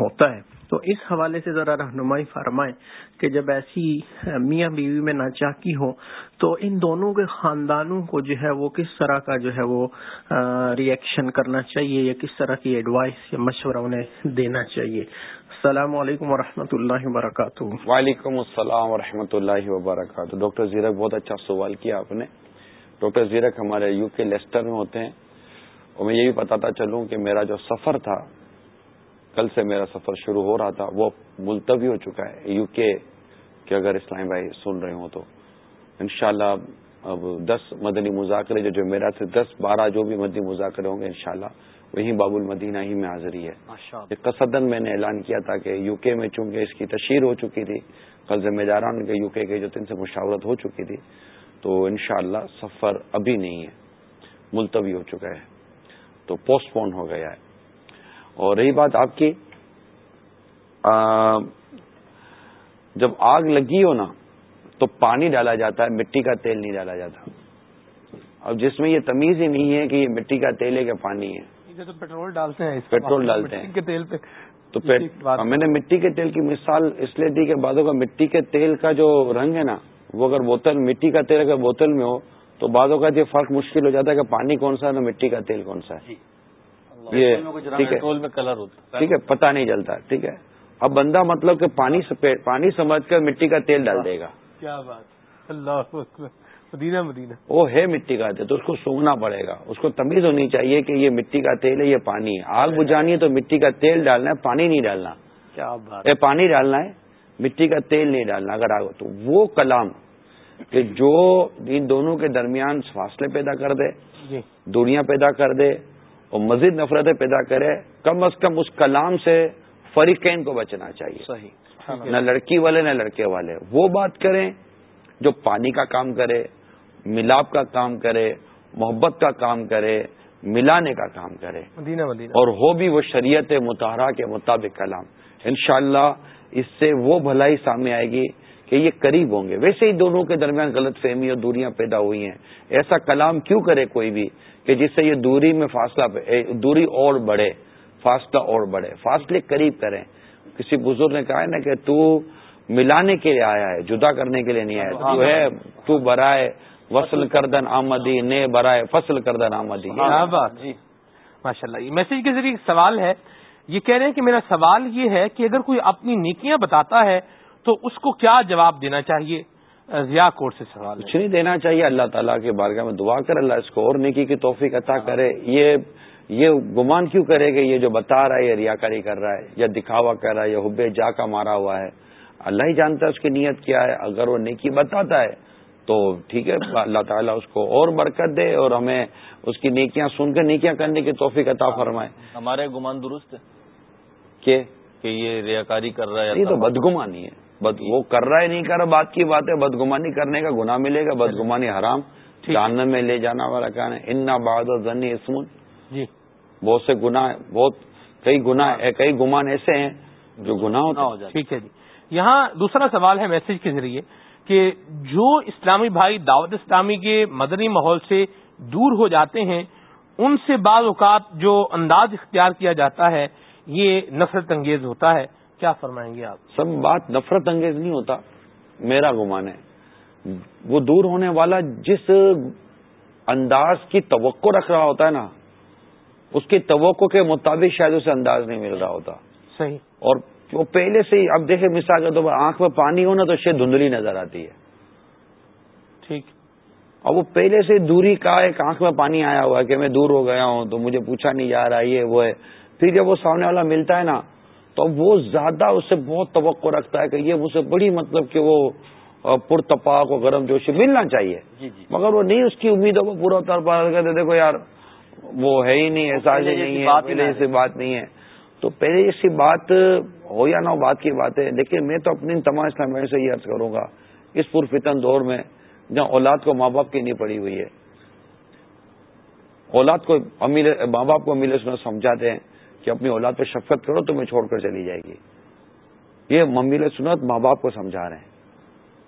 Speaker 9: ہوتا ہے۔ تو اس حوالے سے ذرا رہنمائی فرمائیں کہ جب ایسی میاں بیوی میں ناچاکی ہو تو ان دونوں کے خاندانوں کو جو ہے وہ کس طرح کا جو ہے وہ ریئیکشن کرنا چاہیے یا کس طرح کی ایڈوائس یا مشورہ انہیں دینا چاہیے؟ السلام علیکم ورحمۃ اللہ وبرکاتہ۔
Speaker 5: وعلیکم السلام و اللہ وبرکاتہ۔ ڈاکٹر زیرک، بہت اچھا سوال کیا آپ نے۔ ڈاکٹر زیرک ہمارے یو کے لیسٹر میں ہوتے ہیں۔ اور میں یہ بھی بتاتا چلوں کہ میرا جو سفر تھا کل سے میرا سفر شروع ہو رہا تھا وہ ملتوی ہو چکا ہے یو کے کہ اگر اسلام بھائی سن رہے ہوں تو۔ انشاءاللہ اب دس مدنی مذاکرے جو جو میرا سے دس بارہ جو بھی مدنی مذاکرے ہوں گے انشاءاللہ وہی باب المدینہ ہی میں حاضری ہے۔ قصدن میں نے اعلان کیا تھا کہ یو کے میں چونکہ اس کی تشہیر ہو چکی تھی کل ذمہ داران کے یو کے جو تین سے مشاورت ہو چکی تھی تو انشاءاللہ سفر ابھی نہیں ہے ملتوی ہو چکا ہے تو پوسٹ پون ہو گیا ہے۔ اور رہی بات آپ کی جب آگ لگی ہو نا تو پانی ڈالا جاتا ہے مٹی کا تیل نہیں ڈالا جاتا۔ اب جس میں یہ تمیز ہی نہیں ہے کہ یہ مٹی کا تیل ہے کہ پانی ہے۔
Speaker 9: تو پیٹرول ڈالتے ہیں
Speaker 5: پیٹرول ڈالتے ہیں۔
Speaker 9: کے تیل پہ۔
Speaker 5: تو میں نے مٹی کے تیل کی مثال اس لیے دی کہ بعدوں کا مٹی کے تیل کا جو رنگ ہے نا وہ اگر بوتل مٹی کا تیل اگر بوتل میں ہو تو بعضوں کا یہ فرق مشکل ہو جاتا ہے کہ پانی کون سا ہے مٹی کا تیل کون سا ہے۔ جی۔ یہ ٹھیک ہے کلر ہوتا ٹھیک ہے پتہ نہیں چلتا ٹھیک ہے۔ اب بندہ مطلب کہ پانی پانی سمجھ کر مٹی کا تیل ڈال دے گا۔
Speaker 1: کیا بات اللہ مدینہ مدینہ۔
Speaker 5: وہ ہے مٹی کا تیل تو اس کو سونگنا پڑے گا۔ اس کو تمیز ہونی چاہیے کہ یہ مٹی کا تیل ہے یہ پانی ہے۔ آگ بجھانی ہے تو مٹی کا تیل ڈالنا ہے پانی نہیں ڈالنا۔ کیا بات پانی ڈالنا ہے مٹی کا تیل نہیں ڈالنا۔ اگر آگ تو وہ کلام کہ جو ان دونوں کے درمیان فاصلے پیدا کر دے جی۔ دنیا پیدا کر دے اور مزید نفرتیں پیدا کرے کم از کم اس کلام سے فریقین کو بچنا چاہیے۔ صحیح۔ نہ لڑکی والے نہ لڑکے والے۔ وہ بات کریں جو پانی کا کام کرے ملاپ کا کام کرے محبت کا کام کرے ملانے کا کام کرے۔ مدینہ مدینہ۔ اور ہو بھی وہ شریعت متحرہ کے مطابق کلام۔ انشاءاللہ اس سے وہ بھلائی سامنے آئے گی کہ یہ قریب ہوں گے۔ ویسے ہی دونوں کے درمیان غلط فہمی اور دوریاں پیدا ہوئی ہیں۔ ایسا کلام کیوں کرے کوئی بھی؟ کہ جس سے یہ دوری میں فاصلہ دوری اور بڑھے فاصلہ اور بڑھے فاصلے قریب کریں۔ کسی بزرگ نے کہا ہے نا کہ تو ملانے کے لیے آیا ہے جدا کرنے کے لیے نہیں آیا۔ تو ہے تو برائے وصل کردن آمدی نے برائے فصل کردن آمدی۔
Speaker 1: جی ماشاء اللہ۔ یہ میسج کے ذریعے سوال ہے۔ یہ کہہ رہے ہیں کہ میرا سوال یہ ہے کہ اگر کوئی اپنی نیکیاں بتاتا ہے تو اس کو کیا جواب دینا چاہیے؟ ضیاء کوٹ سے سوال
Speaker 5: کچھ نہیں دینا چاہیے اللہ تعالیٰ کے بارگاہ میں دعا کر اللہ اس کو اور نیکی کی توفیق عطا کرے۔ یہ یہ گمان کیوں کرے گا یہ جو بتا رہا ہے یہ ریاکاری کر رہا ہے یا دکھاوا کر رہا ہے یا حب جا کا مارا ہوا ہے۔ اللہ ہی جانتا ہے اس کی نیت کیا ہے۔ اگر وہ نیکی بتاتا ہے تو ٹھیک ہے اللہ تعالیٰ اس کو اور برکت دے اور ہمیں اس کی نیکیاں سن کر نیکیاں کرنے کی توفیق عطا فرمائے۔
Speaker 3: ہمارے گمان درست ہے کہ؟ یہ ریاکاری کر رہا ہے
Speaker 5: یہ تو بدگمانی ہے۔ بد وہ کر رہا ہے نہیں کر رہا بات کی بات ہے بدگمانی کرنے کا گناہ ملے گا بدگمانی حرام جاننے میں لے جانا والا کہنا ہے؟ ان باد اور ذنی اسمن جی۔ بہت سے گناہ بہت کئی گناہ کئی گمان ایسے ہیں جو گناہ ہوتا ہو
Speaker 1: جائے ٹھیک ہے جی۔ یہاں دوسرا سوال ہے میسج کے ذریعے کہ جو اسلامی بھائی دعوت اسلامی کے مدنی ماحول سے دور ہو جاتے ہیں ان سے بعض اوقات جو انداز اختیار کیا جاتا ہے یہ نفرت انگیز ہوتا ہے۔ کیا فرمائیں گے آپ؟
Speaker 5: سب بات نفرت انگیز نہیں ہوتا میرا گمان ہے۔ وہ دور ہونے والا جس انداز کی توقع رکھ رہا ہوتا ہے نا اس کی توقع کے مطابق شاید اسے انداز نہیں مل رہا ہوتا۔
Speaker 1: صحیح۔
Speaker 5: اور وہ پہلے سے ہی اب دیکھیں مثال کے طور پر آنکھ میں پانی ہو نا تو شاید دھندلی نظر آتی ہے۔
Speaker 1: ٹھیک۔
Speaker 5: اور وہ پہلے سے دوری کا ایک آنکھ میں پانی آیا ہوا ہے کہ میں دور ہو گیا ہوں تو مجھے پوچھا نہیں جا رہا یہ وہ ہے۔ پھر جب وہ سامنے والا ملتا ہے نا تو وہ زیادہ اس سے بہت توقع رکھتا ہے کہ یہ اسے بڑی مطلب کہ وہ پرتپاک و گرم جوش ملنا چاہیے۔ جی جی۔ مگر وہ نہیں اس کی امیدوں کو پورا طور پر کہتے دیکھو یار وہ ہے ہی نہیں احساس ہی نہیں ہے ایسی بات نہیں ہے۔ تو پہلے ایسی بات ہو یا نہ ہو بات کی بات ہے لیکن میں تو اپنی تمام اسلام سے یہ عرض کروں گا اس پرفتن دور میں جہاں اولاد کو ماں باپ کی نہیں پڑی ہوئی ہے۔ اولاد کو ماں باپ کو سنا سمجھاتے ہیں۔ کہ اپنی اولاد پہ شفقت کرو تو میں چھوڑ کر چلی جائے گی۔ یہ ممیل سنت ماں باپ کو سمجھا رہے ہیں۔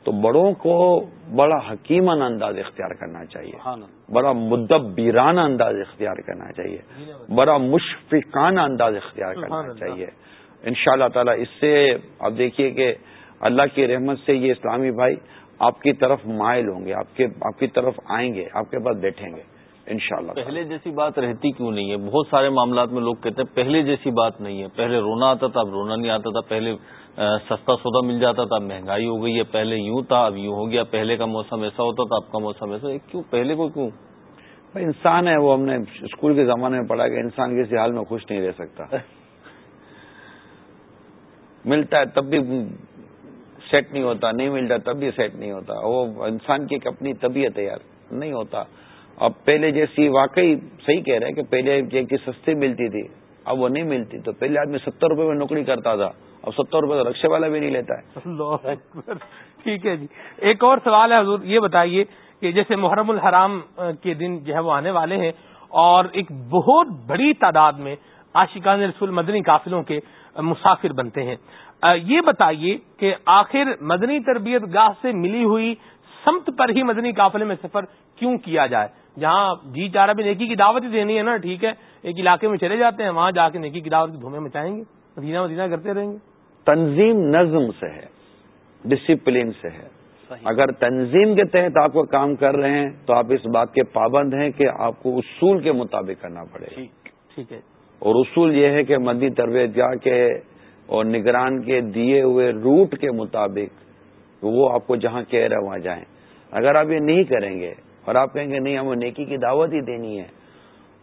Speaker 5: تو بڑوں کو بڑا حکیمانہ انداز اختیار کرنا چاہیے۔ بڑا مدبیرانہ انداز اختیار کرنا چاہیے۔ بڑا مشفقانہ انداز اختیار کرنا چاہیے۔ ان شاء اللہ تعالی اس سے اب دیکھیے کہ اللہ کی رحمت سے یہ اسلامی بھائی آپ کی طرف مائل ہوں گے آپ آپ کی طرف آئیں گے آپ کے پاس بیٹھیں گے۔ انشاءاللہ
Speaker 3: پہلے جیسی بات رہتی کیوں نہیں ہے؟ بہت سارے معاملات میں لوگ کہتے ہیں پہلے جیسی بات نہیں ہے۔ پہلے رونا آتا تھا اب رونا نہیں آتا تھا۔ پہلے سستا سودا مل جاتا تھا اب مہنگائی ہو گئی ہے۔ پہلے یوں تھا اب یوں ہو گیا۔ پہلے کا موسم ایسا ہوتا تھا اب کا موسم ایسا۔ کیوں؟ پہلے کو کیوں؟
Speaker 5: انسان ہے وہ ہم نے اسکول کے زمانے میں پڑھا کہ انسان کسی حال میں خوش نہیں رہ سکتا۔ ملتا ہے تب بھی سیٹ نہیں ہوتا نہیں ملتا تب بھی سیٹ نہیں ہوتا۔ وہ انسان کی ایک اپنی طبیعت ہے یار نہیں ہوتا۔ اب پہلے جیسی واقعی صحیح کہہ رہے ہیں کہ پہلے کی سستی ملتی تھی، اب وہ نہیں ملتی۔ تو پہلے آدمی ستر روپے میں نوکری کرتا تھا، اب ستر روپے تو رکشے والا بھی نہیں لیتا ہے۔
Speaker 1: ٹھیک ہے جی۔ ایک اور سوال ہے حضور، یہ بتائیے کہ جیسے محرم الحرام کے دن جو ہے وہ آنے والے ہیں اور ایک بہت بڑی تعداد میں عاشقان رسول مدنی قافلوں کے مسافر بنتے ہیں۔ یہ بتائیے کہ آخر مدنی تربیت گاہ سے ملی ہوئی سمت پر ہی مدنی قافلے میں سفر کیوں کیا جائے؟ جہاں جی چارہ بھی نیکی کی دعوت ہی دینی ہے نا ٹھیک ہے؟ ایک علاقے میں چلے جاتے ہیں وہاں جا کے نیکی کی دعوت کی دھومے مچائیں گے مدینہ مدینہ کرتے رہیں گے۔
Speaker 5: تنظیم نظم سے ہے ڈسپلن سے ہے۔ اگر تنظیم کے تحت آپ کو کام کر رہے ہیں تو آپ اس بات کے پابند ہیں کہ آپ کو اصول کے مطابق کرنا پڑے
Speaker 1: ٹھیک ہے۔
Speaker 5: اور اصول یہ ہے کہ مدی تربیت گاہ کے اور نگران کے دیے ہوئے روٹ کے مطابق وہ آپ کو جہاں کہہ رہے وہاں جائیں۔ اگر آپ یہ نہیں کریں گے اور آپ کہیں گے نہیں ہمیں نیکی کی دعوت ہی دینی ہے۔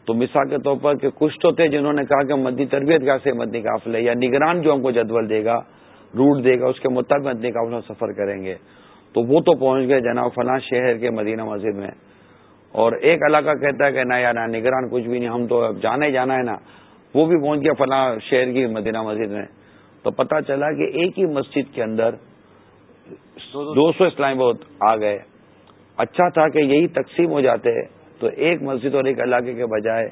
Speaker 5: تو مثال کے طور پر کہ کچھ تو تھے جنہوں نے کہا کہ مدی تربیت کا سے مدنی قافلے یا نگران جو ہم کو جدول دے گا روٹ دے گا اس کے مطابق مدنی قافلہ سفر کریں گے۔ تو وہ تو پہنچ گئے جناب فلاں شہر کے مدینہ مسجد میں۔ اور ایک علاقہ کہتا ہے کہ نہ یار نگران کچھ بھی نہیں ہم تو اب جانا ہی جانا ہے نا۔ وہ بھی پہنچ گیا فلاں شہر کی مدینہ مسجد میں۔ تو پتا چلا کہ ایک ہی مسجد کے اندر دو سو اسلام بہت آ گئے۔ اچھا تھا کہ یہی تقسیم ہو جاتے تو ایک مسجد اور ایک علاقے کے بجائے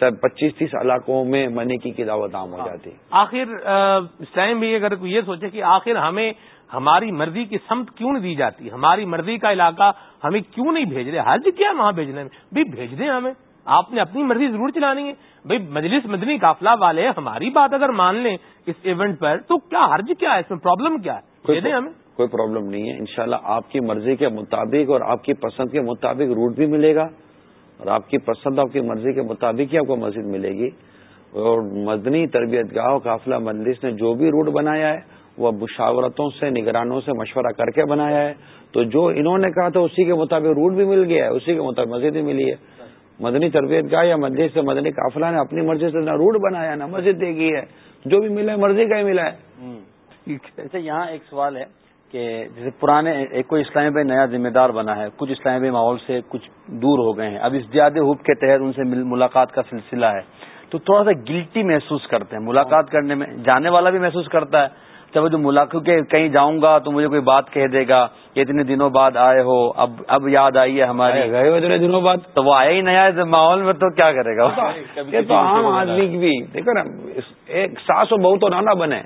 Speaker 5: سر پچیس تیس علاقوں میں منیکی کی دعوت عام ہو جاتی۔
Speaker 1: آخر اسلام بھی اگر یہ سوچے کہ آخر ہمیں ہماری مرضی کی سمت کیوں نہیں دی جاتی؟ ہماری مرضی کا علاقہ ہمیں کیوں نہیں بھیج رہے؟ حج کیا وہاں بھیجنے میں؟ بھائی بھیج دیں ہمیں۔ آپ نے اپنی مرضی ضرور چلانی ہے۔ بھائی مجلس مدنی قافلہ والے ہماری بات اگر مان لیں اس ایونٹ پر تو کیا حرج کیا ہے؟ اس میں پرابلم کیا ہے؟ دیں ہمیں۔
Speaker 5: کوئی پرابلم نہیں ہے۔ انشاءاللہ شاء آپ کی مرضی کے مطابق اور آپ کی پسند کے مطابق روٹ بھی ملے گا اور آپ کی پسند، آپ کی مرضی کے مطابق ہی آپ کو مسجد ملے گی۔ اور مدنی تربیت گاہ، قافلہ، مجلس نے جو بھی روٹ بنایا ہے، وہ مشاورتوں سے، نگرانوں سے مشورہ کر کے بنایا ہے۔ تو جو انہوں نے کہا تھا، اسی کے مطابق روٹ بھی مل گیا ہے، اسی کے مطابق مسجد بھی ملی ہے۔ مدنی تربیت گاہ یا مسجد سے، مدنی قافلہ نے اپنی مرضی سے نہ روٹ بنایا، نہ مسجد دے گی ہے۔ جو بھی ملا ہے، مرضی کا ہی ملا ہے۔
Speaker 4: اچھا، یہاں ایک سوال ہے۔ کہ جیسے پرانے ایک کوئی اسلامی بھائی نیا ذمہ دار بنا ہے کچھ اسلامی بھائی ماحول سے کچھ دور ہو گئے ہیں۔ اب اس زیادہ حب کے تحت ان سے ملاقات کا سلسلہ ہے۔ تو تھوڑا سا گلٹی محسوس کرتے ہیں۔ ملاقات کرنے میں جانے والا بھی محسوس کرتا ہے۔ جب جو ملاقات کے کہیں جاؤں گا تو مجھے کوئی بات کہہ دے گا کہ اتنے دنوں بعد آئے ہو اب اب یاد آئی ہے ہماری۔
Speaker 5: گئے اتنے دنوں بعد۔
Speaker 4: تو وہ آیا ہی نیا ماحول میں تو کیا کرے گا؟
Speaker 5: یہ تو عام آدمی بھی دیکھو نا ایک ساس و بہو تو نانا بنے۔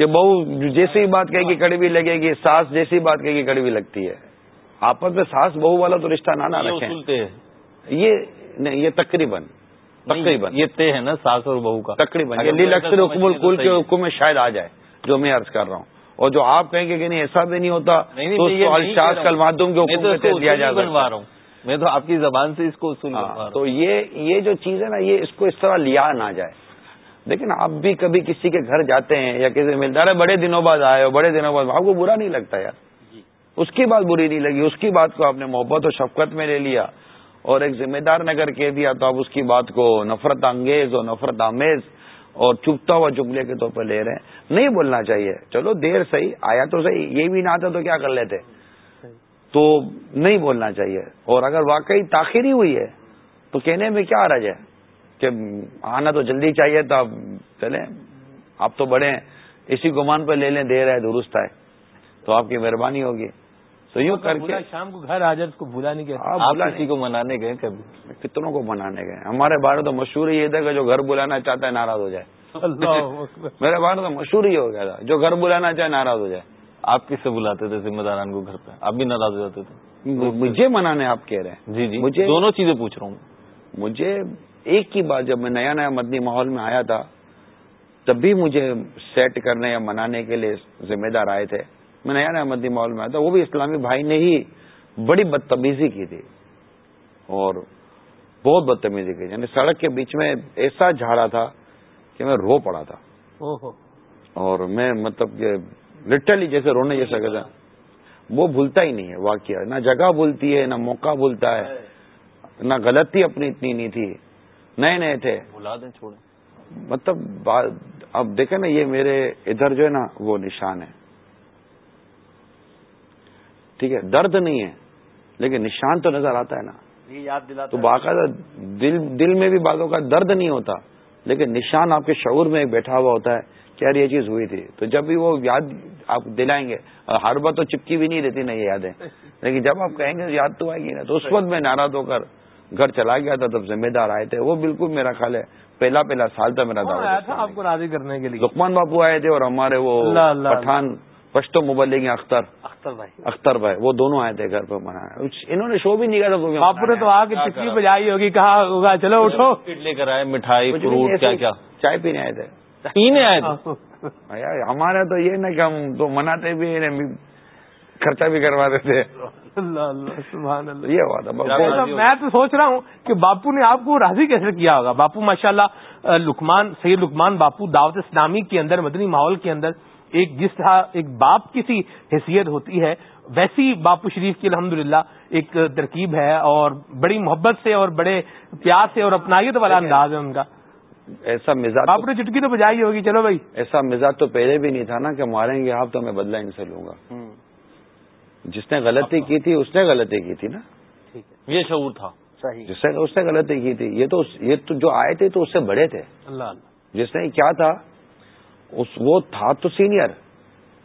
Speaker 5: کہ بہو جیسی بات کہے گی کڑوی لگے گی ساس جیسی بات کہے گی کڑوی لگتی ہے۔ آپس میں ساس بہو والا تو رشتہ نانا رکھے یہ نہیں یہ تقریباً
Speaker 3: تقریباً۔ یہ طے ہے نا ساس اور بہو کا۔
Speaker 5: تقریباً اکثر حکم الکول کے حکم میں شاید آ جائے جو میں عرض کر رہا ہوں۔ اور جو آپ کہیں گے کہ نہیں ایسا بھی نہیں ہوتا
Speaker 3: تو کل معدوم کے حکم دیا جا رہا ہوں۔ میں تو آپ کی زبان سے اس کو
Speaker 5: ہاں، تو یہ جو چیز ہے نا یہ اس کو اس طرح لیا نہ جائے۔ لیکن آپ بھی کبھی کسی کے گھر جاتے ہیں یا کسی ملتا ہے بڑے دنوں بعد آئے ہو بڑے دنوں بعد آپ کو برا نہیں لگتا یار؟ جی۔ اس کی بات بری نہیں لگی اس کی بات کو آپ نے محبت و شفقت میں لے لیا اور ایک ذمہ دار نے اگر کہہ دیا تو آپ اس کی بات کو نفرت انگیز اور نفرت آمیز اور چپتا ہوا جملے کے طور پر لے رہے ہیں۔ نہیں بولنا چاہیے۔ چلو دیر صحیح آیا تو صحیح یہ بھی نہ آتا تو کیا کر لیتے؟ تو نہیں بولنا چاہیے۔ اور اگر واقعی تاخیری ہوئی ہے تو کہنے میں کیا رج ہے؟ کہ آنا تو جلدی چاہیے تو آپ چلیں۔ آپ تو بڑے ہیں۔ اسی گمان پہ لے لیں دے رہے درست ہے۔ تو آپ کی مہربانی ہوگی۔ تو یوں کر کے
Speaker 1: شام کو گھر آ جائے اس کو بھولا نہیں
Speaker 3: گیا آپ کسی کو منانے گئے کبھی؟
Speaker 5: کتنوں کو منانے گئے؟ ہمارے بارے تو مشہور ہی تھا کہ جو گھر بلانا چاہتا ہے ناراض ہو جائے۔ میرے بارے تو مشہور ہی ہو گیا تھا۔ جو گھر بلانا چاہے ناراض ہو جائے۔
Speaker 3: آپ کس سے بلاتے تھے ذمہ داران کو گھر پہ؟ آپ بھی ناراض ہو جاتے تھے۔
Speaker 5: مجھے منانے آپ کہہ رہے ہیں۔
Speaker 3: جی جی۔ مجھے دونوں چیزیں پوچھ رہا ہوں۔
Speaker 5: مجھے ایک ہی بات جب میں نیا نیا مدنی ماحول میں آیا تھا تب بھی مجھے سیٹ کرنے یا منانے کے لیے ذمہ دار آئے تھے۔ میں نیا نیا مدنی ماحول میں آیا تھا وہ بھی اسلامی بھائی نے ہی بڑی بدتمیزی کی تھی۔ اور بہت بدتمیزی کی یعنی سڑک کے بیچ میں ایسا جھاڑا تھا کہ میں رو پڑا تھا۔ اور میں مطلب کہ لٹرلی جیسے رونے جیسا کہتا وہ بھولتا ہی نہیں ہے واقعہ۔ نہ جگہ بھولتی ہے نہ موقع بھولتا ہے نہ غلطی اپنی اتنی نہیں تھی۔ نئے نئے تھے۔
Speaker 3: بلا دیں چھوڑیں۔
Speaker 5: مطلب اب دیکھیں نا یہ میرے ادھر جو ہے نا وہ نشان ہے۔ ٹھیک ہے درد نہیں ہے لیکن نشان تو نظر آتا ہے نا۔
Speaker 4: یاد دلا
Speaker 5: تو باقاعدہ دل دل میں بھی باتوں کا درد نہیں ہوتا لیکن نشان آپ کے شعور میں بیٹھا ہوا ہوتا ہے کہ یار یہ چیز ہوئی تھی۔ تو جب بھی وہ یاد آپ دلائیں گے ہر بار تو چپکی بھی نہیں رہتی نا یہ یادیں۔ لیکن جب آپ کہیں گے یاد تو آئے گی نا تو اس وقت میں ناراض ہو کر گھر چلا گیا تھا تب ذمہ دار آئے تھے۔ وہ بالکل میرا خیال ہے پہلا پہلا سال تھا میرا
Speaker 1: دعوت آپ کو راضی کرنے کے لیے؟
Speaker 5: لکمان باپو آئے تھے اور ہمارے وہ پٹھان پشتو مبلک اختر۔
Speaker 1: اختر بھائی۔
Speaker 5: اختر بھائی۔ وہ دونوں آئے تھے گھر پہ منایا انہوں نے شو بھی نہیں کیا تھا
Speaker 1: باپو نے تو آ کے ٹکی بجائی ہوگی کہا ہوگا چلو اٹھو۔
Speaker 3: لے کر آئے مٹھائی فروٹ کیا کیا؟
Speaker 5: چائے پینے آئے تھے۔
Speaker 3: پینے آئے تھے؟
Speaker 5: ہمارا تو یہ نا کہ ہم تو مناتے بھی خرچہ بھی کرواتے تھے یہ
Speaker 1: تھا میں تو سوچ رہا ہوں کہ باپو نے آپ کو راضی کیسے کیا ہوگا؟ باپو ماشاء اللہ لکمان سید لکمان باپو دعوت اسلامی کے اندر مدنی ماحول کے اندر ایک جس طرح ایک باپ کی سی حیثیت ہوتی ہے ویسی باپو شریف کی الحمد ایک ترکیب ہے اور بڑی محبت سے اور بڑے پیار سے اور اپنائیت والا انداز ہے ان کا۔
Speaker 5: ایسا مزاج
Speaker 1: آپ نے چٹکی تو بجائی ہوگی چلو بھائی۔
Speaker 5: ایسا مزاج تو پہلے بھی نہیں تھا نا کہ ماریں گے آپ تو میں بدلہ ان سے لوں گا۔ جس نے غلطی کی تھی اس نے غلطی کی تھی نا؟
Speaker 3: یہ شعور تھا۔
Speaker 5: جس نے اس نے غلطی کی تھی۔ یہ تو یہ تو جو آئے تھے تو اس سے بڑے تھے۔ اللہ جس نے کیا تھا؟ اس وہ تھا تو سینئر۔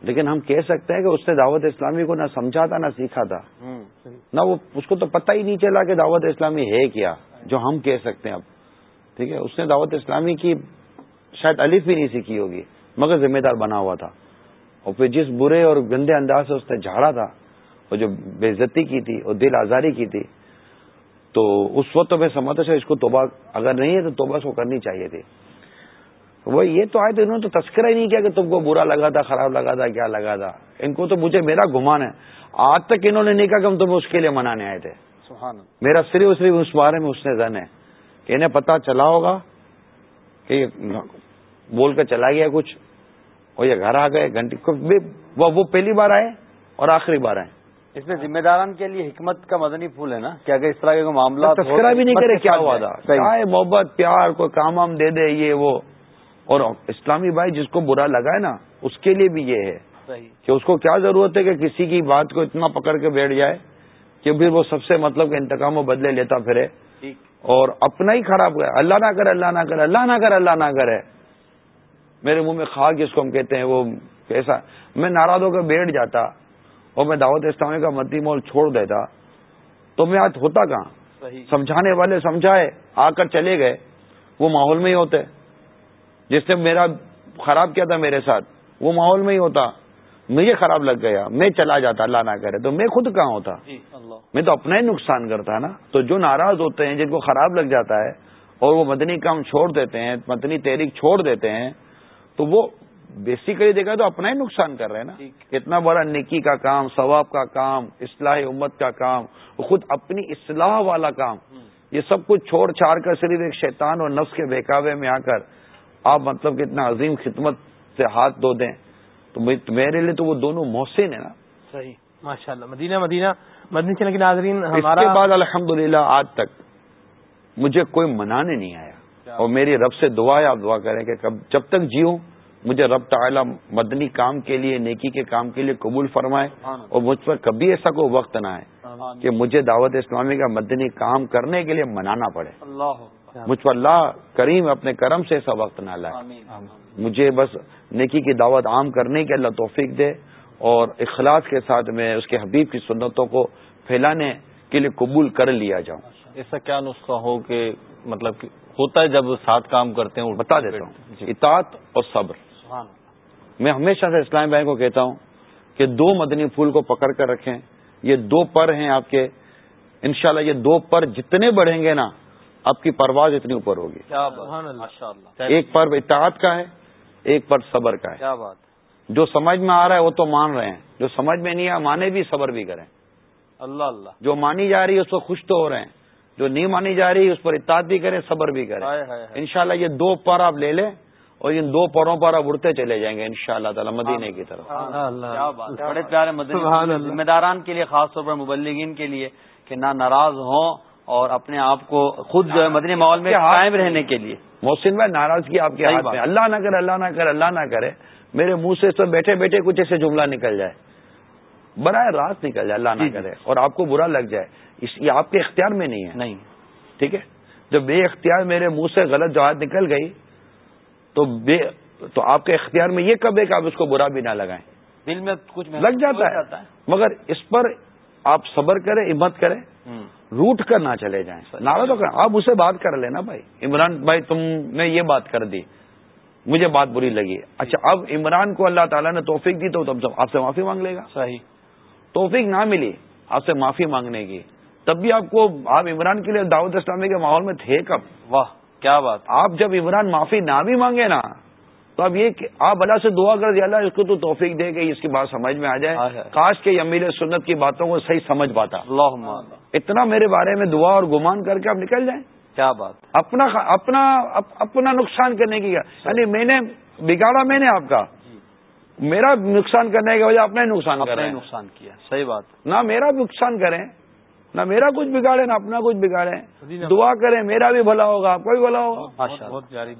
Speaker 5: لیکن ہم کہہ سکتے ہیں کہ اس نے دعوت اسلامی کو نہ سمجھا تھا نہ سیکھا تھا۔ نہ وہ اس کو تو پتہ ہی نہیں چلا کہ دعوت اسلامی ہے کیا جو ہم کہہ سکتے ہیں اب۔ ٹھیک ہے؟ اس نے دعوت اسلامی کی شاید الف بھی نہیں سیکھی ہوگی مگر ذمہ دار بنا ہوا تھا۔ اور پھر جس برے اور گندے انداز سے اس نے جھاڑا تھا اور جو بے عزتی کی تھی اور دل آزاری کی تھی تو اس وقت تو میں سمجھتا تھا اس کو توبہ اگر نہیں ہے تو توبہ اس کو کرنی چاہیے تھی۔ وہ یہ تو آئے تھے انہوں نے تو تذکرہ ہی نہیں کیا کہ تم کو برا لگا تھا خراب لگا تھا کیا لگا تھا۔ ان کو تو مجھے میرا گمان ہے۔ آج تک انہوں نے نہیں کہا کہ ہم تمہیں اس کے لیے منانے آئے تھے۔ میرا صرف صرف اس بارے میں اس نے زن ہے کہ انہیں پتا چلا ہوگا کہ بول کر چلا گیا کچھ اور یہ گھر آ گئے گھنٹے وہ پہلی بار آئے اور آخری بار آئے۔
Speaker 4: اس میں ذمہ داران کے لیے حکمت کا مدنی پھول ہے نا کہ اگر اس طرح کے معاملہ
Speaker 5: تذکرہ بھی نہیں کرے کیا ہوا تھا محبت پیار کوئی کام وام دے دے یہ وہ۔ اور اسلامی بھائی جس کو برا لگا ہے نا اس کے لیے بھی یہ ہے کہ اس کو کیا ضرورت ہے کہ کسی کی بات کو اتنا پکڑ کے بیٹھ جائے کہ پھر وہ سب سے مطلب کہ انتقام و بدلے لیتا پھرے۔ اور اپنا ہی خراب گیا۔ اللہ نہ کرے اللہ نہ کرے اللہ نہ کرے اللہ نہ کرے۔ میرے منہ میں خاک جس کو ہم کہتے ہیں وہ کیسا؟ میں ناراض ہو کر بیٹھ جاتا۔ اور میں دعوت اسلامی کا مدی مول چھوڑ دیتا تو میں آج ہوتا کہاں؟ سمجھانے والے سمجھائے آ کر چلے گئے وہ ماحول میں ہی ہوتے۔ جس نے میرا خراب کیا تھا میرے ساتھ وہ ماحول میں ہی ہوتا۔ مجھے خراب لگ گیا میں چلا جاتا اللہ نہ کرے تو میں خود کہاں ہوتا؟ جی، میں تو اپنا ہی نقصان کرتا نا۔ تو جو ناراض ہوتے ہیں جن کو خراب لگ جاتا ہے اور وہ مدنی کام چھوڑ دیتے ہیں مدنی تحریک چھوڑ دیتے ہیں تو وہ بیسیکلی دیکھا تو اپنا ہی نقصان کر رہے ہیں نا۔ اتنا بڑا نکی کا کام ثواب کا کام اصلاح امت کا کام خود اپنی اصلاح والا کام۔ یہ سب کچھ چھوڑ چھاڑ کر صرف ایک شیطان اور نفس کے بہکاوے میں آ کر آپ مطلب کہ اتنا عظیم خدمت سے ہاتھ دھو دیں تو میرے لیے تو وہ دونوں محسن ہیں نا۔
Speaker 1: صحیح۔ ماشاء اللہ مدینہ۔ مدینہ مدنی کے ناظرین
Speaker 5: اس کے بعد الحمد آج تک مجھے کوئی منانے نہیں آیا۔ اور میری رب سے دعا ہے آپ دعا کریں کہ جب تک جیوں مجھے رب تعالی مدنی کام کے لیے نیکی کے کام کے لیے قبول فرمائے اور مجھ پر کبھی ایسا کوئی وقت نہ آئے کہ مجھے دعوت اسلامی کا مدنی کام کرنے کے لیے منانا پڑے۔ مجھ پر اللہ کریم اپنے کرم سے ایسا وقت نہ لائے۔ مجھے بس نیکی کی دعوت عام کرنے کے اللہ توفیق دے اور اخلاص کے ساتھ میں اس کے حبیب کی سنتوں کو پھیلانے کے لیے قبول کر لیا جاؤں۔
Speaker 3: ایسا کیا نسخہ ہو کہ مطلب ہوتا ہے جب ساتھ کام کرتے ہیں
Speaker 5: بتا دیتا ہوں۔ جی۔ اطاعت اور صبر۔ میں ہمیشہ سے اسلام بھائی کو کہتا ہوں کہ دو مدنی پھول کو پکڑ کر رکھیں۔ یہ دو پر ہیں آپ کے۔ انشاءاللہ یہ دو پر جتنے بڑھیں گے نا آپ کی پرواز اتنی اوپر ہوگی۔ ایک پر اطاعت کا ہے ایک پر صبر کا ہے۔ کیا بات۔ جو سمجھ میں آ رہا ہے وہ تو مان رہے ہیں۔ جو سمجھ میں نہیں آ مانے بھی صبر بھی کریں۔
Speaker 3: اللہ اللہ۔
Speaker 5: جو مانی جا رہی ہے اس کو خوش تو ہو رہے ہیں۔ جو نہیں مانی جا رہی ہے اس پر اطاعت بھی کریں صبر بھی کریں۔ انشاءاللہ یہ دو پر آپ لے لیں۔ اور ان دو پروں پر آپ اڑتے چلے جائیں گے ان شاء اللہ تعالیٰ مدینے کی طرف.
Speaker 4: بڑے پیارے ذمہ داران کے لیے خاص طور پر مبلغین کے لیے کہ نہ ناراض ہوں اور اپنے آپ کو خود جو ہے مدنی ماحول میں قائم رہنے کے لیے۔
Speaker 5: محسن بھائی ناراضگی آپ کے ہاتھ میں۔ اللہ نہ کرے اللہ نہ کرے اللہ نہ کرے۔ میرے منہ سے تو بیٹھے بیٹھے کچھ ایسے جملہ نکل جائے۔ براہ راست نکل جائے اللہ نہ جی، جی۔ کرے۔ اور آپ کو برا لگ جائے۔ یہ آپ کے اختیار میں نہیں ہے۔
Speaker 4: نہیں۔
Speaker 5: ٹھیک ہے؟ جب بے اختیار میرے منہ سے غلط جواب نکل گئی تو بے تو آپ کے اختیار میں یہ کب ہے کہ آپ اس کو برا بھی نہ لگائیں؟
Speaker 4: دل میں کچھ
Speaker 5: لگ جاتا ہے۔ مگر اس پر آپ صبر کریں ہمت کریں۔ روٹ کر نہ چلے جائیں۔ ناراض ہو کر آپ اسے بات کر لینا بھائی۔ عمران بھائی تم نے یہ بات کر دی۔ مجھے بات بری لگی۔ اچھا اب عمران کو اللہ تعالیٰ نے توفیق دی تو تب آپ سے معافی مانگ لے گا؟
Speaker 4: صحیح۔
Speaker 5: توفیق نہ ملی آپ سے معافی مانگنے کی۔ تب بھی آپ کو آپ عمران کے لیے دعوت اسلامی کے ماحول میں تھے کب؟
Speaker 4: واہ۔ کیا بات
Speaker 5: آپ جب عمران معافی نہ بھی مانگے نا تو اب یہ کہ آپ اللہ سے دعا کر دیا اللہ اس کو تو توفیق دے کہ اس کی بات سمجھ میں آ جائے کاش کے امیر سنت کی باتوں کو صحیح سمجھ پاتا۔ اتنا میرے بارے میں دعا اور گمان کر کے آپ نکل جائیں۔
Speaker 4: کیا بات۔
Speaker 5: اپنا اپنا اپنا نقصان کرنے کی یعنی میں نے بگاڑا میں نے آپ کا۔ میرا نقصان کرنے کی وجہ اپنا ہی نقصان
Speaker 4: نقصان کیا۔ صحیح بات۔
Speaker 5: نہ میرا نقصان کریں۔ نہ میرا کچھ بگاڑے نہ اپنا کچھ بگاڑے دعا کریں میرا بھی بھلا ہوگا آپ کا بھی بھلا ہوگا۔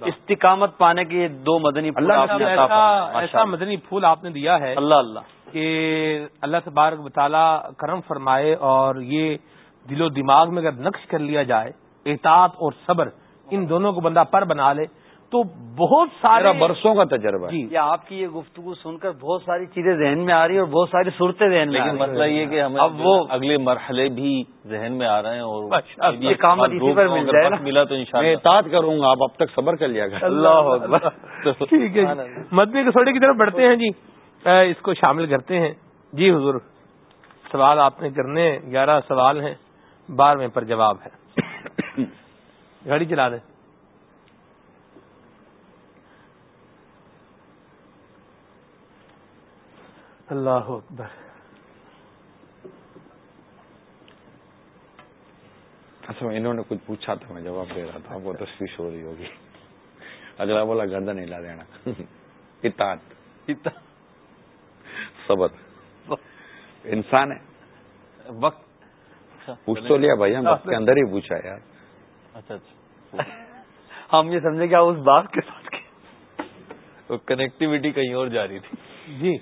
Speaker 4: استقامت پانے کے دو مدنی
Speaker 1: اللہ ایسا مدنی پھول آپ نے دیا ہے
Speaker 4: اللہ اللہ۔
Speaker 1: کہ اللہ تبارک بطالہ کرم فرمائے اور یہ دل و دماغ میں اگر نقش کر لیا جائے احتاط اور صبر ان دونوں کو بندہ پر بنا لے۔ تو بہت سارا
Speaker 5: برسوں کا تجربہ
Speaker 4: جی۔ آپ کی یہ گفتگو سن کر بہت ساری چیزیں ذہن میں آ رہی ہیں اور بہت ساری صورتیں ذہن میں
Speaker 3: لیکن مسئلہ یہ کہ ہمیں اب وہ اگلے مرحلے بھی ذہن میں آ رہے ہیں اور
Speaker 4: یہ کام مل جائے
Speaker 3: ملا تو
Speaker 5: میں اطاعت کروں گا آپ اب تک صبر کر لیا گا
Speaker 1: اللہ ٹھیک ہے جی۔ مدنی کسوٹے کی طرف بڑھتے ہیں جی۔ اس کو شامل کرتے ہیں۔ جی حضور سوال آپ نے کرنے گیارہ سوال ہیں بارہویں پر جواب ہے۔ گاڑی چلا دیں۔ اللہ اکبر۔
Speaker 5: اچھا انہوں نے کچھ پوچھا تھا میں جواب دے رہا تھا وہ تشویش ہو رہی ہوگی۔ اگلا بولا گردہ نہیں لا دینا۔ اطاعت صبر۔ انسان ہے۔
Speaker 3: وقت۔
Speaker 5: اچھا۔ پوچھ تو لیا بھائی ہم کے اندر ہی پوچھا یار۔
Speaker 3: اچھا اچھا۔
Speaker 4: ہم یہ سمجھے کہ اس بات کے ساتھ
Speaker 3: کنیکٹیوٹی کہیں اور جاری تھی۔
Speaker 1: جی۔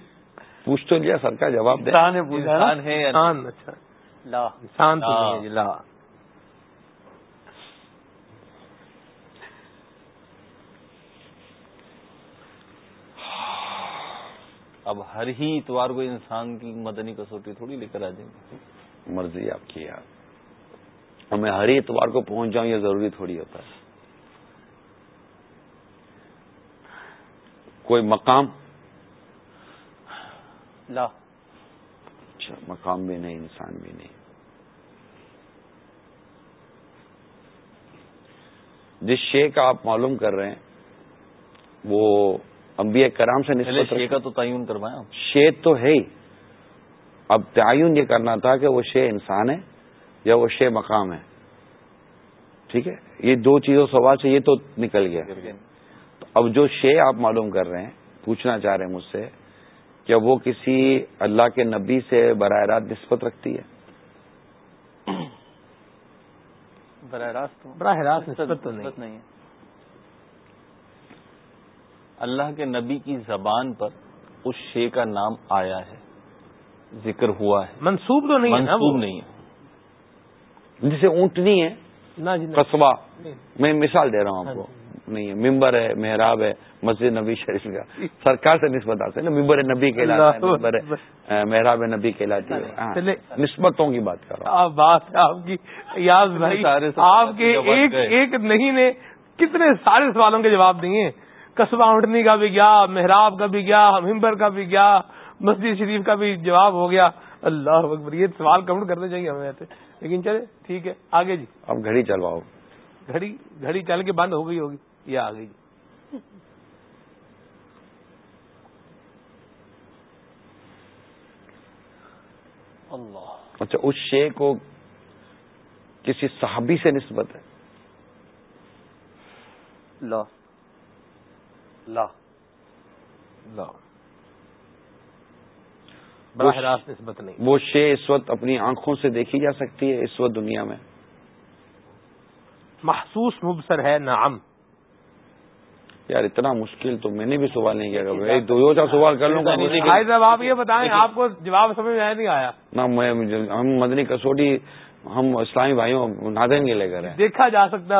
Speaker 5: پوچھ تو لیا سر کا جواب
Speaker 1: انسان ہے انسان اچھا۔ لا۔ انسان
Speaker 3: لا۔ اب ہر ہی اتوار کو انسان کی مدنی کسوٹی تھوڑی لے کر آ جائیں گے۔
Speaker 5: مرضی آپ کی یار میں ہر ہی اتوار کو پہنچ جاؤں یہ ضروری تھوڑی ہوتا ہے۔ کوئی مقام
Speaker 4: لا.
Speaker 5: اچھا مقام بھی نہیں انسان بھی نہیں. جس شے کا آپ معلوم کر رہے ہیں وہ انبیاء کرام سے
Speaker 3: نسبت شے کا تو تعین کروایا
Speaker 5: شے تو ہے ہی. اب تعین یہ کرنا تھا کہ وہ شے انسان ہے یا وہ شے مقام ہے. ٹھیک ہے؟ یہ دو چیزوں سوال سے یہ تو نکل گیا. اب جو شے آپ معلوم کر رہے ہیں پوچھنا چاہ رہے ہیں مجھ سے کیا وہ کسی اللہ کے نبی سے براہ راست نسبت رکھتی ہے؟
Speaker 4: براہ راست
Speaker 1: براہ راست نسبت تو نہیں۔
Speaker 3: اللہ کے نبی کی زبان پر اس شے کا نام آیا ہے ذکر ہوا ہے۔
Speaker 1: منسوب تو نہیں
Speaker 3: منسوب نہیں ہے۔
Speaker 5: جسے اونٹنی ہے قصبہ میں مثال دے رہا ہوں آپ کو۔ نہیں ہے. ممبر ہے محراب ہے مسجد نبی شریف کا. سرکار سے نسبت آتے نا ممبر نبی ممبر محراب نبی کہلاتی ہے. ہاں، نسبتوں کی بات کر رہا
Speaker 1: ہوں. بات آپ کی یاد بھائی آپ کے ایک ایک نہیں نے کتنے سارے سوالوں کے جواب دیے قصبہ اونٹنی کا بھی گیا محراب کا بھی گیا ممبر کا بھی گیا مسجد شریف کا بھی جواب ہو گیا. اللہ اکبر یہ سوال کمنٹ کرنے چاہیے ہمیں ایسے. لیکن چلے ٹھیک ہے آگے جی.
Speaker 5: اب گھڑی چلواؤ۔
Speaker 1: گھڑی گھڑی چل کے بند ہو گئی ہوگی۔ یہ آ گئی۔
Speaker 5: اللہ۔ اچھا اس شے کو کسی صحابی سے نسبت ہے؟
Speaker 4: لا۔ لا۔
Speaker 1: لا۔ براہ راست نسبت نہیں۔
Speaker 5: وہ شے اس وقت اپنی آنکھوں سے دیکھی جا سکتی ہے اس وقت دنیا میں؟
Speaker 1: محسوس مبصر ہے نعم۔
Speaker 5: یار اتنا مشکل تو میں نے بھی سوال نہیں کیا دو چار سوال کر لوں گا۔
Speaker 1: صاحب آپ یہ بتائیں آپ کو جواب سمجھ میں نہیں آیا؟
Speaker 5: نہ میں ہم مدنی کسوٹی ہم اسلامی بھائیوں نادین کے لے کر۔
Speaker 1: دیکھا جا سکتا ہے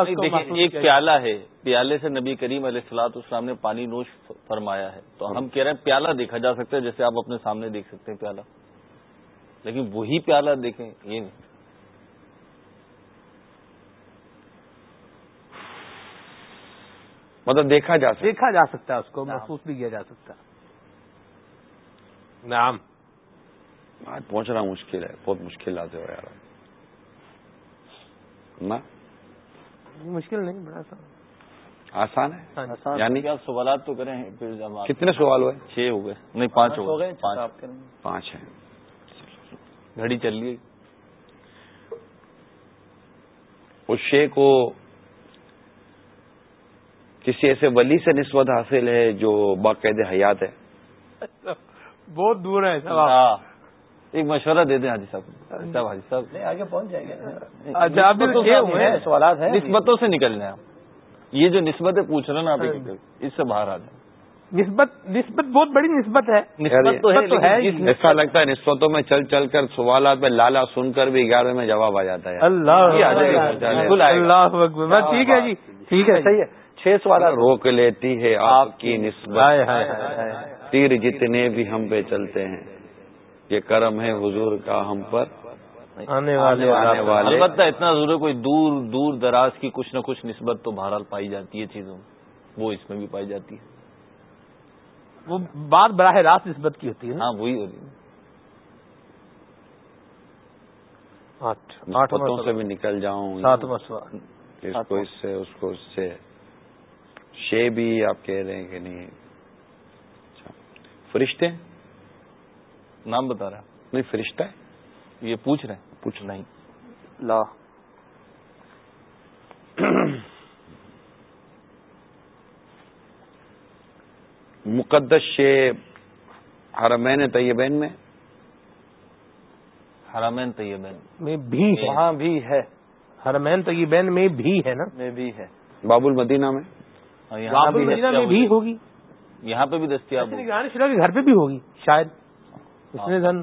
Speaker 3: ایک پیالہ ہے۔ پیالے سے نبی کریم علیہ السلاط اسلام نے پانی نوش فرمایا ہے۔ تو ہم کہہ رہے ہیں پیالہ دیکھا جا سکتا ہے جیسے آپ اپنے سامنے دیکھ سکتے ہیں پیالہ۔ لیکن وہی پیالہ دیکھیں یہ نہیں۔
Speaker 5: مطلب دیکھا جا سکتا
Speaker 1: دیکھا جا سکتا ہے اس کو محسوس بھی کیا جا سکتا نام
Speaker 5: آج پہنچنا مشکل ہے بہت مشکل آتے ہو یار۔
Speaker 1: مشکل نہیں بڑا سا
Speaker 5: آسان ہے؟ یعنی
Speaker 3: سوالات تو کریں
Speaker 5: کتنے سوال ہوئے؟
Speaker 3: چھ ہو گئے۔ نہیں پانچ ہو گئے۔
Speaker 5: پانچ ہیں۔
Speaker 3: گھڑی چل رہی
Speaker 5: اس شے کو کسی ایسے ولی سے نسبت حاصل ہے جو باقاعد حیات ہے؟
Speaker 1: بہت دور ہے
Speaker 3: ہاں۔ ایک مشورہ دے دیں حاجی صاحب۔ صاحب حاجی صاحب۔
Speaker 2: آگے پہنچ جائیں گے۔
Speaker 3: اچھا سوالات ہیں۔ نسبتوں سے نکلنے آپ یہ جو نسبتیں پوچھ رہے ہیں نا آپ ہاں۔ اس سے باہر آ جائیں۔
Speaker 1: نسبت نسبت بہت بڑی نسبت ہے۔
Speaker 3: نسبت تو ہے
Speaker 5: ایسا لگتا ہے نسبتوں میں چل چل کر سوالات میں لالا سن کر بھی گیارہ میں جواب آ جاتا ہے۔
Speaker 1: اللہ۔ ٹھیک ہے جی۔ ٹھیک ہے صحیح ہے۔ چھ سوالات
Speaker 5: روک لیتی ہے آپ کی نسبت۔ تیر جتنے بھی ہم پہ چلتے ہیں یہ کرم ہے حضور کا ہم پر۔
Speaker 1: آنے والے
Speaker 3: البتہ اتنا ضرور ہے کوئی دور دور دراز کی کچھ نہ کچھ نسبت تو بہرحال پائی جاتی ہے چیزوں وہ اس میں بھی پائی جاتی ہے۔
Speaker 1: وہ بات براہ راست نسبت کی ہوتی ہے
Speaker 3: ہاں وہی ہو رہی
Speaker 5: آٹھ سے بھی نکل جاؤں۔ اس کو اس سے اس کو اس سے۔ شے بھی آپ کہہ رہے ہیں کہ نہیں اچھا۔ فرشتے؟
Speaker 3: نام بتا رہا۔
Speaker 5: نہیں فرشتہ؟ ہے
Speaker 3: یہ پوچھ رہے ہیں۔
Speaker 5: پوچھ نہیں۔
Speaker 3: لا۔
Speaker 5: مقدس شے حرمین طیبین میں؟
Speaker 3: حرمین طیبین۔
Speaker 1: میں بھی وہاں بھی ہے۔ حرمین طیبین میں بھی ہے نا؟
Speaker 3: میں بھی ہے۔
Speaker 5: باب المدینہ میں؟
Speaker 1: بھی ہوگی۔
Speaker 3: یہاں پہ بھی دستیاب
Speaker 1: شرح کے گھر پہ بھی ہوگی شاید۔ اس میں دھن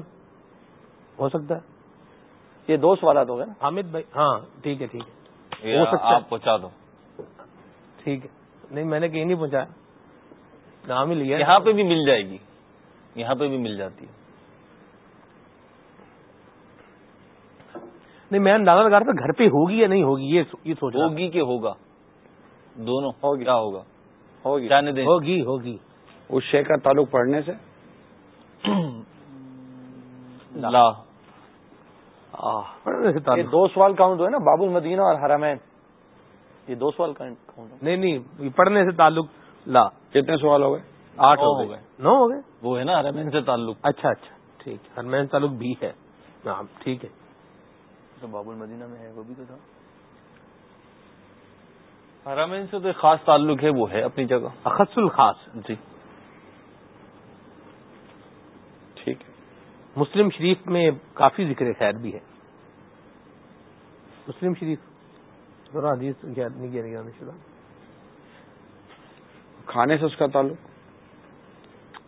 Speaker 1: ہو سکتا ہے۔
Speaker 2: یہ دو سوالات ہو گئے
Speaker 1: حامد بھائی ہاں ٹھیک ہے ٹھیک
Speaker 3: ہے۔ ہو سکتا آپ پہنچا دو۔
Speaker 1: ٹھیک ہے۔ نہیں میں نے کہیں نہیں پہنچایا۔ نام ہی لیا
Speaker 3: یہاں پہ بھی مل جائے گی۔ یہاں پہ بھی مل جاتی ہے۔
Speaker 1: نہیں میں اندازہ لگا رہا تھا گھر پہ ہوگی یا نہیں ہوگی یہ سوچ
Speaker 3: ہوگی کہ ہوگا؟ دونوں کیا ہوگا
Speaker 1: ہوگی ہوگی ہوگی۔
Speaker 5: اس شے کا تعلق پڑھنے سے؟
Speaker 3: لا۔
Speaker 2: دو سوال کاؤنٹ ہوئے نا باب المدینہ اور حرمین۔ یہ دو سوال کاؤنٹ
Speaker 1: نہیں نہیں پڑھنے سے تعلق۔ لا۔
Speaker 5: کتنے سوال ہو گئے؟
Speaker 3: آٹھ ہو گئے۔
Speaker 1: نو ہو گئے؟
Speaker 3: وہ ہے نا ہرمین سے تعلق۔
Speaker 1: اچھا اچھا ٹھیک۔ ہے ہرمین تعلق بھی ہے۔ ٹھیک ہے۔
Speaker 2: تو باب المدینہ میں ہے وہ بھی تو تھا۔
Speaker 3: حرمین سے تو ایک خاص تعلق ہے وہ ہے اپنی جگہ۔
Speaker 1: اخص الخاص۔
Speaker 3: جی۔
Speaker 5: ٹھیک ہے۔
Speaker 1: مسلم شریف میں کافی ذکر خیر بھی ہے۔ مسلم شریف۔ ذرا حدیث
Speaker 5: کھانے سے اس کا تعلق؟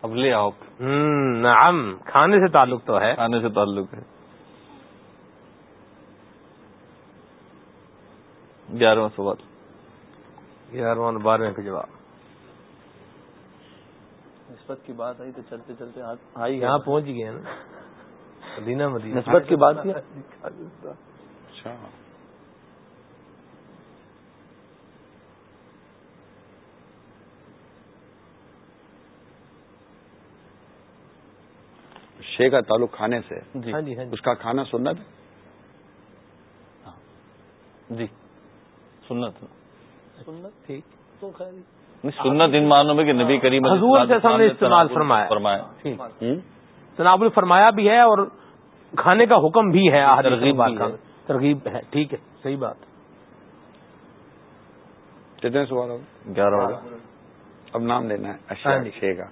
Speaker 3: اب لے آؤ۔
Speaker 1: نعم کھانے سے تعلق تو ہے۔
Speaker 3: کھانے سے تعلق ہے۔ گیارہواں سوال۔
Speaker 1: گیارہواں بارہویں کا جواب۔
Speaker 2: نسبت کی بات آئی تو چلتے چلتے
Speaker 1: آئی یہاں پہنچ گئے نا۔ مدینہ مدینہ۔
Speaker 2: نسبت کی بات
Speaker 5: اچھا۔ شے کا تعلق کھانے سے۔
Speaker 1: جی۔ ہاں جی, ہاں جی۔
Speaker 5: اس کا کھانا سنت؟
Speaker 3: ہاں۔ جی۔ سنت۔
Speaker 1: سنت ٹھیک۔ تو
Speaker 3: سنت ان معنوں میں کہ نبی کریم
Speaker 1: حضور سے ہم نے استعمال فرمایا۔
Speaker 3: فرمایا۔
Speaker 1: جناب نے فرمایا بھی ہے اور کھانے کا حکم بھی ہے ترغیب ترغیب ہے ٹھیک ہے صحیح بات۔
Speaker 5: کتنے سوال ہو
Speaker 3: گیارہ
Speaker 5: اب نام لینا ہے۔ شے کا۔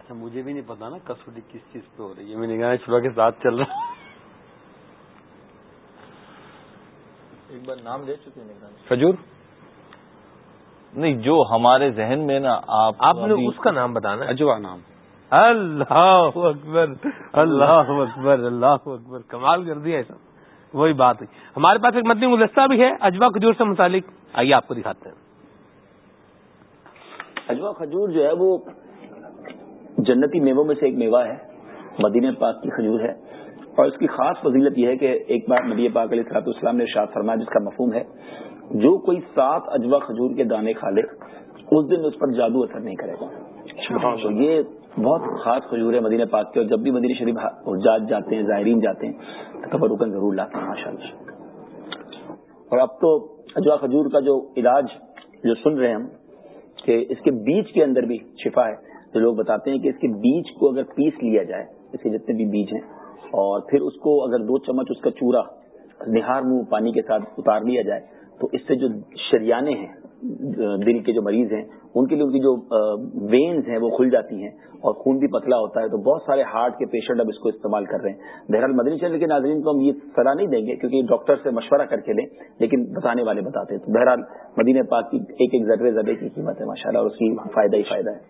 Speaker 4: اچھا مجھے بھی نہیں پتا نا کسوٹی کس چیز پہ ہو رہی ہے۔ میں نگاہ شروع کے ساتھ چل رہا۔
Speaker 2: ایک بار نام لے چکے
Speaker 5: کھجور
Speaker 3: نہیں جو ہمارے ذہن میں نا آپ
Speaker 1: آپ نے اس کا نام بتانا
Speaker 5: اجوا نام۔
Speaker 1: اللہ اکبر اللہ اکبر اللہ اکبر کمال کر دیا ایسا وہی بات ہے۔ ہمارے پاس ایک مدنی گلدستہ بھی ہے اجوا کھجور سے متعلق۔ آئیے آپ کو دکھاتے ہیں۔
Speaker 10: اجوا کھجور جو ہے وہ جنتی میووں میں سے ایک میوہ ہے مدینہ پاک کی کھجور ہے۔ اور اس کی خاص فضیلت یہ ہے کہ ایک بار نبی پاک علیہ صلاحت اسلام نے شاد فرمایا جس کا مفہوم ہے جو کوئی سات اجوا کھجور کے دانے کھا لے اس دن اس پر جادو اثر نہیں کرے گا۔ تو یہ بہت خاص کھجور ہے مدینہ پاک کے اور جب بھی مدینہ شریف جات جاتے ہیں زائرین جاتے ہیں تو رکن ضرور لاتے ہیں ماشاء اللہ اور اب تو اجوا کھجور کا جو علاج جو سن رہے ہیں ہم کہ اس کے بیج کے اندر بھی شفا ہے۔ تو لوگ بتاتے ہیں کہ اس کے بیج کو اگر پیس لیا جائے اس کے جتنے بھی بیج ہیں اور پھر اس کو اگر دو چمچ اس کا چورا نہار منہ پانی کے ساتھ اتار لیا جائے، تو اس سے جو شریانے ہیں، دل کے جو مریض ہیں، ان کے لیے ان کی جو وینز ہیں، وہ کھل جاتی ہیں اور خون بھی پتلا ہوتا ہے۔ تو بہت سارے ہارٹ کے پیشنٹ اب اس کو استعمال کر رہے ہیں۔ بہرحال مدنی چینل کے ناظرین کو ہم یہ صلاح نہیں دیں گے کیونکہ ڈاکٹر سے مشورہ کر کے لیں، لیکن بتانے والے بتاتے ہیں۔ تو بہرحال مدینہ پاک کی ایک ایک ذرے ذرے کی قیمت ہے ماشاء اللہ اور اس کی فائدہ ہی فائدہ ہے۔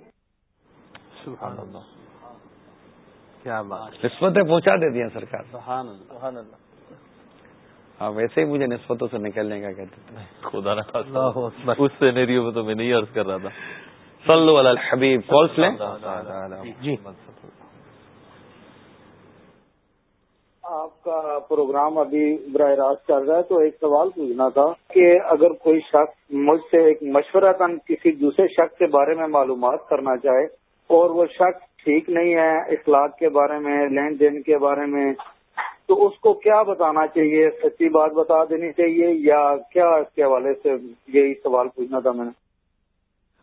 Speaker 5: کیا بات نسبتیں پہنچا دیتی ہیں سرکار۔ ہاں ویسے ہی مجھے نسبتوں سے نکلنے کا کہتے تھے۔ خدا اس سینیریو میں تو میں نہیں عرض کر رہا تھا۔ صلو علی الحبیب۔ کالس لیں؟
Speaker 3: جی۔
Speaker 11: آپ کا پروگرام ابھی براہ راست چل رہا ہے تو ایک سوال پوچھنا تھا کہ اگر کوئی شخص مجھ سے ایک مشورہ کن کسی دوسرے شخص کے بارے میں معلومات کرنا چاہے اور وہ شخص ٹھیک نہیں ہے اخلاق کے بارے میں، لین دین کے بارے میں، تو اس کو کیا بتانا چاہیے؟ سچی بات بتا دینی چاہیے یا کیا اس کے حوالے سے یہی سوال پوچھنا تھا میں نے؟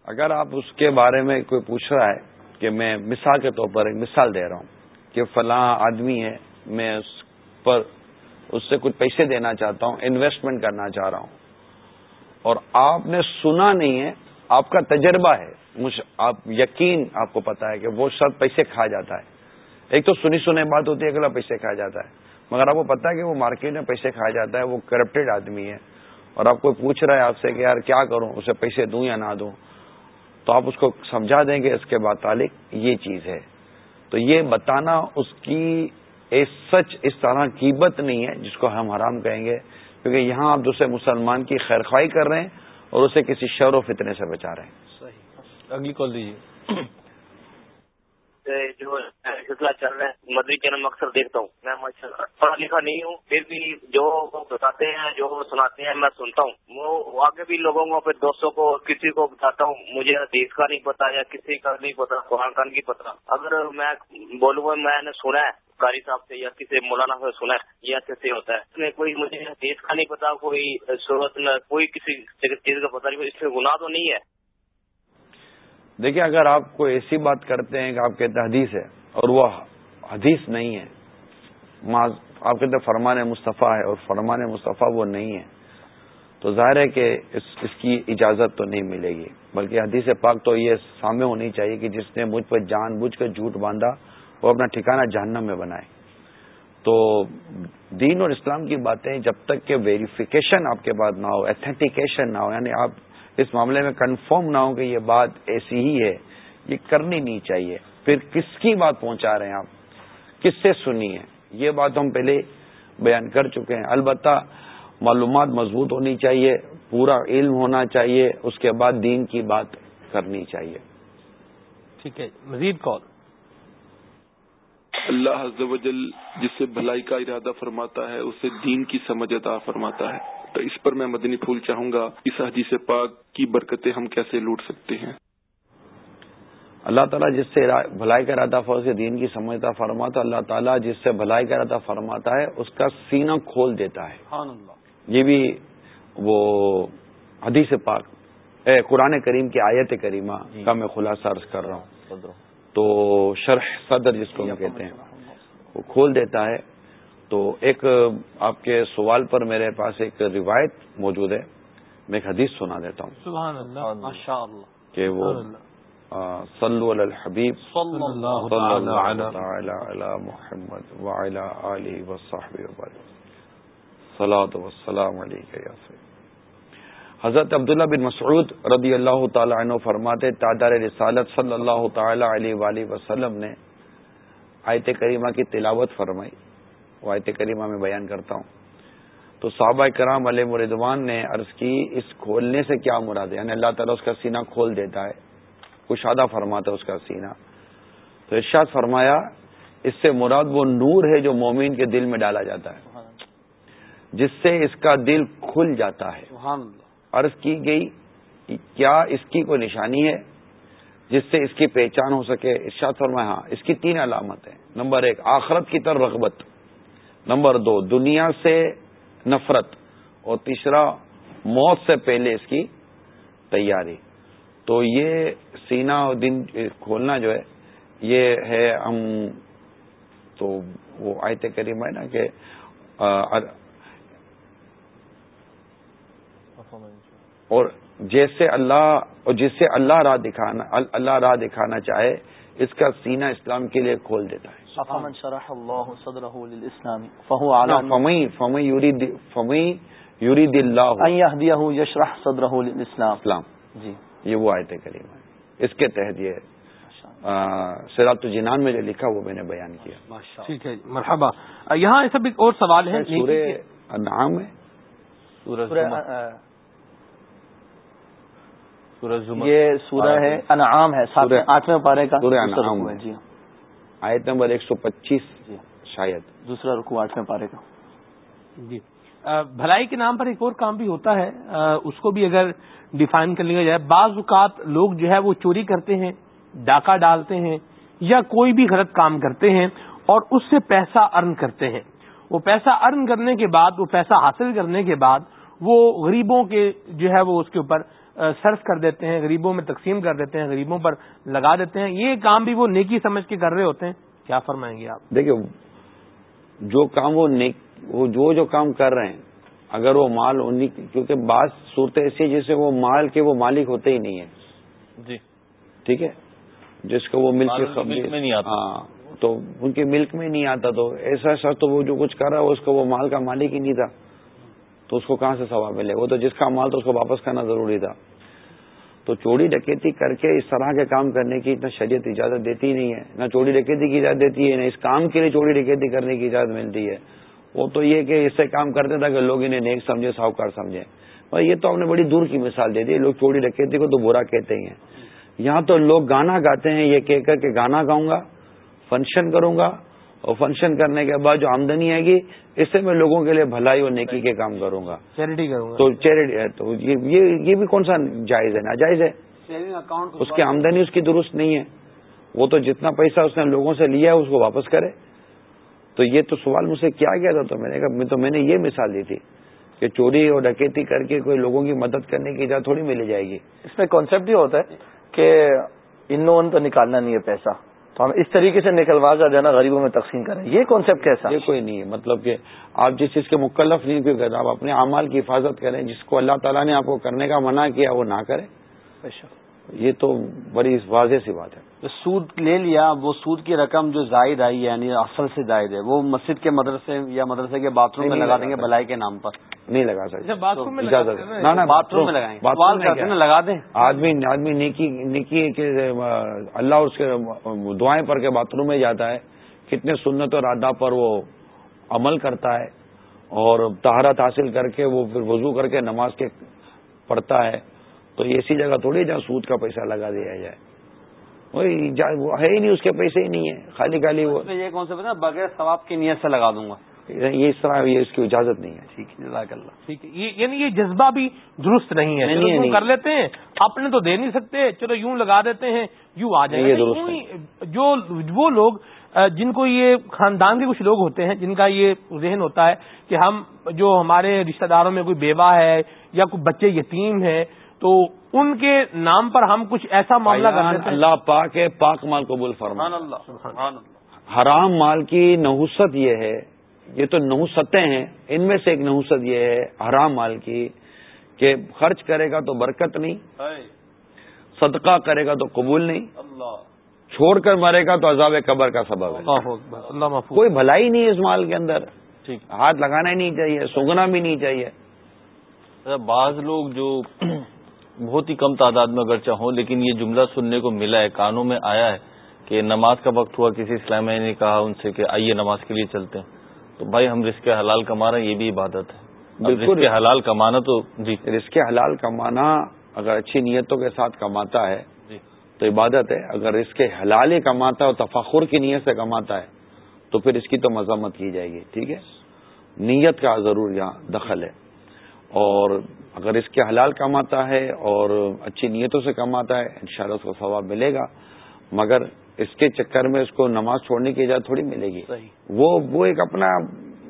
Speaker 5: اگر آپ اس کے بارے میں کوئی پوچھ رہا ہے کہ میں مثال کے طور پر ایک مثال دے رہا ہوں کہ فلاں آدمی ہے، میں اس پر اس سے کچھ پیسے دینا چاہتا ہوں انویسٹمنٹ کرنا چاہ رہا ہوں اور آپ نے سنا نہیں ہے آپ کا تجربہ ہے آپ یقین آپ کو پتا ہے کہ وہ شخص پیسے کھا جاتا ہے۔ ایک تو سنی سنی بات ہوتی ہے، اگلا پیسے کھا جاتا ہے۔ مگر آپ کو پتا ہے کہ وہ مارکیٹ میں پیسے کھا جاتا ہے، وہ کرپٹڈ آدمی ہے۔ اور آپ کو پوچھ رہا ہے آپ سے کہ یار کیا کروں، اسے پیسے دوں یا نہ دوں؟ تو آپ اس کو سمجھا دیں گے اس کے بعد تعلق یہ چیز ہے۔ تو یہ بتانا اس کی سچ اس طرح قیمت نہیں ہے جس کو ہم حرام کہیں گے۔ کیونکہ یہاں آپ دوسرے مسلمان کی خیرخوائی کر رہے ہیں۔ اور اسے کسی شور و فتنے سے بچا رہے ہیں۔
Speaker 3: صحیح۔ اگلی کال دیجیے۔
Speaker 12: جو سلسلہ چل رہا ہے مدری چینل میں اکثر دیکھتا ہوں۔ میں پڑھا لکھا نہیں ہوں پھر بھی جو وہ بتاتے ہیں جو وہ سناتے ہیں میں سنتا ہوں۔ وہ آگے بھی لوگوں کو پھر دوستوں کو کسی کو بتاتا ہوں۔ مجھے حدیث کا نہیں پتا یا کسی کا نہیں پتا قرآن کا نہیں پتا۔ اگر میں بولوں میں نے سنا ہے قاری صاحب سے یا کسی مولانا سے سنا ہے، یہ اچھا کیسے ہوتا ہے۔ اس میں کوئی مجھے حدیث کا نہیں پتا، کوئی صورت کوئی کسی چیز کا پتا نہیں، اس میں گناہ تو نہیں ہے۔
Speaker 5: دیکھیں، اگر آپ کو ایسی بات کرتے ہیں کہ آپ کہتے حدیث ہے اور وہ حدیث نہیں ہے آپ کہتے فرمان مصطفیٰ ہے اور فرمان مصطفیٰ وہ نہیں ہے تو ظاہر ہے کہ اس اس کی اجازت تو نہیں ملے گی۔ بلکہ حدیث پاک تو یہ سامنے ہونی چاہیے کہ جس نے مجھ پہ جان بوجھ کر جھوٹ باندھا وہ اپنا ٹھکانہ جہنم میں بنائے۔ تو دین اور اسلام کی باتیں جب تک کہ ویریفیکیشن آپ کے بعد نہ ہو ایتھینٹیکیشن نہ ہو یعنی آپ اس معاملے میں کنفرم نہ ہو کہ یہ بات ایسی ہی ہے، یہ کرنی نہیں چاہیے۔ پھر کس کی بات پہنچا رہے ہیں آپ؟ کس سے سنی ہے یہ بات ہم پہلے بیان کر چکے ہیں۔ البتہ معلومات مضبوط ہونی چاہیے، پورا علم ہونا چاہیے، اس کے بعد دین کی بات کرنی چاہیے۔
Speaker 3: ٹھیک ہے، مزید کال۔
Speaker 13: اللہ عز و جل جس سے بھلائی کا ارادہ فرماتا ہے اسے دین کی سمجھ عطا فرماتا ہے۔ تو اس پر میں مدنی پھول چاہوں گا اس حدیث پاک کی برکتیں ہم کیسے لوٹ سکتے ہیں؟
Speaker 5: اللہ تعالیٰ جس سے بھلائی کا ارادہ فرض دین کی سمجھتا فرماتا اللہ تعالیٰ جس سے بھلائی کا ارادہ فرماتا ہے اس کا سینہ کھول دیتا ہے۔ یہ بھی وہ حدیث پاک اے قرآن کریم کی آیت کریمہ۔ کا میں خلاصہ عرض کر رہا ہوں۔ تو شرح صدر جس کو ہم کہتے ہیں وہ کھول دیتا ہے۔ تو ایک آپ کے سوال پر میرے پاس ایک روایت موجود ہے۔ میں ایک حدیث سنا دیتا ہوں۔
Speaker 3: سبحان اللہ
Speaker 5: کہ وہ صلو علی الحبیب۔ محمد وسلام علیہ حضرت عبداللہ بن مسعود رضی اللہ تعالی عنہ فرماتے تادار رسالت صلی اللہ تعالی علیہ وآلہ وسلم نے آیت کریمہ کی تلاوت فرمائی۔ آیت کریمہ میں بیان کرتا ہوں۔ تو صحابہ کرام علیہ مردوان نے عرض کی اس کھولنے سے کیا مراد ہے؟ یعنی اللہ تعالیٰ اس کا سینہ کھول دیتا ہے۔ کشادہ فرماتا ہے اس کا سینہ۔ تو ارشاد فرمایا اس سے مراد وہ نور ہے جو مومین کے دل میں ڈالا جاتا ہے۔ جس سے اس کا دل کھل جاتا ہے۔ عرض کی گئی کیا اس کی کوئی نشانی ہے جس سے اس کی پہچان ہو سکے؟ ارشاد فرمایا ہاں اس کی تین علامت ہیں۔ نمبر ایک، آخرت کی طرف رغبت۔ نمبر دو، دنیا سے نفرت۔ اور تیسرا، موت سے پہلے اس کی تیاری۔ تو یہ سینا دن کھولنا جو ہے، یہ ہے ہم تو وہ آیت کریم ہے نا کہ اور جیسے اللہ اور جس سے اللہ راہ دکھانا اللہ راہ دکھانا چاہے اس کا سینہ اسلام کے لیے کھول دیتا ہے۔ اسلام۔ جی۔ یہ وہ آیت کریم ہے اس کے تحت یہ سیرات جنان میں جو لکھا وہ میں نے بیان کیا۔
Speaker 1: ٹھیک ہے مرحبا۔ یہاں سب ایک اور سوال ہے
Speaker 5: سورہ نام ہے۔
Speaker 2: یہ سورہ ہے انعام ہے آٹھویں پارے کا
Speaker 5: سورہ انعام ہے جی۔ آیت نمبر ایک سو پچیس جی۔ شاید۔
Speaker 2: دوسرا رکو آٹھویں پارے کا۔
Speaker 1: جی۔ بھلائی کے نام پر ایک اور کام بھی ہوتا ہے اس کو بھی اگر ڈیفائن کر لیا جائے بعض اوقات لوگ جو ہے وہ چوری کرتے ہیں ڈاکہ ڈالتے ہیں یا کوئی بھی غلط کام کرتے ہیں اور اس سے پیسہ ارن کرتے ہیں۔ وہ پیسہ ارن کرنے کے بعد وہ پیسہ حاصل کرنے کے بعد وہ غریبوں کے جو ہے وہ اس کے اوپر صرف کر دیتے ہیں غریبوں میں تقسیم کر دیتے ہیں غریبوں پر لگا دیتے ہیں۔ یہ کام بھی وہ نیکی سمجھ کے کر رہے ہوتے ہیں۔ کیا فرمائیں گے آپ؟
Speaker 5: دیکھیں جو کام وہ نیک وہ جو جو کام کر رہے ہیں اگر وہ مال کیونکہ بعض صورتیں ایسی ہے جیسے وہ مال کے وہ مالک ہوتے ہی نہیں ہیں۔
Speaker 3: جی۔
Speaker 5: ٹھیک ہے؟ جس کو وہ ملک میں نہیں آتا۔ ہاں تو ان کے ملک میں نہیں آتا تو ایسا ایسا تو وہ جو کچھ کر رہا ہے اس کو وہ مال کا مالک ہی نہیں تھا۔ تو اس کو کہاں سے ثواب ملے؟ وہ تو جس کا مال تو اس کو واپس کرنا ضروری تھا۔ تو چوری ڈکیتی کر کے اس طرح کے کام کرنے کی اتنا شریعت اجازت دیتی نہیں ہے، نہ چوری ڈکیتی کی اجازت دیتی ہے، نہ اس کام کے لیے چوری ڈکیتی کرنے کی اجازت ملتی ہے۔ وہ تو یہ کہ اس سے کام کرتے تھا کہ لوگ انہیں نیک سمجھے، ساہوکار سمجھے۔ اور یہ تو ہم نے بڑی دور کی مثال دے دی، لوگ چوری ڈکیتی کو تو برا کہتے ہی ہیں۔ یہاں تو لوگ گانا گاتے ہیں، یہ کہہ کر کے گانا گاؤں گا، فنکشن کروں گا اور فنکشن کرنے کے بعد جو آمدنی آئے گی اس سے میں لوگوں کے لیے بھلائی اور نیکی کے کام کروں گا۔
Speaker 1: چیریٹی کروں گا۔
Speaker 5: تو چیریٹی تو یہ بھی کون سا جائز ہے؟ ناجائز ہے۔ اس کی آمدنی اس کی درست نہیں ہے۔ وہ تو جتنا پیسہ اس نے لوگوں سے لیا ہے اس کو واپس کرے۔ تو یہ تو سوال مجھ سے کیا گیا تھا؟ تو میں نے کہا تو میں نے یہ مثال دی تھی کہ چوری اور ڈکیتی کر کے کوئی لوگوں کی مدد کرنے کی اجازت تھوڑی ملی جائے گی۔
Speaker 2: اس میں کانسیپٹ یہ ہوتا ہے کہ ان تو نکالنا نہیں ہے پیسہ۔ تو ہم اس طریقے سے نکلوا کر دینا غریبوں میں تقسیم کریں۔ یہ کانسیپٹ کیسا؟
Speaker 5: یہ کوئی نہیں ہے۔ مطلب کہ آپ جس چیز کے مکلف نہیں کیوں آپ اپنے اعمال کی حفاظت کریں جس کو اللہ تعالیٰ نے آپ کو کرنے کا منع کیا وہ نہ کریں۔ یہ تو بڑی واضح سی بات ہے۔
Speaker 4: سود لے لیا وہ سود کی رقم جو زائد آئی یعنی اصل سے زائد ہے وہ مسجد کے مدرسے یا مدرسے کے باتھ روم میں لگا دیں گے بلائی کے نام پر۔
Speaker 5: نہیں لگا سکتے۔
Speaker 1: باتھ روم میں
Speaker 4: باتھ روم میں لگائیں۔ لگا دیں۔
Speaker 5: آدمی آدمی نیکی نیکی کے اللہ اس کے دعائیں پڑھ کے باتھ روم میں جاتا ہے۔ کتنے سنت اور ادا پر وہ عمل کرتا ہے اور تہارت حاصل کر کے وہ پھر وضو کر کے نماز کے پڑھتا ہے۔ تو ایسی جگہ تھوڑی جہاں سود کا پیسہ لگا دیا جائے۔ وہ ہے ہی نہیں اس کے پیسے ہی نہیں ہے خالی خالی وہ
Speaker 4: یہ کون سا بغیر ثواب کی نیت سے لگا دوں گا۔
Speaker 5: یہ اس طرح یہ اس کی اجازت نہیں ہے۔
Speaker 1: ٹھیک ہے ٹھیک ہے۔ یعنی یہ جذبہ بھی درست نہیں ہے۔ کر لیتے ہیں۔ اپنے تو دے نہیں سکتے۔ چلو یوں لگا دیتے ہیں یوں آ جائیں جو وہ لوگ جن کو یہ خاندان کے کچھ لوگ ہوتے ہیں جن کا یہ ذہن ہوتا ہے کہ ہم جو ہمارے رشتہ داروں میں کوئی بیوہ ہے یا کوئی بچے یتیم ہے تو ان کے نام پر ہم کچھ ایسا معاملہ
Speaker 5: کر اللہ پاک ہے پاک مال قبول فرمان حرام مال کی نحوست یہ ہے یہ تو نحوستیں ہیں ان میں سے ایک نحوست یہ ہے حرام مال کی کہ خرچ کرے گا تو برکت نہیں صدقہ کرے گا تو قبول نہیں چھوڑ کر مرے گا تو عذاب قبر کا سبب ہے۔ کوئی بھلائی نہیں اس مال کے اندر۔ ہاتھ لگانا ہی نہیں چاہیے سونگنا بھی نہیں چاہیے۔
Speaker 3: بعض لوگ جو بہت ہی کم تعداد میں اگرچہ ہوں لیکن یہ جملہ سننے کو ملا ہے کانوں میں آیا ہے کہ نماز کا وقت ہوا کسی اسلام نے کہا ان سے کہ آئیے نماز کے لیے چلتے ہیں۔ تو بھائی ہم رزق حلال کما رہے ہیں یہ بھی عبادت ہے۔ بالکل۔ حلال کمانا تو
Speaker 5: جی۔ رزق حلال کمانا اگر اچھی نیتوں کے ساتھ کماتا ہے جی۔ تو عبادت ہے۔ اگر رزق حلال ہی کماتا ہے اور تفخر کی نیت سے کماتا ہے تو پھر اس کی تو مذمت کی جائے گی۔ ٹھیک ہے؟ نیت کا ضرور یہاں دخل ہے۔ اور اگر اس کے حلال کماتا ہے اور اچھی نیتوں سے کماتا ہے انشاءاللہ اس کو ثواب ملے گا۔ مگر اس کے چکر میں اس کو نماز چھوڑنے کی اجازت تھوڑی ملے گی۔ وہ وہ ایک اپنا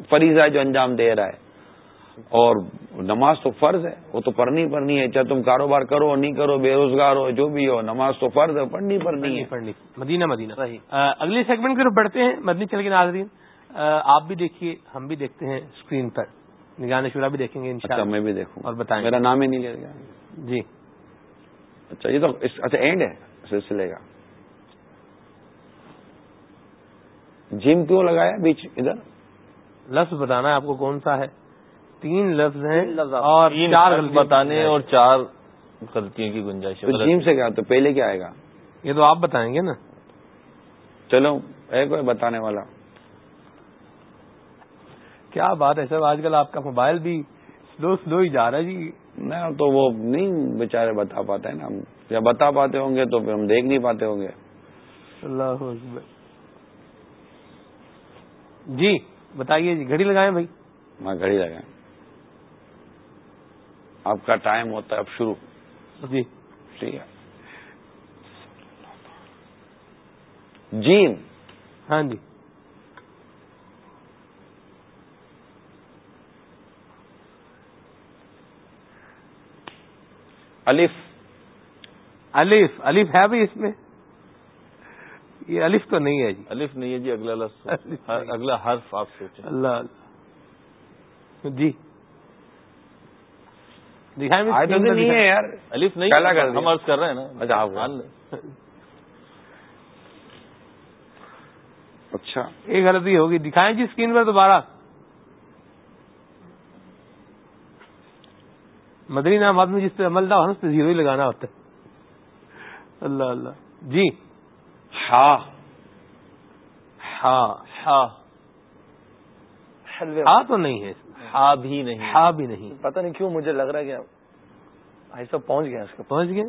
Speaker 5: فریض ہے جو انجام دے رہا ہے۔ اور نماز تو فرض ہے وہ تو پڑھنی پڑنی ہے چاہے تم کاروبار کرو نہیں کرو بے روزگار ہو جو بھی ہو نماز تو فرض ہے پڑھنی پڑنی ہے۔
Speaker 1: پڑھنی مدینہ مدینہ۔ اگلے سیگمنٹ کی طرف بڑھتے ہیں۔ مدنی چل کے ناظرین۔ آپ بھی دیکھیے ہم بھی دیکھتے ہیں اسکرین پر۔ نگان شورا بھی دیکھیں گے
Speaker 5: اچھا میں بھی دیکھوں
Speaker 1: اور بتائیں۔
Speaker 5: میرا نام ہی نہیں لے گا
Speaker 1: جی۔
Speaker 5: اچھا یہ تو اچھا اینڈ ہے سلسلے کا۔ جم کیوں لگایا بیچ ادھر؟
Speaker 3: لفظ بتانا ہے آپ کو کون سا ہے؟
Speaker 1: تین لفظ ہیں اور
Speaker 3: چار بتانے اور چار غلطیوں کی گنجائش
Speaker 5: جیم سے کیا تو پہلے کیا آئے گا؟
Speaker 1: یہ تو آپ بتائیں گے نا۔
Speaker 5: چلو ہے کوئی بتانے والا۔
Speaker 1: کیا بات ہے سر آج کل آپ کا موبائل بھی سلو سلو ہی جا رہا ہے جی۔
Speaker 5: نہیں تو وہ نہیں بیچارے بتا پاتے ہیں نا یا بتا پاتے ہوں گے تو پھر ہم دیکھ نہیں پاتے ہوں گے۔
Speaker 1: اللہ جی بتائیے جی گھڑی لگائیں بھائی۔
Speaker 5: میں گھڑی لگائیں۔ آپ کا ٹائم ہوتا ہے اب شروع۔
Speaker 1: جی۔
Speaker 5: ٹھیک ہے۔ جیم۔
Speaker 1: ہاں جی۔
Speaker 5: الف.
Speaker 1: الف. الف ہے بھی اس میں؟ یہ الف تو نہیں ہے جی.
Speaker 3: الف نہیں ہے جی اگلا لفظ. اگلا حرف آپ سوچیں.
Speaker 1: اللہ جی.
Speaker 5: نہیں ہے یار.
Speaker 3: الف نہیں ہم عرض کر رہے ہیں نا.
Speaker 5: اچھا اچھا.
Speaker 1: ایک غلطی ہوگی. دکھائیں جی اسکرین پر دوبارہ. مدری نام آدمی جس پہ عمل تھا اس پہ زیرو ہی لگانا ہوتا ہے۔ اللہ اللہ۔ جی۔
Speaker 5: ہاں
Speaker 1: ہاں ہاں ہاں تو نہیں ہے۔
Speaker 3: ہاں بھی نہیں۔
Speaker 1: ہاں بھی نہیں۔
Speaker 2: پتہ نہیں کیوں مجھے لگ رہا ہے کہ ایسا پہنچ گیا اس کو
Speaker 1: پہنچ گئے؟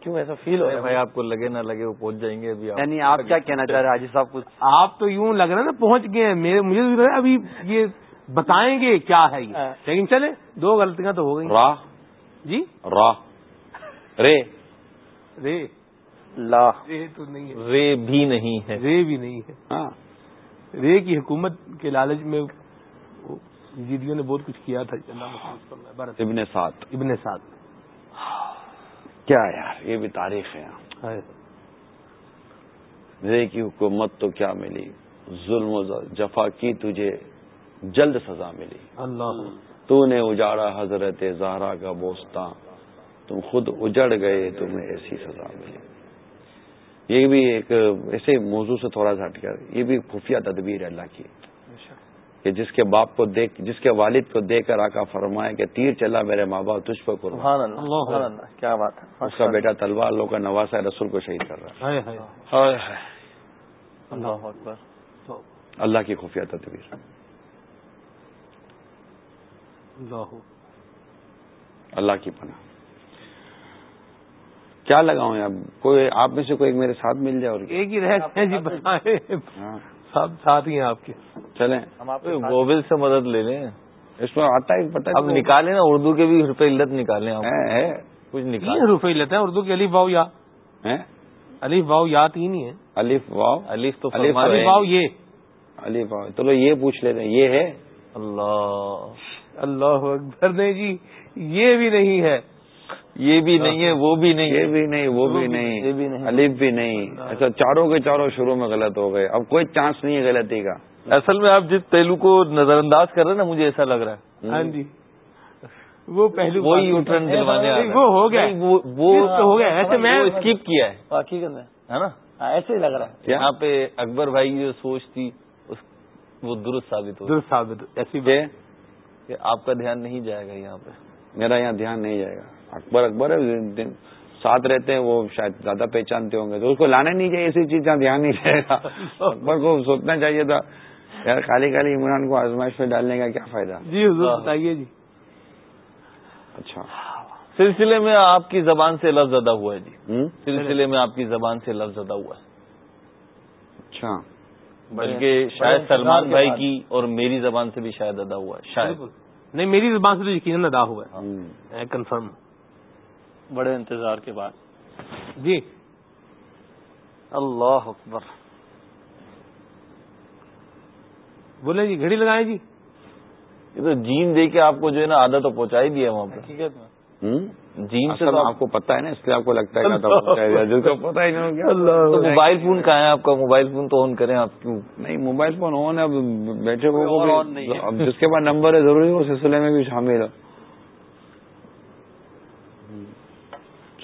Speaker 2: کیوں ایسا فیل ہو رہا ہے؟
Speaker 3: بھائی آپ کو لگے نہ لگے وہ پہنچ جائیں گے ابھی
Speaker 2: یعنی آپ کیا کہنا چاہ رہے ہیں؟ حاجی صاحب کچھ
Speaker 1: آپ تو یوں لگ رہا ہے نا پہنچ گئے میرے مجھے ابھی یہ بتائیں گے کیا ہے یہ۔ ہاں۔ لیکن چلے دو غلطیاں تو ہو گئی
Speaker 5: راہ
Speaker 1: جی؟
Speaker 5: راہ رے۔
Speaker 1: رے۔
Speaker 2: لا۔
Speaker 1: رے تو نہیں ہے۔
Speaker 3: رے بھی نہیں ہے۔
Speaker 1: رے بھی نہیں ہے۔
Speaker 5: ہاں۔
Speaker 1: رے کی حکومت کے لالچ میں جیدیوں نے بہت کچھ کیا تھا۔
Speaker 5: ابن سات
Speaker 1: ابن سات
Speaker 5: کیا یار یہ بھی تاریخ ہے۔ رے کی حکومت تو کیا ملی؟ ظلم و جفا کی تجھے؟ جلد سزا ملی۔
Speaker 1: اللہ۔
Speaker 5: تو نے اجاڑا حضرت زہرا کا بوستا تم خود اجڑ گئے تمہیں ایسی سزا ملی۔ یہ بھی ایک ایسے موضوع سے تھوڑا سا ہٹ کر یہ بھی خفیہ تدبیر ہے اللہ کی۔ کہ جس کے باپ کو دیکھ جس کے والد کو دیکھ کر آقا فرمائے کہ تیر چلا میرے ماں باپ تجھ پر
Speaker 2: کیا بات ہے۔
Speaker 5: اس کا بیٹا تلوار لوگ کا نواسا رسول کو شہید کر
Speaker 1: رہا ہے۔
Speaker 5: اللہ کی خفیہ تدبیر۔ اللہ کی پناہ۔ کیا لگاؤں اب کوئی آپ میں سے کوئی ایک میرے ساتھ مل جائے اور
Speaker 1: ایک ہی رہتے جی بتائیں۔ ہاں۔ سب ساتھ ہی ہیں آپ کے۔
Speaker 5: چلیں۔
Speaker 3: گوبل سے مدد لے لیں۔
Speaker 5: اس میں آتا ہے پتا
Speaker 3: اب نکالیں نا اردو کے بھی روپے علت نکالیں
Speaker 1: کچھ نکالیں۔ روپے علت ہے اردو کے علی باؤ یا۔ علی باؤ یا تین ہی ہے
Speaker 5: الف واؤ۔
Speaker 3: الف تو
Speaker 1: علی باؤ یہ۔
Speaker 5: علی باؤ چلو یہ پوچھ لیتے ہیں۔ یہ ہے۔
Speaker 3: اللہ۔
Speaker 1: اللہ اکبر نہیں جی یہ بھی نہیں ہے۔
Speaker 3: یہ بھی نہیں ہے وہ بھی نہیں
Speaker 5: یہ بھی نہیں وہ بھی نہیں۔ الف بھی نہیں۔ اچھا چاروں کے چاروں شروع میں غلط ہو گئے۔ اب کوئی چانس نہیں ہے غلطی کا۔
Speaker 3: اصل میں آپ جس پہلو کو نظر انداز کر رہے ہیں نا مجھے ایسا لگ رہا ہے۔
Speaker 1: ہاں جی۔ وہ پہلو
Speaker 3: وہی یوٹرن دلوانے
Speaker 1: وہ ہو گیا۔
Speaker 3: وہ
Speaker 1: ہو گیا۔ ایسے میں
Speaker 3: اسکپ کیا ہے۔
Speaker 2: باقی
Speaker 3: ہے۔ نا؟
Speaker 2: ہاں، ایسے ہی لگ رہا ہے۔
Speaker 3: یہاں پہ اکبر بھائی جو سوچ تھی وہ درست ثابت ہو
Speaker 1: درست ثابت ایسی
Speaker 3: کہ آپ کا دھیان نہیں جائے گا یہاں پہ۔
Speaker 5: میرا یہاں دھیان نہیں جائے گا۔ اکبر اکبر ساتھ رہتے ہیں وہ شاید زیادہ پہچانتے ہوں گے۔ تو اس کو لانا نہیں چاہیے ایسی چیز کا دھیان نہیں جائے گا۔ اکبر کو سوچنا چاہیے تھا۔ یار خالی خالی عمران کو آزمائش میں ڈالنے کا کیا فائدہ؟
Speaker 1: جی حضور بتائیے جی۔
Speaker 5: اچھا۔
Speaker 3: سلسلے میں آپ کی زبان سے لفظ ادا ہوا ہے جی۔ سلسلے میں آپ کی زبان سے لفظ ادا ہوا ہے۔
Speaker 5: اچھا۔
Speaker 3: بلکہ شاید سلمان بھائی کی اور میری زبان سے بھی شاید ادا ہوا ہے شاید۔
Speaker 1: نہیں میری زبان سے تو یقیناً ادا ہوا ہے۔ کنفرم
Speaker 2: بڑے انتظار کے بعد۔
Speaker 1: جی۔
Speaker 2: اللہ اکبر۔
Speaker 1: بولے جی گھڑی لگائیں جی۔
Speaker 3: یہ تو جین دے کے آپ کو جو ہے نا آدھا تو پہنچا ہی دیا وہاں پہ۔
Speaker 5: جین سے تو آپ کو پتا ہے نا اس لیے آپ کو لگتا ہے
Speaker 3: موبائل فون کہاں ہے۔ آپ کا موبائل فون تو آن کریں آپ کیوں؟
Speaker 5: نہیں موبائل فون آن ہے اب بیٹھے اب جس کے پاس نمبر ہے ضروری وہ سلسلے میں بھی شامل ہے۔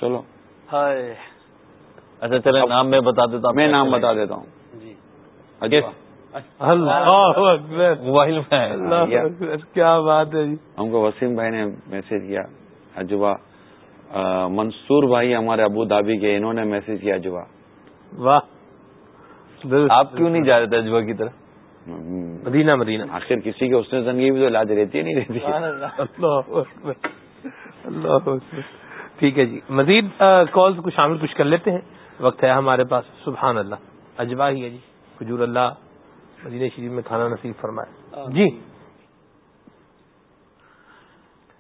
Speaker 5: چلو۔
Speaker 3: اچھا چلے نام میں بتا دیتا ہوں۔
Speaker 5: میں نام بتا دیتا ہوں۔
Speaker 3: جی۔ موبائل میں۔
Speaker 1: کیا بات ہے جی۔
Speaker 5: ہم کو وسیم بھائی نے میسج کیا اجوا۔ منصور بھائی ہمارے ابو دھابی کے انہوں نے میسج کیا اجوا۔
Speaker 1: واہ۔
Speaker 3: آپ کیوں نہیں جا رہے تھے اجوا کی طرف؟
Speaker 1: مدینہ مدینہ۔
Speaker 5: آخر کسی کے اس نے زندگی بھی تو علاج رہتی ہے نہیں
Speaker 1: رہتی۔ اللہ۔ ٹھیک ہے جی۔ مزید کالز کو شامل کچھ کر لیتے ہیں۔ وقت ہے ہمارے پاس۔ سبحان اللہ۔ اجوا ہی ہے جی۔ حجور اللہ مدینہ شریف میں کھانا نصیب فرمائے۔ جی۔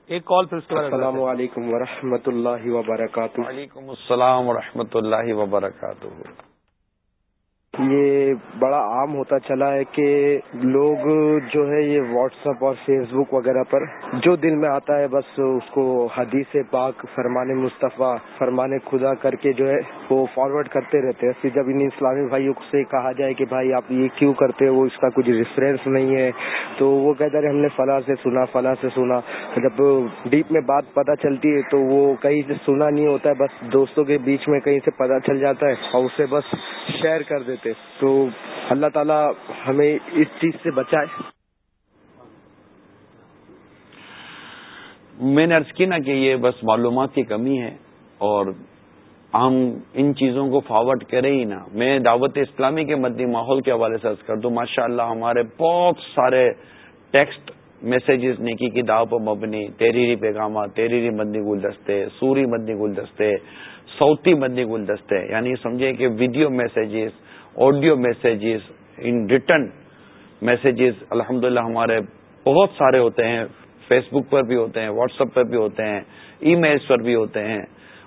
Speaker 1: ایک کال پھر اس کے بعد
Speaker 14: السلام علیکم ورحمۃ اللہ وبرکاتہ۔
Speaker 5: وعلیکم السلام ورحمۃ اللہ وبرکاتہ۔
Speaker 14: یہ بڑا عام ہوتا چلا ہے کہ لوگ جو ہے یہ واٹس ایپ اور فیس بک وغیرہ پر جو دل میں آتا ہے بس اس کو حدیث پاک فرمان مصطفیٰ فرمان خدا کر کے جو ہے وہ فارورڈ کرتے رہتے ہیں۔ پھر جب ان اسلامی بھائیوں سے کہا جائے کہ بھائی آپ یہ کیوں کرتے ہو، اس کا کچھ ریفرنس نہیں ہے، تو وہ کہتے ہیں، ہم نے فلاں سے سنا، فلاں سے سنا۔ جب ڈیپ میں بات پتہ چلتی ہے تو وہ کہیں سے سنا نہیں ہوتا ہے، بس دوستوں کے بیچ میں کہیں سے پتہ چل جاتا ہے اور اسے بس شیئر کر دیتے تو اللہ تعالی ہمیں اس چیز سے بچائے۔
Speaker 5: میں نے ارض کی نا کہ یہ بس معلومات کی کمی ہے اور ہم ان چیزوں کو فارورڈ کریں ہی نا۔ میں دعوت اسلامی کے مدنی ماحول کے حوالے سے عرض کر دوں ماشاء اللہ ہمارے بہت سارے ٹیکسٹ میسیجز نیکی کی دعو پر مبنی، تحریری پیغامات، تحریری مدنی گلدستے، سوری مدنی گلدستے، صوتی مدنی گلدستے۔ یعنی سمجھے کہ video messages audio messages in return messages الحمد ہمارے بہت سارے ہوتے ہیں فیس بک پر بھی ہوتے ہیں واٹس ایپ پر بھی ہوتے ہیں ای میلس پر بھی ہوتے ہیں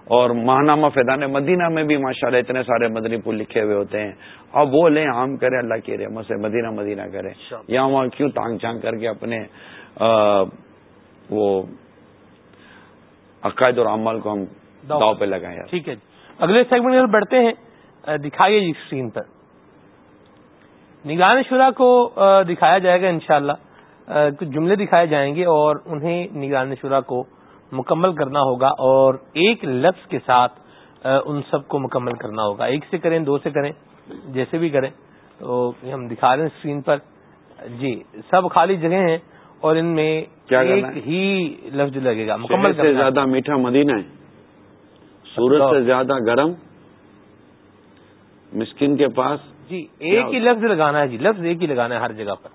Speaker 5: اور ماہنامہ فیضان مدینہ میں بھی ماشاء اللہ اتنے سارے مدنی پل لکھے ہوئے ہوتے ہیں۔ اب وہ لیں عام کریں اللہ کی رحمت سے مدینہ مدینہ کریں۔ یا وہاں کیوں تانگ چانگ کر کے اپنے وہ عقائد اور عمل کو ہم داؤ پہ لگائیں۔
Speaker 1: ٹھیک ہے جی۔ اگلے سیگمنٹ بڑھتے ہیں۔ دکھائیے جی اسکرین پر۔ نگران شورا کو دکھایا جائے گا انشاءاللہ کچھ جملے دکھائے جائیں گے اور انہیں نگران شورا کو مکمل کرنا ہوگا اور ایک لفظ کے ساتھ ان سب کو مکمل کرنا ہوگا۔ ایک سے کریں دو سے کریں جیسے بھی کریں۔ تو ہم دکھا رہے ہیں اسکرین پر۔ جی سب خالی جگہ ہیں اور ان میں ایک ہی لفظ لگے گا
Speaker 5: مکمل سے زیادہ میٹھا مدینہ ہے۔ سورج سے زیادہ گرم۔ مسکن کے پاس
Speaker 1: جی ایک ہی لفظ لگانا ہے جی لفظ ایک ہی لگانا ہے ہر جگہ پر۔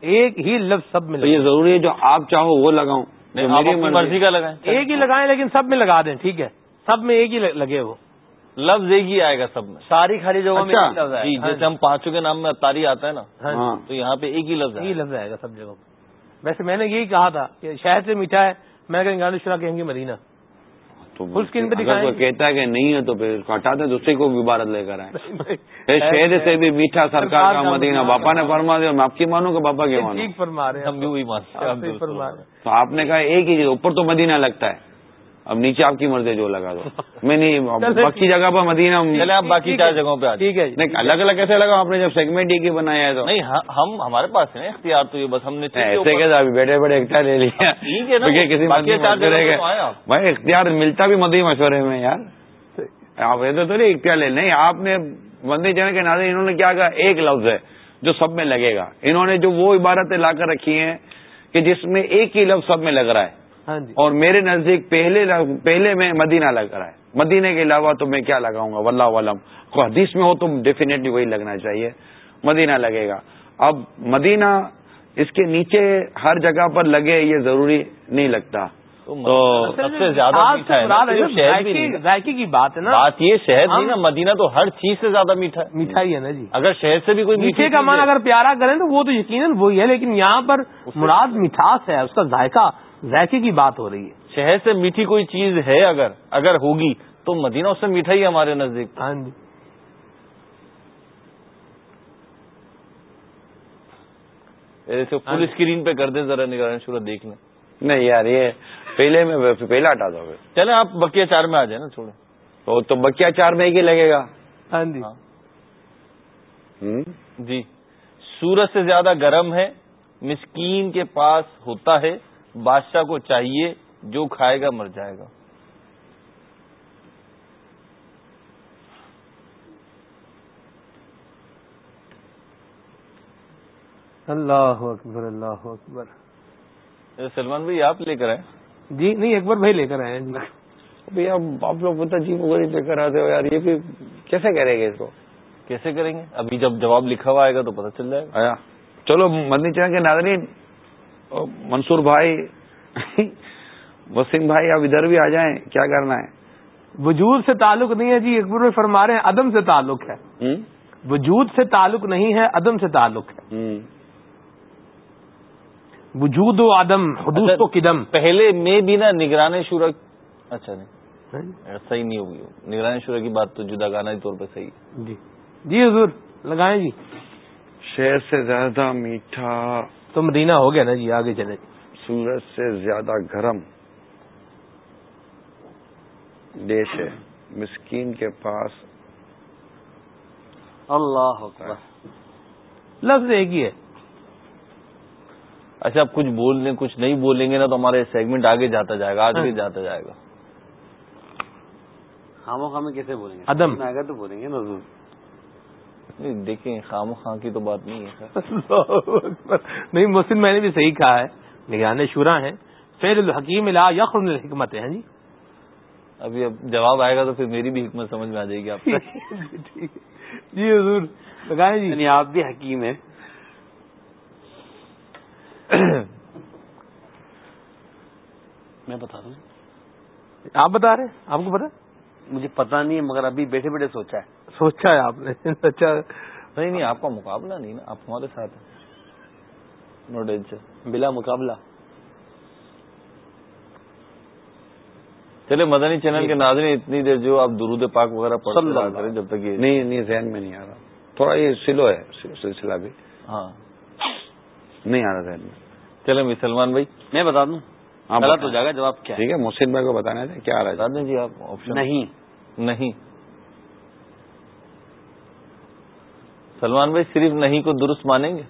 Speaker 1: ایک ہی لفظ سب میں
Speaker 5: یہ ضروری ہے جو آپ چاہو وہ لگاؤں
Speaker 3: مرضی۔ کا لگائیں۔
Speaker 1: ایک ہی لگائیں لیکن سب میں لگا دیں ٹھیک ہے۔ سب میں ایک ہی لگے وہ۔
Speaker 3: لفظ ایک ہی آئے گا سب میں۔
Speaker 2: ساری خالی جگہ میں
Speaker 3: جی جیسے ہم پانچوں کے نام میں اتاری آتا ہے نا
Speaker 1: ہاں
Speaker 3: تو یہاں پہ ایک ہی لفظ
Speaker 1: ایک ہی لفظ آئے گا سب جگہوں پہ۔ ویسے میں نے یہی کہا تھا کہ شہر سے میٹھا ہے میں کہیں شرا کہیں گے مدینہ۔
Speaker 5: کوئی کہتا ہے کہ نہیں ہے تو پھر اس کو ہٹا دیں دوسرے کو بھی عبارت لے کر آئے۔ شہر سے بھی میٹھا سرکار کا مدینہ باپا نے فرما دیا میں آپ کی مانوں کہ باپا کے مانوں؟
Speaker 1: فرما رہے
Speaker 3: ہم بھی وہی مانتے
Speaker 5: تو آپ نے کہا ایک ہی اوپر تو مدینہ لگتا ہے۔ اب نیچے آپ کی مرضی جو لگا دو۔ میں نہیں باقی جگہ پر مدینہ
Speaker 3: چلے آپ باقی چار جگہوں پہ
Speaker 1: ٹھیک ہے
Speaker 5: نہیں الگ الگ کیسے لگا آپ نے جب سیگمنٹ ایک ہی بنایا ہے تو؟
Speaker 3: نہیں ہم ہمارے پاس ہے اختیار تو یہ بس ہم نے
Speaker 5: ایسے کہ ابھی بیٹھے بیٹھے اختیار لے لیا۔
Speaker 3: ٹھیک ہے نا
Speaker 5: کسی بھائی اختیار ملتا بھی مدی مشورے میں یار۔ آپ ایسے تو نہیں اختیار لے نہیں آپ نے مندی جانے کے ناظرین انہوں نے کیا کہا؟ ایک لفظ ہے جو سب میں لگے گا۔ انہوں نے جو وہ عبارتیں لا کر رکھی ہیں کہ جس میں ایک ہی لفظ سب میں لگ رہا ہے۔ اور میرے نزدیک پہلے پہلے میں مدینہ لگ رہا ہے۔ مدینے کے علاوہ تو میں کیا لگاؤں گا؟ واللہ علم کو حدیث میں ہو تو ڈیفینیٹلی وہی لگنا چاہیے۔ مدینہ لگے گا۔ اب مدینہ اس کے نیچے ہر جگہ پر لگے یہ ضروری نہیں لگتا۔
Speaker 3: تو سب سے زیادہ
Speaker 1: ذائقے کی بات ہے نا۔
Speaker 3: بات یہ شہد نہیں نا مدینہ تو ہر چیز سے زیادہ میٹھا
Speaker 1: مٹھائی ہے نا جی۔
Speaker 3: اگر شہد سے بھی کوئی
Speaker 1: میٹھے کا مان اگر پیارا کریں تو وہ تو یقیناً وہی ہے لیکن یہاں پر مراد مٹھاس ہے اس کا ذائقہ ذائقے کی بات ہو رہی ہے۔
Speaker 3: شہد سے میٹھی کوئی چیز ہے اگر اگر ہوگی تو مدینہ اس سے میٹھا ہی ہمارے نزدیک
Speaker 1: ہاں جی۔
Speaker 3: فل اسکرین پہ کر دیں ذرا نگرانی صورت دیکھ لیں۔
Speaker 5: نہیں یار یہ پہلے میں پہلا ہٹا دو۔
Speaker 3: چلے آپ بکیا چار میں آ جائیں نا چھوڑے
Speaker 5: تو بکیا چار میں ہی لگے گا۔
Speaker 1: ہاں جی۔
Speaker 3: جی۔ سورج سے زیادہ گرم ہے مسکین کے پاس ہوتا ہے۔ بادشاہ کو چاہیے جو کھائے گا مر جائے گا۔
Speaker 1: اللہ اکبر اللہ اکبر۔
Speaker 3: سلمان بھائی آپ لے کر آئے
Speaker 1: جی نہیں ایک بار بھائی لے کر آئے
Speaker 5: جی آپ لوگ پتا جی غریب لے کر آتے ہو یار یہ پھر کیسے کریں گے اس کو؟
Speaker 3: کیسے کریں گے؟ ابھی جب جواب لکھا ہوا آئے گا تو پتہ چل جائے گا۔
Speaker 5: چلو مدنی چین کے ناظرین منصور بھائی وسیم بھائی آپ ادھر بھی آ جائیں کیا کرنا ہے؟
Speaker 1: وجود سے تعلق نہیں ہے جی اکبر میں فرما رہے ہیں عدم سے تعلق ہے۔ وجود سے تعلق نہیں ہے عدم سے تعلق ہے۔ وجود و عدم حدود
Speaker 3: اچھا،
Speaker 1: و قدم۔
Speaker 3: پہلے میں بھی نا نگران شورا اچھا نہیں صحیح نہیں ہوگی۔ نگران شورا کی بات تو جدا گانا طور پہ صحیح
Speaker 1: جی۔ جی حضور لگائیں جی۔
Speaker 5: شہر سے زیادہ میٹھا۔
Speaker 1: تو مدینہ ہو گیا نا جی آگے چلے۔
Speaker 5: سورج سے زیادہ گرم دیش ہے۔ مسکین کے پاس۔
Speaker 3: اللہ
Speaker 1: لفظ ایک ہی ہے۔
Speaker 3: اچھا آپ کچھ بول لیں کچھ نہیں بولیں گے نا تو ہمارے سیگمنٹ آگے جاتا جائے گا آگے جاتا جائے گا۔
Speaker 4: خامو خام کیسے بولیں گے؟
Speaker 1: عدم۔
Speaker 4: آگے تو بولیں گے نا
Speaker 3: دیکھیں خام خاں کی تو بات نہیں ہے
Speaker 1: نہیں محسن میں نے بھی صحیح کہا ہے۔ نگران شورا ہیں۔ فیل الحکیم الا یخر الحکمت ہے جی؟
Speaker 3: ابھی اب جواب آئے گا تو پھر میری بھی حکمت سمجھ میں آ جائے گی آپ
Speaker 1: جی حضور۔ لگائیں جی۔
Speaker 4: یعنی آپ بھی حکیم ہیں۔ میں بتا دوں
Speaker 1: آپ بتا رہے ہیں؟ آپ کو پتا
Speaker 4: مجھے پتا نہیں ہے مگر ابھی بیٹھے بیٹھے سوچا ہے۔
Speaker 1: سوچا ہے آپ نے اچھا
Speaker 3: نہیں نہیں آپ کا مقابلہ نہیں نا آپ ہمارے ساتھ نو ٹینشن
Speaker 4: بلا مقابلہ۔
Speaker 3: چلے مدنی چینل کے ناظرین اتنی دیر جو آپ درود پاک وغیرہ پڑھ کریں جب تک یہ
Speaker 5: نہیں نہیں ذہن میں نہیں آ رہا۔ تھوڑا یہ سلو ہے سلسلہ بھی۔
Speaker 3: ہاں۔
Speaker 5: نہیں آ رہا ذہن میں۔
Speaker 3: چلے سلمان بھائی
Speaker 4: میں بتا دوں۔
Speaker 5: ہاں
Speaker 4: غلط ہو جائے گا جواب کیا۔
Speaker 5: ٹھیک ہے محسن بھائی کو بتانا تھا کیا آ رہا
Speaker 3: دیں جی آپ آپشن
Speaker 4: نہیں۔
Speaker 3: نہیں۔ سلمان بھائی صرف نہیں کو درست مانیں گے؟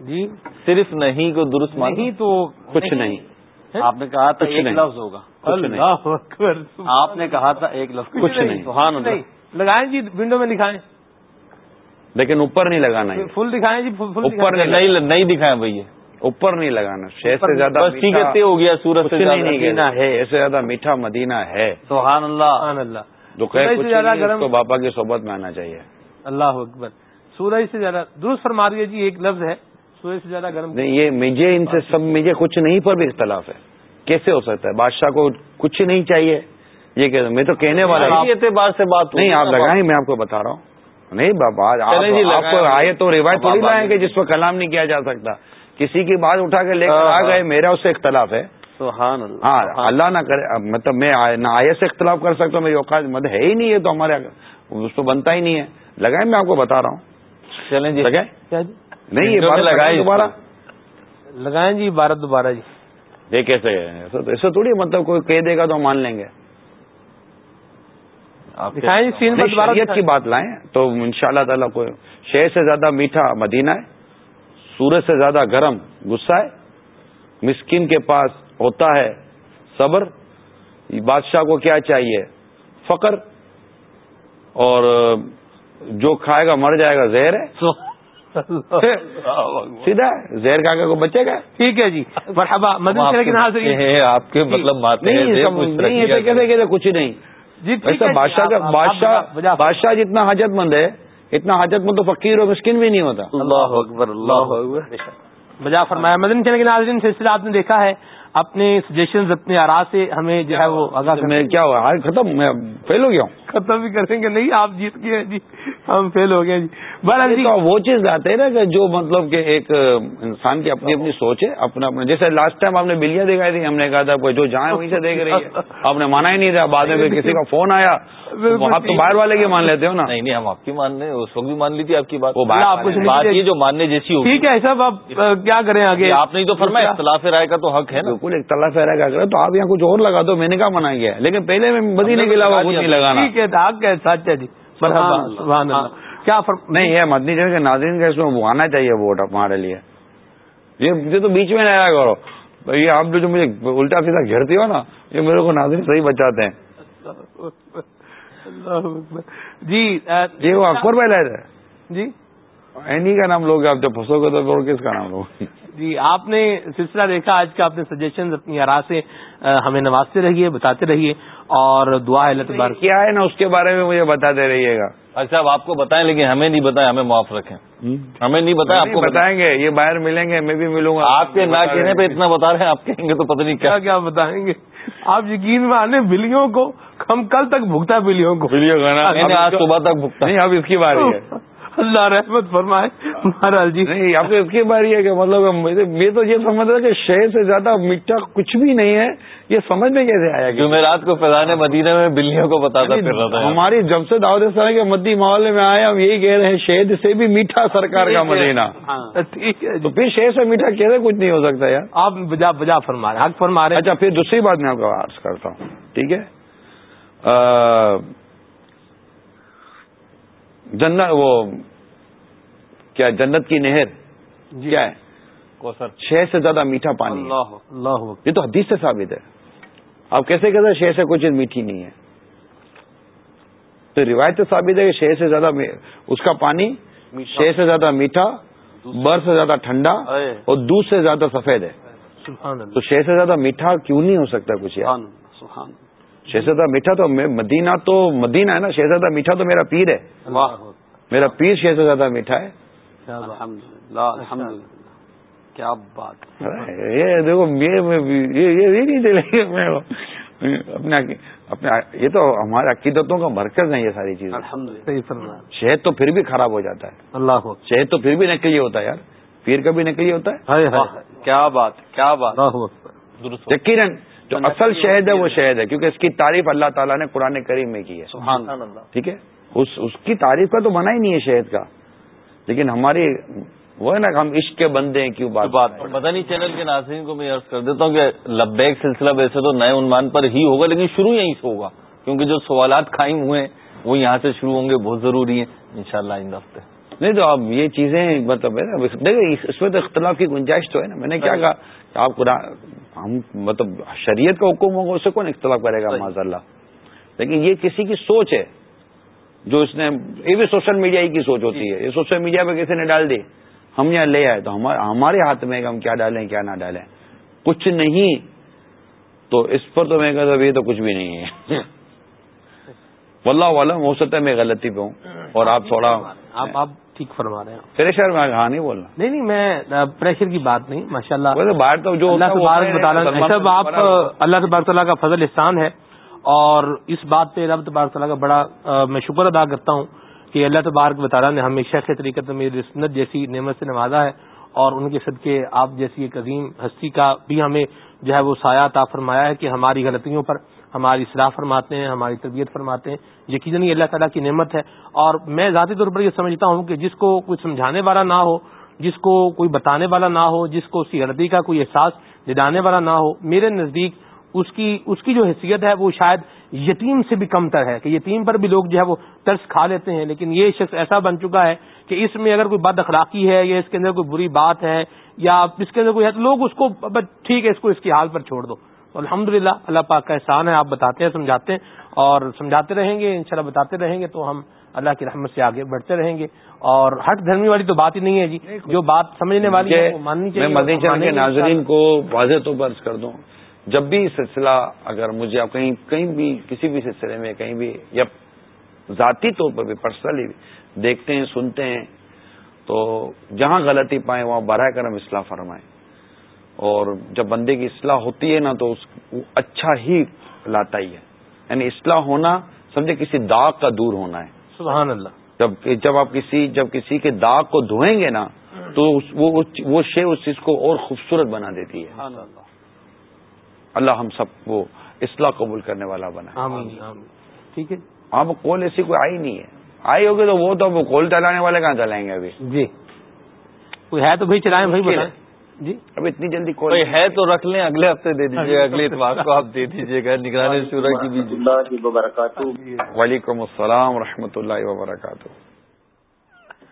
Speaker 1: جی۔
Speaker 3: صرف نہیں کو درست مانیں
Speaker 1: نہیں تو
Speaker 5: کچھ نہیں۔
Speaker 4: آپ نے کہا تھا ایک۔ لفظ ہوگا۔ آپ نے کہا تھا ایک لفظ۔
Speaker 5: کچھ نہیں۔
Speaker 1: نہیں لگائیں جی ونڈو میں دکھائیں
Speaker 5: لیکن اوپر نہیں لگانا ہے
Speaker 1: فل دکھائیں جی فل
Speaker 5: اوپر۔
Speaker 3: نہیں دکھائیں بھائی یہ۔
Speaker 5: اوپر نہیں لگانا۔ شہر سے زیادہ
Speaker 3: ٹھیک ہے
Speaker 5: میٹھا
Speaker 3: طے ہو گیا سورج سے
Speaker 5: مدینہ ہے اس سے زیادہ میٹھا مدینہ ہے۔
Speaker 4: سبحان اللہ۔
Speaker 5: جو کہ
Speaker 1: زیادہ
Speaker 5: باپا کی صحبت میں آنا چاہیے۔
Speaker 1: اللہ اکبر۔ سورج سے زیادہ درست فرما دیے جی ایک لفظ ہے سورج سے زیادہ گرم
Speaker 5: نہیں یہ مجھے ان سے سب مجھے کچھ نہیں پر بھی اختلاف ہے۔ کیسے ہو سکتا ہے؟ بادشاہ کو کچھ نہیں چاہیے۔ یہ کہ میں تو کہنے والا ہوں۔
Speaker 3: اعتبار سے بات
Speaker 5: نہیں آپ لگائیں میں آپ کو بتا رہا ہوں۔ نہیں بابا آپ
Speaker 3: چلیں جی،
Speaker 5: آپ کو۔ آئے تو روایت تھوڑی لائیں گے جس پر کلام نہیں کیا جا سکتا۔ کسی کی بات اٹھا کے لے کر آ گئے میرا اس سے اختلاف ہے۔
Speaker 4: سبحان اللہ
Speaker 5: ہاں اللہ نہ کرے مطلب میں نہ آئے سے اختلاف کر سکتا ہوں میری اوقات مطلب ہے ہی نہیں ہے تو ہمارے اس پہ بنتا ہی نہیں ہے۔ لگائیں میں آپ کو بتا رہا ہوں۔
Speaker 3: چلیں جی؟
Speaker 5: نہیں یہ
Speaker 3: لگائیں
Speaker 5: دوبارہ
Speaker 1: لگائیں جی بارہ دوبارہ جی۔
Speaker 5: یہ کیسے ایسا تھوڑی مطلب کوئی کہہ دے گا تو ہم مان لیں گے۔
Speaker 1: جی
Speaker 5: شریعت کی۔ بات لائیں تو ان شاء اللہ تعالیٰ کو شہر سے زیادہ میٹھا مدینہ ہے سورج سے زیادہ گرم غصہ ہے مسکین کے پاس ہوتا ہے صبر بادشاہ کو کیا چاہیے؟ فقر اور جو کھائے گا مر جائے گا زہر ہے؟ سیدھا زہر کھا کے کو بچے گا؟
Speaker 1: ٹھیک ہے جی۔ مرحبا مدن
Speaker 3: آپ
Speaker 1: چلے کے
Speaker 3: کے مطلب ہیں،
Speaker 5: نہیں
Speaker 3: کچھ
Speaker 5: نہیں۔
Speaker 1: جی جی،
Speaker 5: بادشاہ کا بادشاہ بادشاہ جتنا حاجت مند ہے اتنا حاجت مند تو فقیر اور مسکین بھی نہیں ہوتا۔
Speaker 4: اللہ اکبر اللہ اکبر۔
Speaker 1: بجا فرمایا مدن چینل کے ناظرین سلسلہ آپ نے دیکھا ہے۔ اپنے سجیشن اپنے آرا سے ہمیں جو ہے وہ
Speaker 5: آگاہ میں کیا ہوا؟ آج ختم میں فیل ہو گیا ہوں۔
Speaker 1: ختم بھی کریں گے۔ نہیں آپ جیت گئے جی۔ ہم فیل ہو گئے جی۔
Speaker 5: بہرحال جی۔ وہ چیز آتے ہیں نا کہ جو مطلب کہ ایک انسان کی اپنی اپنی سوچ ہے اپنا اپنا۔ جیسے لاسٹ ٹائم آپ نے بلیاں دکھائی تھی ہم نے کہا تھا جو جہاں وہیں سے دیکھ رہی ہے۔ آپ نے مانا ہی نہیں تھا بعد میں کسی کا فون آیا۔ آپ تو باہر والے کی مان لیتے ہو نا؟
Speaker 3: نہیں نہیں ہم آپ کی مان لیں اس وقت بھی مان لی تھی آپ کی بات۔
Speaker 1: وہ بات
Speaker 3: یہ جو ماننے جیسی ہو
Speaker 1: ٹھیک ہے سب آپ کیا کریں آگے؟
Speaker 3: آپ نے تو فرمایا اختلاف رائے کا تو حق ہے نا۔
Speaker 5: بالکل اختلاف رائے کا کرے تو آپ یہاں کچھ اور لگا دو میں نے کہا منع کیا لیکن پہلے میں مدینے کے علاوہ کچھ نہیں لگانا۔
Speaker 1: ٹھیک ہے حق ہے سچ ہے جی۔ سبحان اللہ کیا فرق؟
Speaker 5: نہیں ہے مدنی چینل کے ناظرین کا اس میں آنا چاہیے ووٹ ہمارے لیے۔ یہ تو بیچ میں نہیں آیا کرو۔ یہ آپ جو مجھے الٹا سیدھا گھرتی ہو نا یہ میرے کو ناظرین صحیح بچاتے ہیں۔
Speaker 1: جی
Speaker 5: جی وہ اکبر بھائی لائے تھے؟
Speaker 1: جی۔
Speaker 5: اینی کا نام لوگ آپ جب پھنسو گے تو کس کا نام لوگ۔
Speaker 1: جی آپ نے سلسلہ دیکھا آج کا اپنے سجیشن اپنی آرا سے ہمیں نوازتے رہیے بتاتے رہیے اور دعا ہے اللہ
Speaker 5: کیا ہے نا اس کے بارے میں مجھے بتاتے رہیے گا۔
Speaker 3: اچھا اب آپ کو بتائیں لیکن ہمیں نہیں بتائیں ہمیں معاف رکھیں۔ ہمیں نہیں بتائیں آپ کو
Speaker 5: بتائیں۔ گے یہ باہر ملیں گے میں بھی ملوں گا۔
Speaker 3: آپ کے نہ کہنے پہ اتنا بتا رہے ہیں آپ کہیں گے تو پتہ نہیں
Speaker 1: کیا۔ کیا بتائیں گے؟ آپ یقین میں بلیوں کو؟ ہم کل تک بھگتا بلیوں کو۔
Speaker 5: بلیوں کا
Speaker 3: آج صبح تک بھگتا
Speaker 5: نہیں اب اس کی باری ہے۔
Speaker 1: اللہ رحمت فرمائے۔ مہاراج جی۔
Speaker 5: نہیں اب اس کی باری ہے کہ مطلب یہ تو یہ سمجھ رہا کہ شہر سے زیادہ میٹھا کچھ بھی نہیں ہے۔ یہ سمجھ میں کیسے آیا
Speaker 3: جمعرات کو فضان مدینہ میں بلیوں کو بتاتا پھر رہا تھا
Speaker 5: ہماری جب سے دعوت طرح کے مدی محلے میں آئے ہم یہی کہہ رہے ہیں شہد سے بھی میٹھا سرکار کا مدینہ۔
Speaker 1: ٹھیک ہے
Speaker 5: تو پھر شہر سے میٹھا کیسے کچھ نہیں ہو سکتا یار؟
Speaker 1: آپ بجا بجا فرما رہے حق فرما رہے
Speaker 5: اچھا پھر دوسری بات میں آپ کو عرض کرتا ہوں۔ ٹھیک ہے؟ جنت وہ کیا جنت کی نہر کیا ہے؟ چھ سے زیادہ میٹھا پانی
Speaker 1: اللہ
Speaker 5: یہ تو حدیث سے ثابت ہے۔ آپ کیسے کہتے ہیں شہر سے کوئی چیز میٹھی نہیں ہے؟ تو روایت سے ثابت ہے کہ شہر سے زیادہ اس کا پانی شہر سے زیادہ میٹھا برف سے زیادہ ٹھنڈا اور دودھ سے زیادہ سفید ہے۔ تو شہر سے زیادہ میٹھا کیوں نہیں ہو سکتا کچھ یار؟ زیادہ میٹھا تو مدینہ تو مدینہ ہے نا زیادہ میٹھا تو میرا پیر ہے۔ میرا پیر زیادہ میٹھا ہے۔
Speaker 4: کیا بات۔
Speaker 5: یہ دیکھو یہ نہیں چلے اپنے اپنے یہ تو ہمارے عقیدتوں کا مرکز ہے یہ ساری چیزیں۔ شہد تو پھر بھی خراب ہو جاتا ہے۔
Speaker 1: اللہ
Speaker 5: شہد تو پھر بھی نکلی ہوتا ہے یار۔ پیر کا بھی نکلی ہوتا ہے۔
Speaker 4: کیا بات کیا بات۔
Speaker 5: یقیناً جو اصل شہد ہے وہ شہد ہے کیونکہ اس کی تعریف اللہ تعالیٰ نے قرآن کریم میں کی ہے۔ ٹھیک ہے؟ اس کی تعریف کا تو بنا ہی نہیں ہے شہد کا۔ لیکن ہماری وہ ہے نا ہم عشق کے بندے ہیں کیوں بات
Speaker 3: بات مدنی چینل کے ناظرین کو میں عرض کر دیتا ہوں کہ لبیک سلسلہ ویسے تو نئے عنوان پر ہی ہوگا لیکن شروع یہیں سے ہوگا۔ کیونکہ جو سوالات قائم ہوئے ہیں وہ یہاں سے شروع ہوں گے بہت ضروری ہیں۔ انشاءاللہ شاء اللہ ہفتے۔
Speaker 5: نہیں تو اب یہ چیزیں مطلب ہے نا اس میں تو اختلاف کی گنجائش تو ہے نا۔ میں نے کیا کہا کہ آپ ہم مطلب شریعت کا حکم ہوگا اس سے کون اختلاف کرے گا؟ معذ اللہ لیکن یہ کسی کی سوچ ہے جو اس نے یہ بھی سوشل میڈیا ہی کی سوچ ہوتی ہے۔ یہ سوشل میڈیا پہ کسی نے ڈال دی ہم یہاں لے آئے تو ہمارے ہاتھ میں ہم کیا ڈالیں کیا نہ ڈالیں۔ کچھ نہیں تو اس پر تو میں کہتا یہ تو کچھ بھی نہیں ہے۔ واللہ عالم ہو سکتا ہے میں غلطی پہ ہوں اور آپ تھوڑا
Speaker 1: آپ آپ ٹھیک فرما رہے ہیں
Speaker 5: پریشر میں ہاں نہیں بولنا۔
Speaker 1: نہیں نہیں میں پریشر کی بات نہیں ماشاء اللہ
Speaker 5: باہر تو جو
Speaker 1: اللہ تبارک بتا سب آپ اللہ تبارک تعالیٰ کا فضل احسان ہے۔ اور اس بات پہ رب تبارک تعالیٰ کا بڑا میں شکر ادا کرتا ہوں کہ اللہ تبارک بطالہ نے ہمیں شیخ طریقت میں رسنت جیسی نعمت سے نوازا ہے اور ان کے صدقے آپ جیسی ایک عظیم ہستی کا بھی ہمیں جو ہے وہ سایہ تا فرمایا ہے کہ ہماری غلطیوں پر ہماری اصلاح فرماتے ہیں، ہماری تربیت فرماتے ہیں۔ یقیناً اللہ تعالیٰ کی نعمت ہے۔ اور میں ذاتی طور پر یہ سمجھتا ہوں کہ جس کو کوئی سمجھانے والا نہ ہو، جس کو کوئی بتانے والا نہ ہو، جس کو اس کی غلطی کا کوئی احساس دلانے والا نہ ہو، میرے نزدیک اس کی اس کی جو حیثیت ہے وہ شاید یتیم سے بھی کم تر ہے کہ یتیم پر بھی لوگ جو ہے وہ ترس کھا لیتے ہیں۔ لیکن یہ شخص ایسا بن چکا ہے کہ اس میں اگر کوئی بد اخلاقی ہے یا اس کے اندر کوئی بری بات ہے یا اس کے اندر کوئی ہے تو لوگ اس کو ٹھیک ہے، اس کو اس کی حال پر چھوڑ دو۔ الحمد للہ اللہ پاک کا احسان ہے آپ بتاتے ہیں سمجھاتے ہیں اور سمجھاتے رہیں گے انشاءاللہ بتاتے رہیں گے تو ہم اللہ کی رحمت سے آگے بڑھتے رہیں گے اور ہٹ دھرمی والی تو بات ہی نہیں ہے جی جو بات سمجھنے والی ہے ماننی
Speaker 5: چاہیے میں ناظرین کو واضح طور پر کر دوں جب بھی سلسلہ اگر مجھے آپ کہیں کہیں بھی کسی بھی سلسلے میں کہیں بھی یا ذاتی طور پر بھی پرسنلی دیکھتے ہیں سنتے ہیں تو جہاں غلطی پائیں وہاں براہ کرم اصلاح فرمائیں۔ اور جب بندے کی اصلاح ہوتی ہے نا تو اس وہ اچھا ہی لاتا ہی ہے۔ یعنی اصلاح ہونا سمجھے کسی داغ کا دور ہونا ہے۔
Speaker 1: سبحان اللہ۔
Speaker 5: جب جب آپ کسی جب کسی کے داغ کو دھوئیں گے نا تو وہ شے اس چیز کو اور خوبصورت بنا دیتی ہے۔ اللہ۔ ہم سب کو اصلاح قبول کرنے والا بنا۔
Speaker 1: ٹھیک ہے۔
Speaker 5: ہاں وہ کول ایسی کوئی آئی نہیں ہے۔ آئی ہوگی تو وہ تو کول چلانے والے کہاں چلائیں گے ابھی؟
Speaker 1: جی۔ کوئی ہے تو بھائی چلائیں بھائی
Speaker 5: جی؟ اب اتنی جلدی کوئی
Speaker 3: ہے تو رکھ لیں اگلے ہفتے دے دیجیے گا اگلے اتوار کو آپ دے دیجیے گا نگرانی شورا کی بھی
Speaker 15: وبرکاتہ
Speaker 5: وعلیکم السلام و اللہ وبرکاتہ۔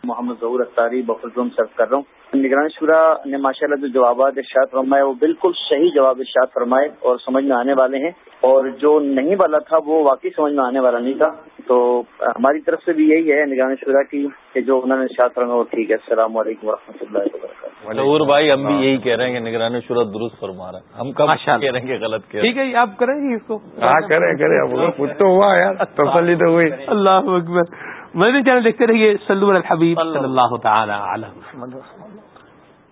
Speaker 15: محمد ظہور اختاری بفرزم سرو کر رہا ہوں۔ نگران شورا نے ماشاء اللہ جو جوابات ارشاد فرمائے وہ بالکل صحیح جواب ارشاد فرمائے اور سمجھ میں آنے والے ہیں اور جو نہیں والا تھا وہ واقعی سمجھ میں آنے والا نہیں تھا تو ہماری طرف سے بھی یہی ہے نگران شورا کی کہ جو انہوں نے ارشاد فرمایا وہ ٹھیک ہے۔ السلام علیکم و رحمۃ اللہ وبرکاتہ۔
Speaker 3: ظہور بھائی ہم بھی یہی کہہ رہے ہیں کہ نگرانی شورا درست فرما رہا ہے۔ ہم کب کہہ رہے ہیں کہ غلط کہہ
Speaker 1: ٹھیک ہے آپ کریں گے اس کو۔
Speaker 5: ہاں کریں کریں۔ کچھ تو ہوا یار تسلی تو ہوئی۔
Speaker 1: اللہ اکبر۔ مدنی چینل دیکھتے رہیے سلو الحبیب صلی اللہ تعالی علیہ